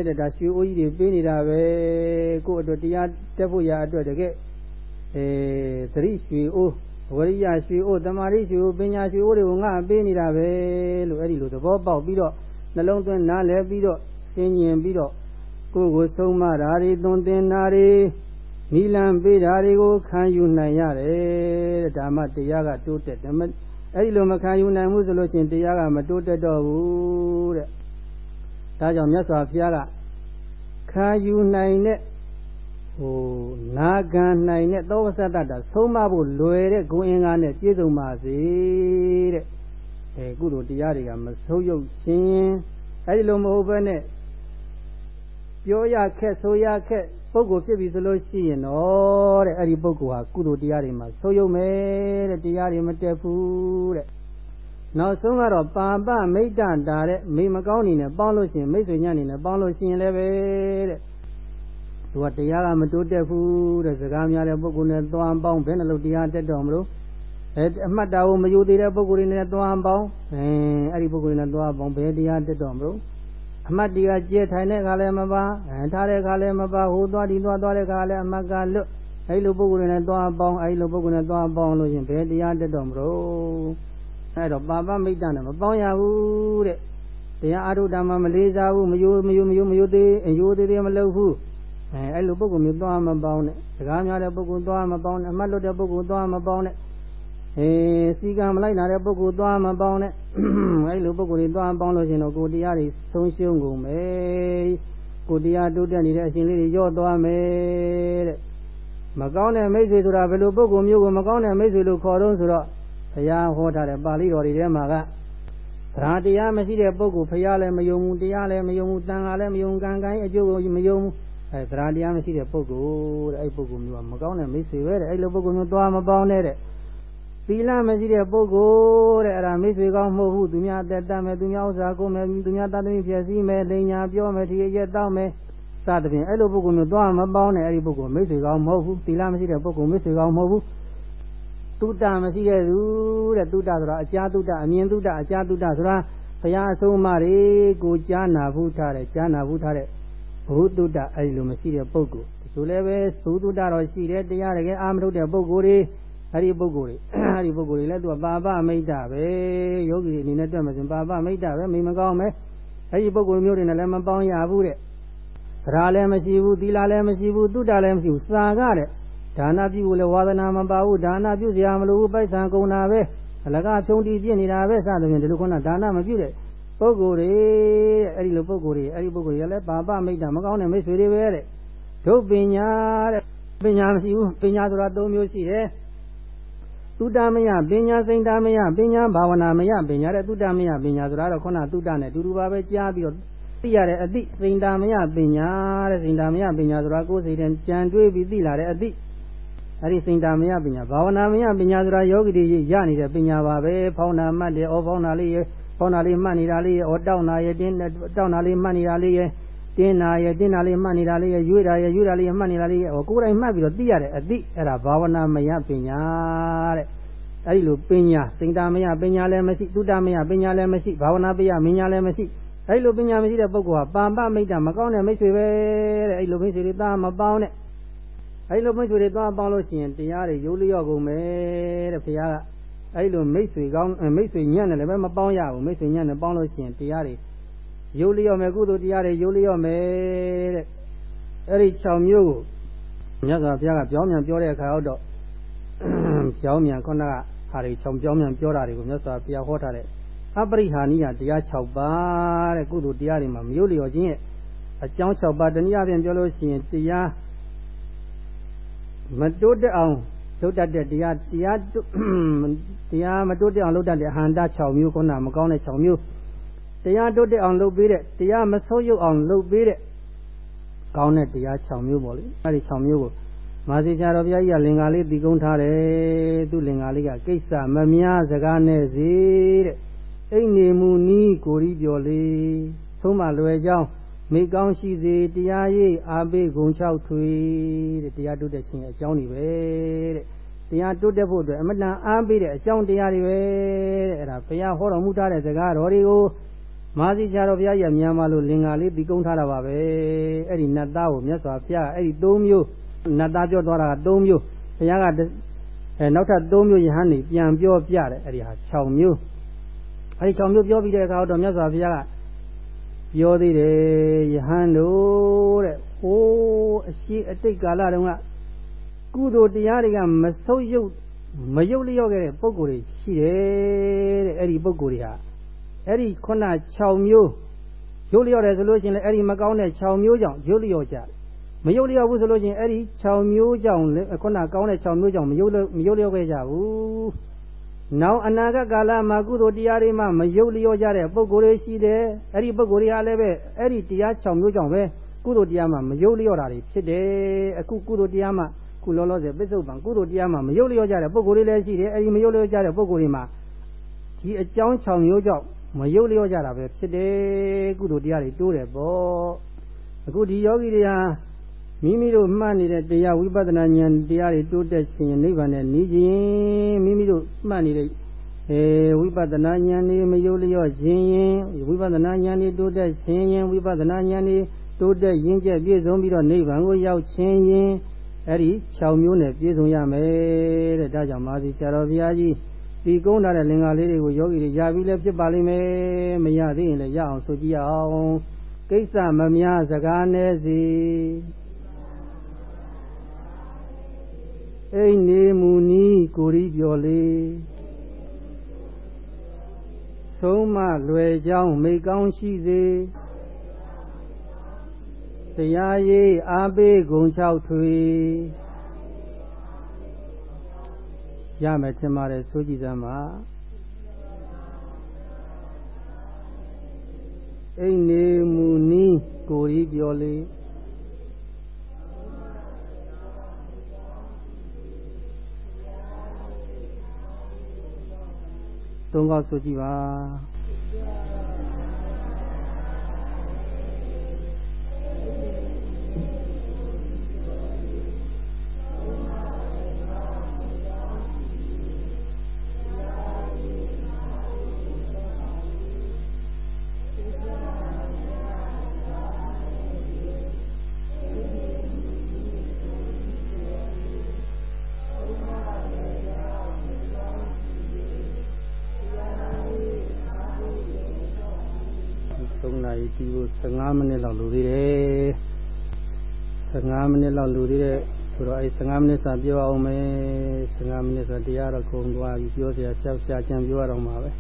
တဲ့ဒါရွှေအိုးကြီးတွေပေးနေတာပဲကိုယ်အတွေ့တရားတက်ဖို့ရအတွက်တကယ်အဲသတိရွှေအိုးဝရိယရွှေအိုးတမာရိရွှေအိုးပညာရွှေအိုးတွေကိုငါပေးနေတာပဲလို့အဲ့ဒီလိုသဘောပေါက်ပြီးတော့နှလုံးသွင်းနားလည်ပြီးတော့ရှင်းရင်ပြီးတော့ကိုယ်ကိုဆုံးမတာတွေသွန်သင်တာတွေနိလန်ပေးတာတွေကိုခံယူနိုင်ရတယ်တဲ့ဒါမှတရားကတိုးတက်တယ်အဲ့ဒီလိုမခံယူနိုင်ဘူးဆိုလို့ရှိရင်တရားကမတိုးတက်တော့ဘူးတဲ့ ဒါကြောင့်မြတ်စွာဘုရားကခံယူနိုင်တဲ့ဟိုနာခံနိုင်တဲ့သောဝဆတ္တတာဆုံးမဖို့လွယ်တဲ့ဂုဏ်အင်္ဂါနဲ့ပြည့်စုံပါစေတဲ့အဲကုသိုလ်တရားတွေကမဆုံးယုတ်ခြင်းအဲဒီလိုမဟုတ်ဘဲနဲ့ပြောရခက်ဆိုရခက်ပုဂ္ဂိုလ်ဖြစ်ပြီဆိုလို့ရှိရင်တော့တဲ့အဲ့ဒီပုဂ္ဂိုလ်ဟာကုသိုလ်တရားတွေမှာဆုံးယုတ်မယ်တဲ့တရားတွေမတက်ဘူးတဲ့ နောက်ဆုံးကတော့ပါပမိတ်တတာတဲ့မိမကောင်းနေနဲ့ပေါင်းလို့ရှိရင်မိတ်ဆွေညနေနဲ့ပေါင်းလို့ရှိရင်လည်းပဲတဲ့သူကတရားကမတိုးတက်ဘူးတဲ့စကားများတဲ့ပုဂ္ဂိုလ်နဲ့သွားပေါင်းဘယ်နှလို့တရားတက်တော်မလို့အဲအမှတ်တာကိုမယူသေးတဲ့ပုဂ္ဂိုလ်တွေနဲ့သွားပေါင်းအဲအဲ့ဒီပုဂ္ဂိုလ်တွေနဲ့သွားပေါင်းဘယ်တရားတက်တော်မလို့အမှတ်တရားကျဲထိုင်တဲ့ခါလည်းမပါအဲထားတဲ့ခါလည်းမပါဟိုသွားဒီသွားသွားတဲ့ခါလည်းအမှတ်ကလွတ်အဲ့လိုပုဂ္ဂိုလ်တွေနဲ့သွားပေါင်းအဲ့လိုပုဂ္ဂိုလ်နဲ့သွားပေါင်းလို့ရှင်ဘယ်တရားတက်တော်မလို့ အဲ့တော့ပါပမိတ်တနဲ့မပေါင်းရဘူးတဲ့တရားအာထုဓမ္မမလေးစားဘူးမယိုးမယိုးမယိုးမယိုးသေးအယိုးသေးသေးမလုပ်ဘူးအဲအဲ့လိုပုဂ္ဂိုလ်မျိုးသွားမပေါင်းနဲ့စကားများတဲ့ပုဂ္ဂိုလ်သွားမပေါင်းနဲ့အမှတ်လွတ်တဲ့ပုဂ္ဂိုလ်သွားမပေါင်းနဲ့အဲစီကံမလိုက်နာတဲ့ပုဂ္ဂိုလ်သွားမပေါင်းနဲ့အဲလိုပုဂ္ဂိုလ်တွေသွားပေါင်းလို့ရှင်တော့ကိုတရားတွေဆုံးရှုံးကုန်မယ်ကိုတရားတိုးတက်နေတဲ့အရှင်လေးတွေရော့သွားမယ်တဲ့မကောင်းတဲ့မိတ်ဆွေဆိုတာဘယ်လိုပုဂ္ဂိုလ်မျိုးကိုမကောင်းတဲ့မိတ်ဆွေလို့ခေါ်တော့ဆိုတော့ ဘုရားဟောထားတဲ့ပါဠိတော်တွေထဲမှာကသရာတရားမရှိတဲ့ပုဂ္ဂိုလ်ဘုရားလည်းမယုံဘူးတရားလည်းမယုံဘူးတန်ခါလည်းမယုံကံကိုင်းအကျိုးကိုမယုံဘူးအဲသရာတရားမရှိတဲ့ပုဂ္ဂိုလ်တဲ့အဲ့ပုဂ္ဂိုလ်မျိုးကမကောင်းတဲ့မိတ်ဆွေပဲတဲ့အဲ့လိုပုဂ္ဂိုလ်မျိုးသွားမပေါင်းနဲ့တဲ့သီလမရှိတဲ့ပုဂ္ဂိုလ်တဲ့အဲ့ဒါမိတ်ဆွေကောင်းမဟုတ်ဘူးသူများတက်တတ်မယ်သူများဥစ္စာကိုမယ်သူများတတ်သမီးဖြစ်စည်းမယ်လိန်ညာပြောမယ်ထီရက်တောက်မယ်စသဖြင့်အဲ့လိုပုဂ္ဂိုလ်မျိုးသွားမပေါင်းနဲ့အဲ့ဒီပုဂ္ဂိုလ်မိတ်ဆွေကောင်းမဟုတ်ဘူးသီလမရှိတဲ့ပုဂ္ဂိုလ်မိတ်ဆွေကောင်းမဟုတ်ဘူး တုတ္တမရှိတဲ့သူတဲ့တုတ္တဆိုတာအကြာတုတ္တအမြင်တုတ္တအကြာတုတ္တဆိုတာဘုရားအဆုံးအမတွေကိုကြားနာဘူးထားတယ်ကြားနာဘူးထားတဲ့ဘုတုတ္တအဲ့ဒီလိုမရှိတဲ့ပုဂ္ဂိုလ်ဆိုလည်းပဲဘုတုတ္တတော့ရှိတယ်တရားတကယ်အာမထုတ်တဲ့ပုဂ္ဂိုလ်တွေအဲ့ဒီပုဂ္ဂိုလ်တွေအဲ့ဒီပုဂ္ဂိုလ်တွေလည်းသူကပါပမိတ်တာပဲယောဂီအနေနဲ့တွေ့မှဆိုပါပမိတ်တာပဲမိမကောင်းပဲအဲ့ဒီပုဂ္ဂိုလ်မျိုးတွေနဲ့လည်းမပေါင်းရဘူးတဲ့သရာလည်းမရှိဘူးသီလလည်းမရှိဘူးတုတ္တလည်းမရှိဘူးစာကတဲ့ ဒါနပြုလို့လည်းဝါသနာမပါဘူးဒါနပြုစရာမလိုဘူးပိုက်ဆံကုန်တာပဲအလကဖြုံးတီးပြစ်နေတာပဲစသဖြင့်ဒီလိုခုနဒါနမပြုတဲ့ပုဂ္ဂိုလ်တွေအဲ့ဒီလိုပုဂ္ဂိုလ်တွေအဲ့ဒီပုဂ္ဂိုလ်တွေလည်းပါပမိတ်တာမကောင်းတဲ့မိတ်ဆွေတွေပဲတဲ့ဒုပညာတဲ့ပညာမရှိဘူးပညာဆိုတာ၃မျိုးရှိတယ်သုတမယပညာစိန်တမယပညာဘာဝနာမယပညာတဲ့သုတမယပညာဆိုတာတော့ခုနသုတနဲ့တူတူပါပဲကြားပြီးတော့သိရတဲ့အသိစိန်တမယပညာတဲ့စိန်တမယပညာဆိုတာကိုယ်စိတ်နဲ့ကြံတွေးပြီးသိလာတဲ့အသိ အဲ့ဒီစိန်တာမယပညာဘာဝနာမယပညာဆိုတာယောဂီတွေရနေတဲ့ပညာပါပဲဖောင်းနာမှတ်တယ်ဩဖောင်းနာလေးရဖောင်းနာလေးမှတ်နေတာလေးရဩတောက်နာရတင်းတောက်နာလေးမှတ်နေတာလေးရတင်းနာရတင်းနာလေးမှတ်နေတာလေးရရွေးတာရရွေးတာလေးမှတ်နေတာလေးရဩကိုယ်တိုင်မှတ်ပြီးတော့သိရတဲ့အသိအဲ့ဒါဘာဝနာမယပညာတဲ့အဲ့ဒီလိုပညာစိန်တာမယပညာလည်းမရှိတုတ္တမယပညာလည်းမရှိဘာဝနာပယမညာလည်းမရှိအဲ့လိုပညာမရှိတဲ့ပုဂ္ဂိုလ်ကပါပမိတ်တာမကောင်းတဲ့မိတ်ဆွေပဲတဲ့အဲ့လိုမိတ်ဆွေတွေသားမပေါင်းနဲ့ အဲ့လိုမိတ်ဆွေတွေသွားပေါင်းလို့ရှိရင်တရားတွေရိုးလျော့ကုန်မယ်တဲ့ဘုရားကအဲ့လိုမိတ်ဆွေကောင်းမိတ်ဆွေညံ့တယ်လည်းပဲမပေါင်းရဘူးမိတ်ဆွေညံ့တယ်ပေါင်းလို့ရှိရင်တရားတွေရိုးလျော့မယ်ကုသိုလ်တရားတွေရိုးလျော့မယ်တဲ့အဲ့ဒီ6မျိုးကိုမြတ်စွာဘုရားကပြောင်းမြန်ပြောတဲ့အခါတော့ပြောင်းမြန်ခုနကဟာတွေ6ပြောင်းမြန်ပြောတာတွေကိုမြတ်စွာဘုရားဟောထားတဲ့အပရိဟာနိယတရား6ပါးတဲ့ကုသိုလ်တရားတွေမှာမရိုးလျော့ခြင်းရဲ့အကြောင်း6ပါးတနည်းအားဖြင့်ပြောလို့ရှိရင်တရား မတိုးတက်အောင်လုပ်တတ်တဲ့တရားတရားတရားမတိုးတက်အောင်လုပ်တတ်တဲ့အဟန္တာ6မျိုးခုနမကောင်းတဲ့6မျိုးတရားတိုးတက်အောင်လုပ်ပေးတဲ့တရားမဆုပ်ယုပ်အောင်လုပ်ပေးတဲ့ကောင်းတဲ့တရား6မျိုးပေါ့လေအဲဒီ6မျိုးကိုမာစီချာတော်ဘုရားကြီးကလင်္ကာလေးတည်ကုန်းထားတယ်သူလင်္ကာလေးကကိစ္စမများစကားနဲ့စီတဲ့အိမ်နေမှုနီးကိုရီပြော်လေးသုံးမလွယ်ကြောင်း မိကောင်းရှိစေတရားရေးအာဘေဂုံ၆ထွေတဲ့တရားတိုးတက်ခြင်းအကြောင်းတွေပဲတဲ့တရားတိုးတက်ဖို့အတွက်အမတန်အားပေးတဲ့အကြောင်းတရားတွေပဲတဲ့အဲ့ဒါဘုရားဟောတော်မူထားတဲ့စကားတော်တွေကိုမာစီချာတော်ဘုရားကြီးမြန်မာလိုလင်္ကာလေးပြီးကုန်းထားတာပါပဲအဲ့ဒီနတ်သားကိုမြတ်စွာဘုရားအဲ့ဒီ၃မျိုးနတ်သားပြောသွားတာက၃မျိုးဘုရားကအဲနောက်ထပ်၃မျိုးယဟန်နေပြန်ပြောပြတယ်အဲ့ဒီဟာ6မျိုးအဲ့ဒီ6မျိုးပြောပြီးတဲ့အခါတော့မြတ်စွာဘုရားက ပြောသေးတယ်ယဟန်တို့တဲ့ဟိုးအရှိအတိတ်ကာလတုန်းကကုသိုလ်တရားတွေကမဆုပ်ယုပ်မယုတ်လျော့ခဲ့တဲ့ပုံကိုယ်တွေရှိတယ်တဲ့အဲ့ဒီပုံကိုယ်တွေဟာအဲ့ဒီခုန6မျိုးယုတ်လျော့တယ်ဆိုလို့ရှိရင်လည်းအဲ့ဒီမကောင်းတဲ့6မျိုးကြောင့်ယုတ်လျော့ကြတယ်မယုတ်လျော့ဘူးဆိုလို့ရှိရင်အဲ့ဒီ6မျိုးကြောင့်ခုနကောင်းတဲ့6မျိုးကြောင့်မယုတ်မယုတ်လျော့ခဲ့ကြဘူး နောက်အနာဂတ်ကာလမှာကုသိုလ်တရားတွေမှမယုတ်လျော့ကြတဲ့ပုံကိုယ်တွေရှိတယ်အဲ့ဒီပုံကိုယ်တွေဟာလည်းပဲအဲ့ဒီတရား6မျိုးကြောင့်ပဲကုသိုလ်တရားမှမယုတ်လျော့တာတွေဖြစ်တယ်အခုကုသိုလ်တရားမှခုလောလောဆယ်ပစ္စုပန်ကုသိုလ်တရားမှမယုတ်လျော့ကြတဲ့ပုံကိုယ်တွေလည်းရှိတယ်အဲ့ဒီမယုတ်လျော့ကြတဲ့ပုံကိုယ်တွေမှာဒီအကြောင်း6မျိုးကြောင့်မယုတ်လျော့ကြတာပဲဖြစ်တယ်ကုသိုလ်တရားတွေတိုးတယ်ပေါ့အခုဒီယောဂီတွေဟာ မိမိတို့မှတ်နေတဲ့တရားဝိပဿနာဉာဏ်တရားတွေတိုးတက်ခြင်းနိဗ္ဗာန်နဲ့နီးခြင်းမိမိတို့မှတ်နေတဲ့အဲဝိပဿနာဉာဏ်တွေမယုတ်လျော့ခြင်းရင်ဝိပဿနာဉာဏ်တွေတိုးတက်ခြင်းရင်ဝိပဿနာဉာဏ်တွေတိုးတက်ရင်းကျက်ပြည့်စုံပြီးတော့နိဗ္ဗာန်ကိုရောက်ခြင်းရင်အဲ့ဒီ6မျိုးနဲ့ပြည့်စုံရမယ်တဲ့ဒါကြောင့်မာသီဆရာတော်ဘုရားကြီးဒီကုန်းထားတဲ့လင်္ကာလေးတွေကိုယောဂီတွေရပြီးလဲဖြစ်ပါလိမ့်မယ်မရသေးရင်လည်းရအောင်ဆိုကြည့်အောင်ကိစ္စမများစကားနဲ့စီ အိမ်နေမူနီးကိုရီပြော်လေးဆုံးမလွယ်ကြောင်းမိကောင်းရှိစေတရားရေးအားပေးဂုံ၆ထွေရမယ်ထင်ပါတယ်ဆိုကြည့်စမ်းပါအိမ်နေမူနီးကိုကြီးပြောလေ Tunggu. 3နာရီပြီးဖို့15မိနစ်လောက်လိုသေးတယ်15မိနစ်လောက်လိုသေးတယ်ဆိုတော့အဲ15မိနစ်စာပြောအောင်မယ်15မိနစ်ဆိုတရားတော့ကုန်သွားပြီပြောเสียရှောက်ရှားကြံပြောရအောင်ပါပဲ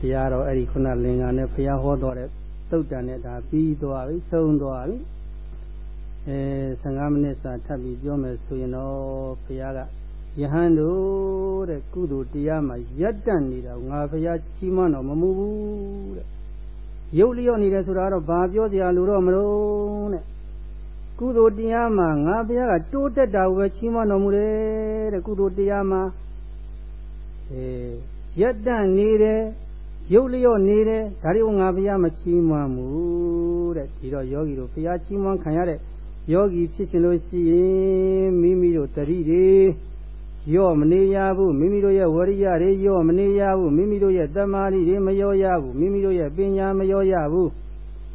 တရားတော့အဲ့ဒီခုနလင်္ကာနဲ့ဘုရားဟောတော်တဲ့သုတ်တန်နဲ့ဒါပြီးသွားပြီဆုံးသွားပြီအဲ15မိနစ်စာထပ်ပြီးပြောမယ်ဆိုရင်တော့ဘုရားကယဟန်တို့တဲ့ကုသိုလ်တရားမှာရပ်တန့်နေတာငါဘုရားကြီးမတော်မမှုဘူးတဲ့ ရုပ်လျော့နေတယ်ဆိုတာတော့ဘာပြောစရာလိုတော့မလို့တဲ့ကုသိုလ်တရားမှာငါဘုရားကတိုးတက်တာကိုပဲချီးမွမ်းတော်မူတယ်တဲ့ကုသိုလ်တရားမှာအဲရက်တန့်နေတယ်ရုပ်လျော့နေတယ်ဒါတွေကိုငါဘုရားမချီးမွမ်းဘူးတဲ့ဒီတော့ယောဂီတို့ဘုရားချီးမွမ်းခံရတဲ့ယောဂီဖြစ်ရှင်လို့ရှိရင်မိမိတို့တတိတွေ ရော့မနေရဘူးမိမိတို့ရဲ့ဝရိယတွေရော့မနေရဘူးမိမိတို့ရဲ့တမာရီတွေမရောရဘူးမိမိတို့ရဲ့ပညာမရောရဘူး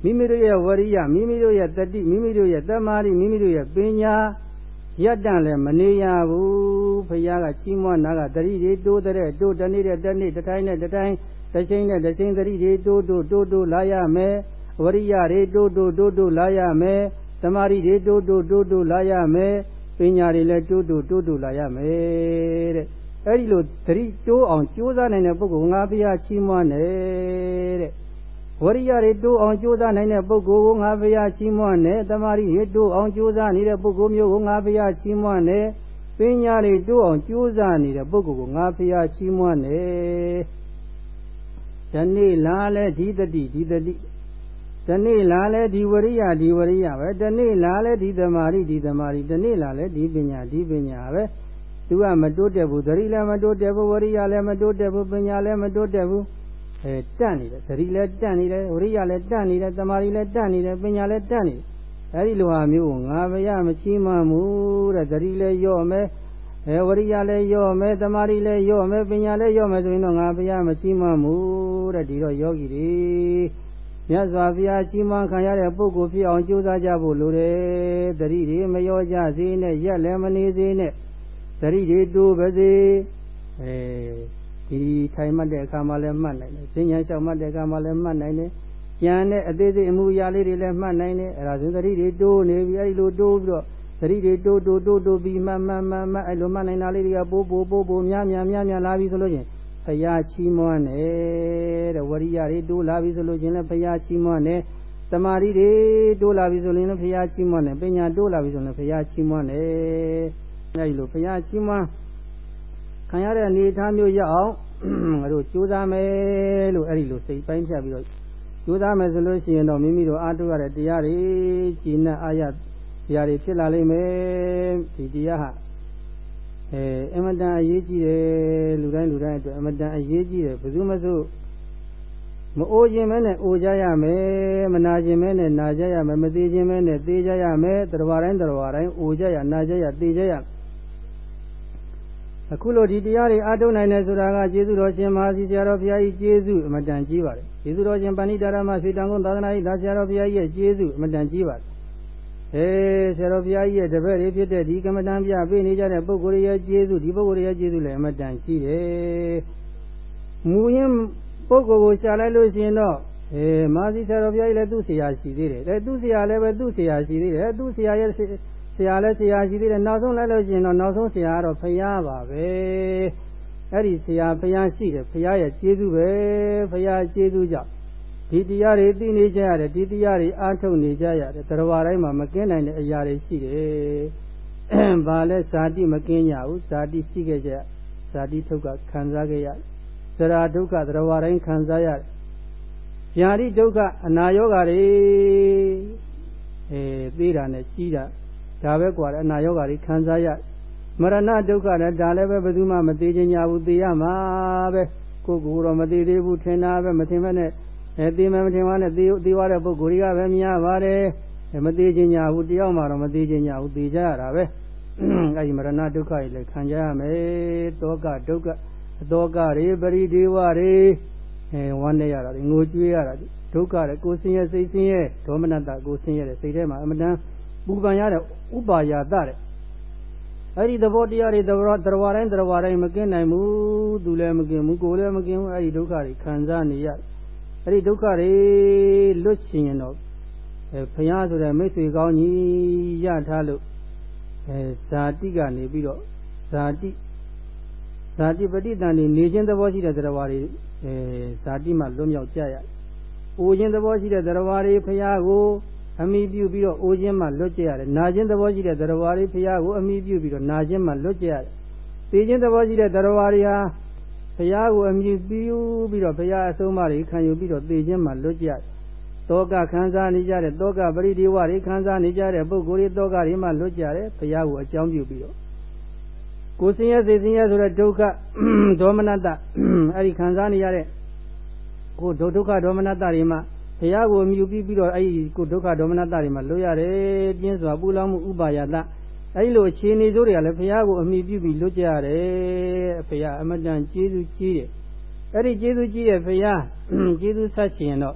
မိမိတို့ရဲ့ဝရိယမိမိတို့ရဲ့တတိမိမိတို့ရဲ့တမာရီမိမိတို့ရဲ့ပညာရက်တန့်လည်းမနေရဘူးဘုရားကချီးမွမ်းနာကတတိတွေတိုးတဲ့တိုးတနေတဲ့တနေ့တတိုင်းနဲ့တတိုင်းတချိန်နဲ့တချိန်တတိတွေတိုးတိုးတိုးတိုးလာရမယ်ဝရိယတွေတိုးတိုးတိုးတိုးလာရမယ်တမာရီတွေတိုးတိုးတိုးတိုးလာရမယ် ပညာတွေလည်းတိုးတိုးတိုးတိုးလာရမယ်တဲ့အဲ့ဒီလိုသတိတိုးအောင်ကြိုးစားနိုင်တဲ့ပုဂ္ဂိုလ်ငါဘုရားချီးမွမ်းတယ်တဲ့ဝရိယတွေတိုးအောင်ကြိုးစားနိုင်တဲ့ပုဂ္ဂိုလ်ကိုငါဘုရားချီးမွမ်းတယ်တမာရီတွေတိုးအောင်ကြိုးစားနေတဲ့ပုဂ္ဂိုလ်မျိုးကိုငါဘုရားချီးမွမ်းတယ်ပညာတွေတိုးအောင်ကြိုးစားနေတဲ့ပုဂ္ဂိုလ်ကိုငါဖရာချီးမွမ်းတယ်။ဒီနေ့လားလဲဒီတတိဒီတတိ ဒီနေ့လားလဲဒီဝရိယဒီဝရိယပဲဒီနေ့လားလဲဒီသမာဓိဒီသမာဓိဒီနေ့လားလဲဒီပညာဒီပညာပဲသူကမတိုးတက်ဘူးသတိလည်းမတိုးတက်ဘူးဝရိယလည်းမတိုးတက်ဘူးပညာလည်းမတိုးတက်ဘူးအဲတန့်နေတယ်သတိလည်းတန့်နေတယ်ဝရိယလည်းတန့်နေတယ်သမာဓိလည်းတန့်နေတယ်ပညာလည်းတန့်နေတယ်အဲဒီလိုဟာမျိုးကိုငါမရမချီးမမှုတဲ့သတိလည်းရော့မယ်အဲဝရိယလည်းရော့မယ်သမာဓိလည်းရော့မယ်ပညာလည်းရော့မယ်ဆိုရင်တော့ငါဘုရားမချီးမမှုတဲ့ဒီတော့ယောဂီတွေ မြတ်စွာဘုရားချီးမွမ်းခံရတဲ့ပုဂ္ဂိုလ်ဖြစ်အောင်ကြိုးစားကြဖို့လိုတယ်သတိတွေမရောကြစေနဲ့ရက်လည်းမနေစေနဲ့သတိတွေတိုးပါစေအဲဒီထိုင်မှတ်တဲ့အခါမှာလည်းမှတ်နိုင်တယ်။ဉာဏ်လျှောက်မှတ်တဲ့အခါမှာလည်းမှတ်နိုင်တယ်။ဉာဏ်နဲ့အသေးစိတ်အမှုအရာလေးတွေလည်းမှတ်နိုင်တယ်။အဲဒါဆိုသတိတွေတိုးနေပြီအဲဒီလိုတိုးပြီးတော့သတိတွေတိုးတိုးတိုးတိုးပြီးမှတ်မှတ်မှတ်မှတ်အဲလိုမှတ်နိုင်တာလေးတွေကပိုးပိုးပိုးပိုးများများများများလာပြီဆိုလို့ချင်း ဖရာချီးမွမ်းတယ်တဲ့ဝရိယတွေတိုးလာပြီဆိုလို့ချင်းလည်းဖရာချီးမွမ်းတယ်တမာရီတွေတိုးလာပြီဆိုရင်လည်းဖရာချီးမွမ်းတယ်ပညာတိုးလာပြီဆိုရင်ဖရာချီးမွမ်းတယ်အဲဒီလိုဖရာချီးမွမ်းခံရတဲ့အနေအထားမျိုးရအောင်ငါတို့ကြိုးစားမယ်လို့အဲ့ဒီလိုစိတ်ပိုင်းဖြတ်ပြီးတော့ကြိုးစားမယ်ဆိုလို့ရှိရင်တော့မိမိတို့အားထုတ်ရတဲ့တရားတွေကျင့်တဲ့အာရတရားတွေဖြစ်လာလိမ့်မယ်ဒီတရားဟာ အဲအမတန်အရေးကြီးတယ်လူတိုင်းလူတိုင်းအတွက်အမတန်အရေးကြီးတယ်ဘယ်သူမှဆိုမအိုခြင်းမဲနဲ့အိုကြရမယ်မနာခြင်းမဲနဲ့နာကြရမယ်မသေးခြင်းမဲနဲ့သေကြရမယ်တရားတိုင်းတရားတိုင်းအိုကြရနာကြရသေကြရအခုလိုဒီတရားတွေအားထုတ်နိုင်တယ်ဆိုတာကကျေးဇူးတော်ရှင်မဟာစီဆရာတော်ဘုရားကြီးကျေးဇူးအမတန်ကြီးပါတယ်ကျေးဇူးတော်ရှင်ပဏိတာရမရွှေတန်ကုန်သာသနာ့ဒါဆရာတော်ဘုရားကြီးရဲ့ကျေးဇူးအမတန်ကြီးပါတယ် အဲဆရာတော်ဘုရားကြီးရဲ့တပည့်တွေဖြစ်တဲ့ဒီကမ္မဋ္ဌာန်းပြပေးနေကြတဲ့ပုဂ္ဂိုလ်ရဲ့ကျေးဇူးဒီပုဂ္ဂိုလ်ရဲ့ကျေးဇူးလည်းအမတန်ရှိတယ်။မူရင်းပုဂ္ဂိုလ်ကိုရှာလိုက်လို့ရှိရင်တော့အဲမာစီဆရာတော်ဘုရားကြီးလည်းသူ့ဆရာရှိသေးတယ်။အဲသူ့ဆရာလည်းပဲသူ့ဆရာရှိသေးတယ်။သူ့ဆရာရဲ့ဆရာလည်းဆရာရှိသေးတယ်။နောက်ဆုံးလိုက်လို့ရှိရင်တော့နောက်ဆုံးဆရာကတော့ဘုရားပါပဲ။အဲ့ဒီဆရာဘုရားရှိတယ်ဘုရားရဲ့ကျေးဇူးပဲဘုရားကျေးဇူးကြောင့် ဒီတရားတွေသိနေကြရတယ်ဒီတရားတွေအားထုတ်နေကြရတယ်တရားဝါတိုင်းမှာမကင်းနိုင်တဲ့အရာတွေရှိတယ်။ဘာလဲဇာတိမကင်းရဘူးဇာတိရှိခဲ့ကြဇာတိဒုက္ခခံစားခဲ့ရစရာဒုက္ခတရားဝါတိုင်းခံစားရတယ်။ယာတိဒုက္ခအနာယောဂါတွေအဲသိတာနဲ့ကြီးတာဒါပဲကွာအနာယောဂါတွေခံစားရမရဏဒုက္ခနဲ့ဒါလည်းပဲဘယ်သူမှမသေးခြင်းညာဘူးသိရမှာပဲကိုယ်ကိုယ်တော့မသေးသေးဘူးထင်တာပဲမထင်ပဲနဲ့ အဲသိမှမထင်ပါနဲ့သိသိရတဲ့ပုဂ္ဂိုလ်တွေကပဲများပါတယ်မသေးခြင်းညာဘူးတယောက်မှတော့မသေးခြင်းညာဘူးသိကြရတာပဲအဲဒီမရဏဒုက္ခတွေလည်းခံကြရမယ်တောကဒုက္ခအတောကတွေပရိဒေဝတွေအဲဝမ်းနေရတာငိုကြွေးရတာဒုက္ခတွေကိုဆင်းရဲစိတ်ဆင်းရဲဒေါမနတကိုဆင်းရဲတဲ့စိတ်ထဲမှာအမတန်ပူပန်ရတဲ့ဥပါယတတဲ့အဲ့ဒီသဘောတရားတွေသဘောတရားတိုင်းတရားတိုင်းမကင်းနိုင်ဘူးသူလည်းမကင်းဘူးကိုယ်လည်းမကင်းဘူးအဲ့ဒီဒုက္ခတွေခံစားနေရတယ် အဲ့ဒီဒုက္ခတွေလွတ်ချင်ရင်တော့အဲဘုရားဆိုတဲ့မိတ်ဆွေကောင်းကြီးရထားလို့အဲဇာတိကနေပြီးတော့ဇာတိဇာတိပဋိသန္ဓေနေခြင်းသဘောရှိတဲ့တရားတွေအဲဇာတိမှလွတ်မြောက်ကြရ။အိုခြင်းသဘောရှိတဲ့တရားတွေဘုရားကိုအမိပြုပြီးတော့အိုခြင်းမှလွတ်ကြရတယ်။နာခြင်းသဘောရှိတဲ့တရားတွေဘုရားကိုအမိပြုပြီးတော့နာခြင်းမှလွတ်ကြရတယ်။သိခြင်းသဘောရှိတဲ့တရားတွေဟာ ဘုရားကိုအမြည်ပြုပြီးတော့ဘုရားအဆုံးအမတွေခံယူပြီးတော့သိခြင်းမှလွတ်ကြတောကခံစားနေကြတဲ့တောကပရိဒီဝတွေခံစားနေကြတဲ့ပုဂ္ဂိုလ်တွေတောကတွေမှလွတ်ကြတယ်ဘုရားကိုအကြောင်းပြုပြီးတော့ကိုယ်စင်ရစိတ်စင်ရဆိုတဲ့ဒုက္ခဒေါမနတအဲ့ဒီခံစားနေရတဲ့ကိုဒုဒုက္ခဒေါမနတတွေမှဘုရားကိုအမြည်ပြုပြီးတော့အဲ့ဒီကိုဒုက္ခဒေါမနတတွေမှလွတ်ရတယ်ပြင်းစွာပူလောင်မှုဥပါယတ အဲဒီလိုအခြေအနေစိုးတွေကလည်းဘုရားကိုအမိပြုပြီးလွတ်ကြရတယ်ဘုရားအမတန်ကျေးဇူးကြီးတယ်အဲ့ဒီကျေးဇူးကြီးတဲ့ဘုရားကျေးဇူးဆက်ချင်တော့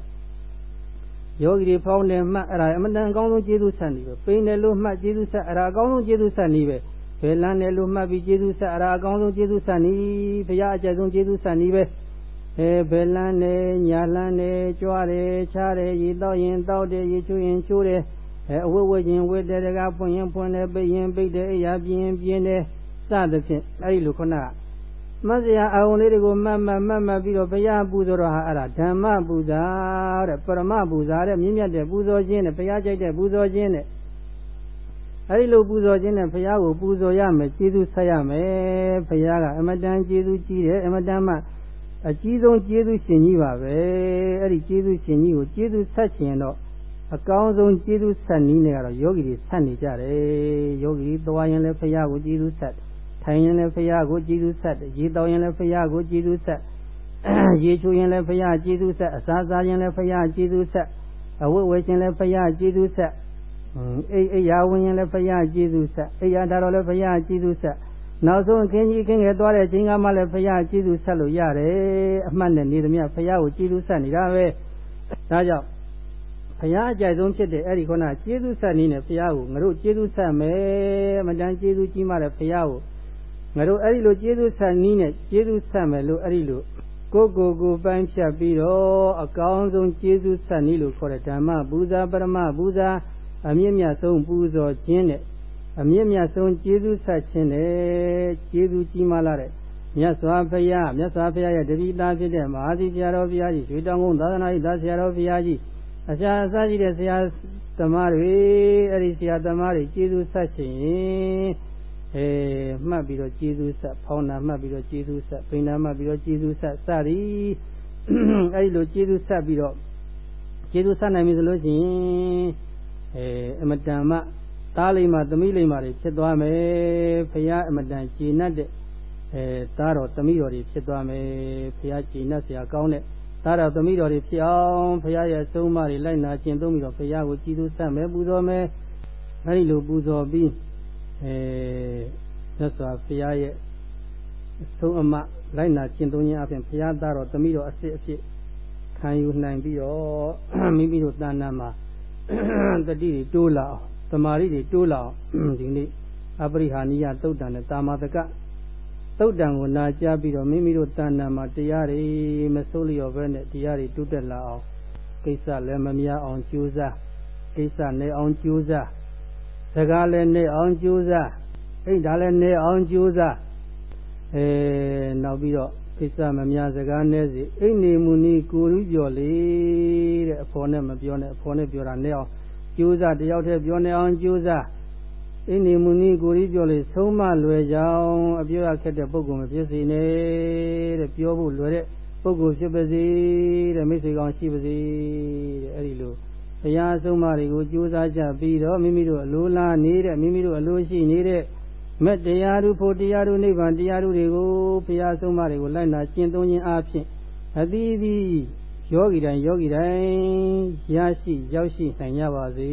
ယောဂီတွေဖောင်းတယ်မှတ်အဲ့ဒါအမတန်အကောင်းဆုံးကျေးဇူးဆက်နေပဲပိန်တယ်လို့မှတ်ကျေးဇူးဆက်အဲ့ဒါအကောင်းဆုံးကျေးဇူးဆက်နေပဲဘယ်လန်းတယ်လို့မှတ်ပြီးကျေးဇူးဆက်အဲ့ဒါအကောင်းဆုံးကျေးဇူးဆက်နေဘုရားအကျဆုံးကျေးဇူးဆက်နေပဲအဲဘယ်လန်းတယ်ညာလန်းတယ်ကြွားတယ်ချားတယ်ရေတောက်ရင်တောက်တယ်ရေချိုးရင်ချိုးတယ် အဲအဝတ်ဝတ်ခြင်းဝတ်တဲ့တကားပွင့်ရင်ပွင့်တယ်ပိတ်ရင်ပိတ်တယ်အိယာပြင်းပြင်းတယ်စသဖြင့်အဲဒီလိုခုနကမဆရာအာုံလေးတွေကိုမှတ်မှတ်မှတ်မှတ်ပြီးတော့ဘုရားပူဇော်တော့ဟာအဲ့ဒါဓမ္မပူဇာတဲ့ပရမပူဇာတဲ့မြင့်မြတ်တဲ့ပူဇော်ခြင်းတဲ့ဘုရားကြိုက်တဲ့ပူဇော်ခြင်းတဲ့အဲဒီလိုပူဇော်ခြင်းနဲ့ဘုရားကိုပူဇော်ရမယ်ကျေးဇူးဆက်ရမယ်ဘုရားကအမတန်ကျေးဇူးကြီးတယ်အမတန်မှအကြီးဆုံးကျေးဇူးရှင်ကြီးပါပဲအဲ့ဒီကျေးဇူးရှင်ကြီးကိုကျေးဇူးဆက်ရှင်တော့ အကောင်းဆုံးကျေးဇူးဆက်နည်းနဲ့ကတော့ယောဂီတွေဆက်နေကြတယ်ယောဂီသွားရင်လည်းဘုရားကိုကျေးဇူးဆက်ထိုင်ရင်လည်းဘုရားကိုကျေးဇူးဆက်ရေတောင်းရင်လည်းဘုရားကိုကျေးဇူးဆက်ရေချိုရင်လည်းဘုရားကျေးဇူးဆက်အစာစားရင်လည်းဘုရားကျေးဇူးဆက်အဝတ်ဝယ်ရှင်လည်းဘုရားကျေးဇူးဆက်အိအိယာဝင်ရင်လည်းဘုရားကျေးဇူးဆက်အိယာဒါတော့လည်းဘုရားကျေးဇူးဆက်နောက်ဆုံးခင်းကြီးခင်းငယ်သွားတဲ့ချိန်ကမှလည်းဘုရားကျေးဇူးဆက်လို့ရတယ်အမှတ်နဲ့နေသမျှဘုရားကိုကျေးဇူးဆက်နေတာပဲဒါကြောင့် ဘုရားအကြိုက်ဆုံးဖြစ်တဲ့အဲ့ဒီခုနကျေးဇူးဆက်နည်းနဲ့ဘုရားကိုငါတို့ကျေးဇူးဆက်မယ်မတန်ကျေးဇူးကြီးမှလည်းဘုရားကိုငါတို့အဲ့ဒီလိုကျေးဇူးဆက်နည်းနဲ့ကျေးဇူးဆက်မယ်လို့အဲ့ဒီလိုကိုယ်ကိုယ်ကိုပိုင်းဖြတ်ပြီးတော့အကောင်းဆုံးကျေးဇူးဆက်နည်းလို့ခေါ်တဲ့ဓမ္မဘူဇာပရမဘူဇာအမြင့်မြတ်ဆုံးပူဇော်ခြင်းနဲ့အမြင့်မြတ်ဆုံးကျေးဇူးဆက်ခြင်းနဲ့ကျေးဇူးကြီးမားလာတဲ့မြတ်စွာဘုရားမြတ်စွာဘုရားရဲ့တပိသားဖြစ်တဲ့မဟာသီဘုရားတော်ဘုရားကြီးရွှေတောင်ကုန်းသာသနာ့ဤသာဆရာတော်ဘုရားကြီး အရှာအစရှိတဲ့ဆရာသမားတွေအဲ့ဒီဆရာသမားတွေကျေးဇူးဆက်ခြင်းအဲမှတ်ပြီးတော့ကျေးဇူးဆက်ဖောင်းနာမှတ်ပြီးတော့ကျေးဇူးဆက်ပိန်နာမှတ်ပြီးတော့ကျေးဇူးဆက်စသည်အဲ့ဒီလိုကျေးဇူးဆက်ပြီးတော့ကျေးဇူးဆက်နိုင်ပြီဆိုလို့ရှိရင်အဲအမတန်မှသားလိမ္မာသမီးလိမ္မာတွေဖြစ်သွားမယ်ဖရာအမတန်ကြည်နတ်တဲ့အဲသားတော်သမီးတော်တွေဖြစ်သွားမယ်ဖရာကြည်နတ်ဆရာကောင်းတဲ့ သားတော်သမီးတော်တွေဖြစ်အောင်ဖရာရဲ့ဆုံးမတွေလိုက်နာကျင့်သုံးပြီးတော့ဖရာကိုကြည်သူဆက်မယ်ပူဇော်မယ်အဲဒီလိုပူဇော်ပြီးအဲမြတ်စွာဘုရားရဲ့သုံးအမလိုက်နာကျင့်သုံးခြင်းအပြင်ဘုရားသားတော်သမီးတော်အစစ်အဖြစ်ခံယူနိုင်ပြီးတော့မိမိတို့တဏ္ဍာမှာတတိတွေတိုးလာအောင်တမာရီတွေတိုးလာအောင်ဒီနေ့အပရိဟာနိယသုတ်တန်နဲ့တာမတက သုတ်တန်ကိုနာကြားပြီးတော့မိမိတို့တဏ္ဍာမှာတရားတွေမစိုးလျော်ပဲနဲ့တရားတွေတိုးတက်လာအောင်ကိစ္စလည်းမများအောင်ကြိုးစားကိစ္စနဲ့အောင်ကြိုးစားစကားလည်းနဲ့အောင်ကြိုးစားအိတ်ဒါလည်းနဲ့အောင်ကြိုးစားအဲနောက်ပြီးတော့ကိစ္စမများစကားနဲ့စီအိတ်နေမှုနီးကိုရူးပြော်လေတဲ့အဖော်နဲ့မပြောနဲ့အဖော်နဲ့ပြောတာနဲ့အောင်ကြိုးစားတယောက်တည်းပြောနေအောင်ကြိုးစား အိနေမူနီကိုရီပြောလေဆုံးမလွယ်ကြောင်းအပြောရခက်တဲ့ပုဂ္ဂိုလ်မဖြစ်စေနဲ့တဲ့ပြောဖို့လွယ်တဲ့ပုဂ္ဂိုလ်ဖြစ်ပါစေတဲ့မိတ်ဆွေကောင်းရှိပါစေတဲ့အဲ့ဒီလိုဘုရားဆုံးမတွေကိုကြိုးစားကြပြီးတော့မိမိတို့အလိုလားနေတဲ့မိမိတို့အလိုရှိနေတဲ့မက်တရားတို့ဖို့တရားတို့နိဗ္ဗာန်တရားတို့တွေကိုဘုရားဆုံးမတွေကိုလိုက်နာကျင့်သုံးခြင်းအပြင်အသီးသီးယောဂီတိုင်းယောဂီတိုင်းရရှိရောက်ရှိနိုင်ကြပါစေ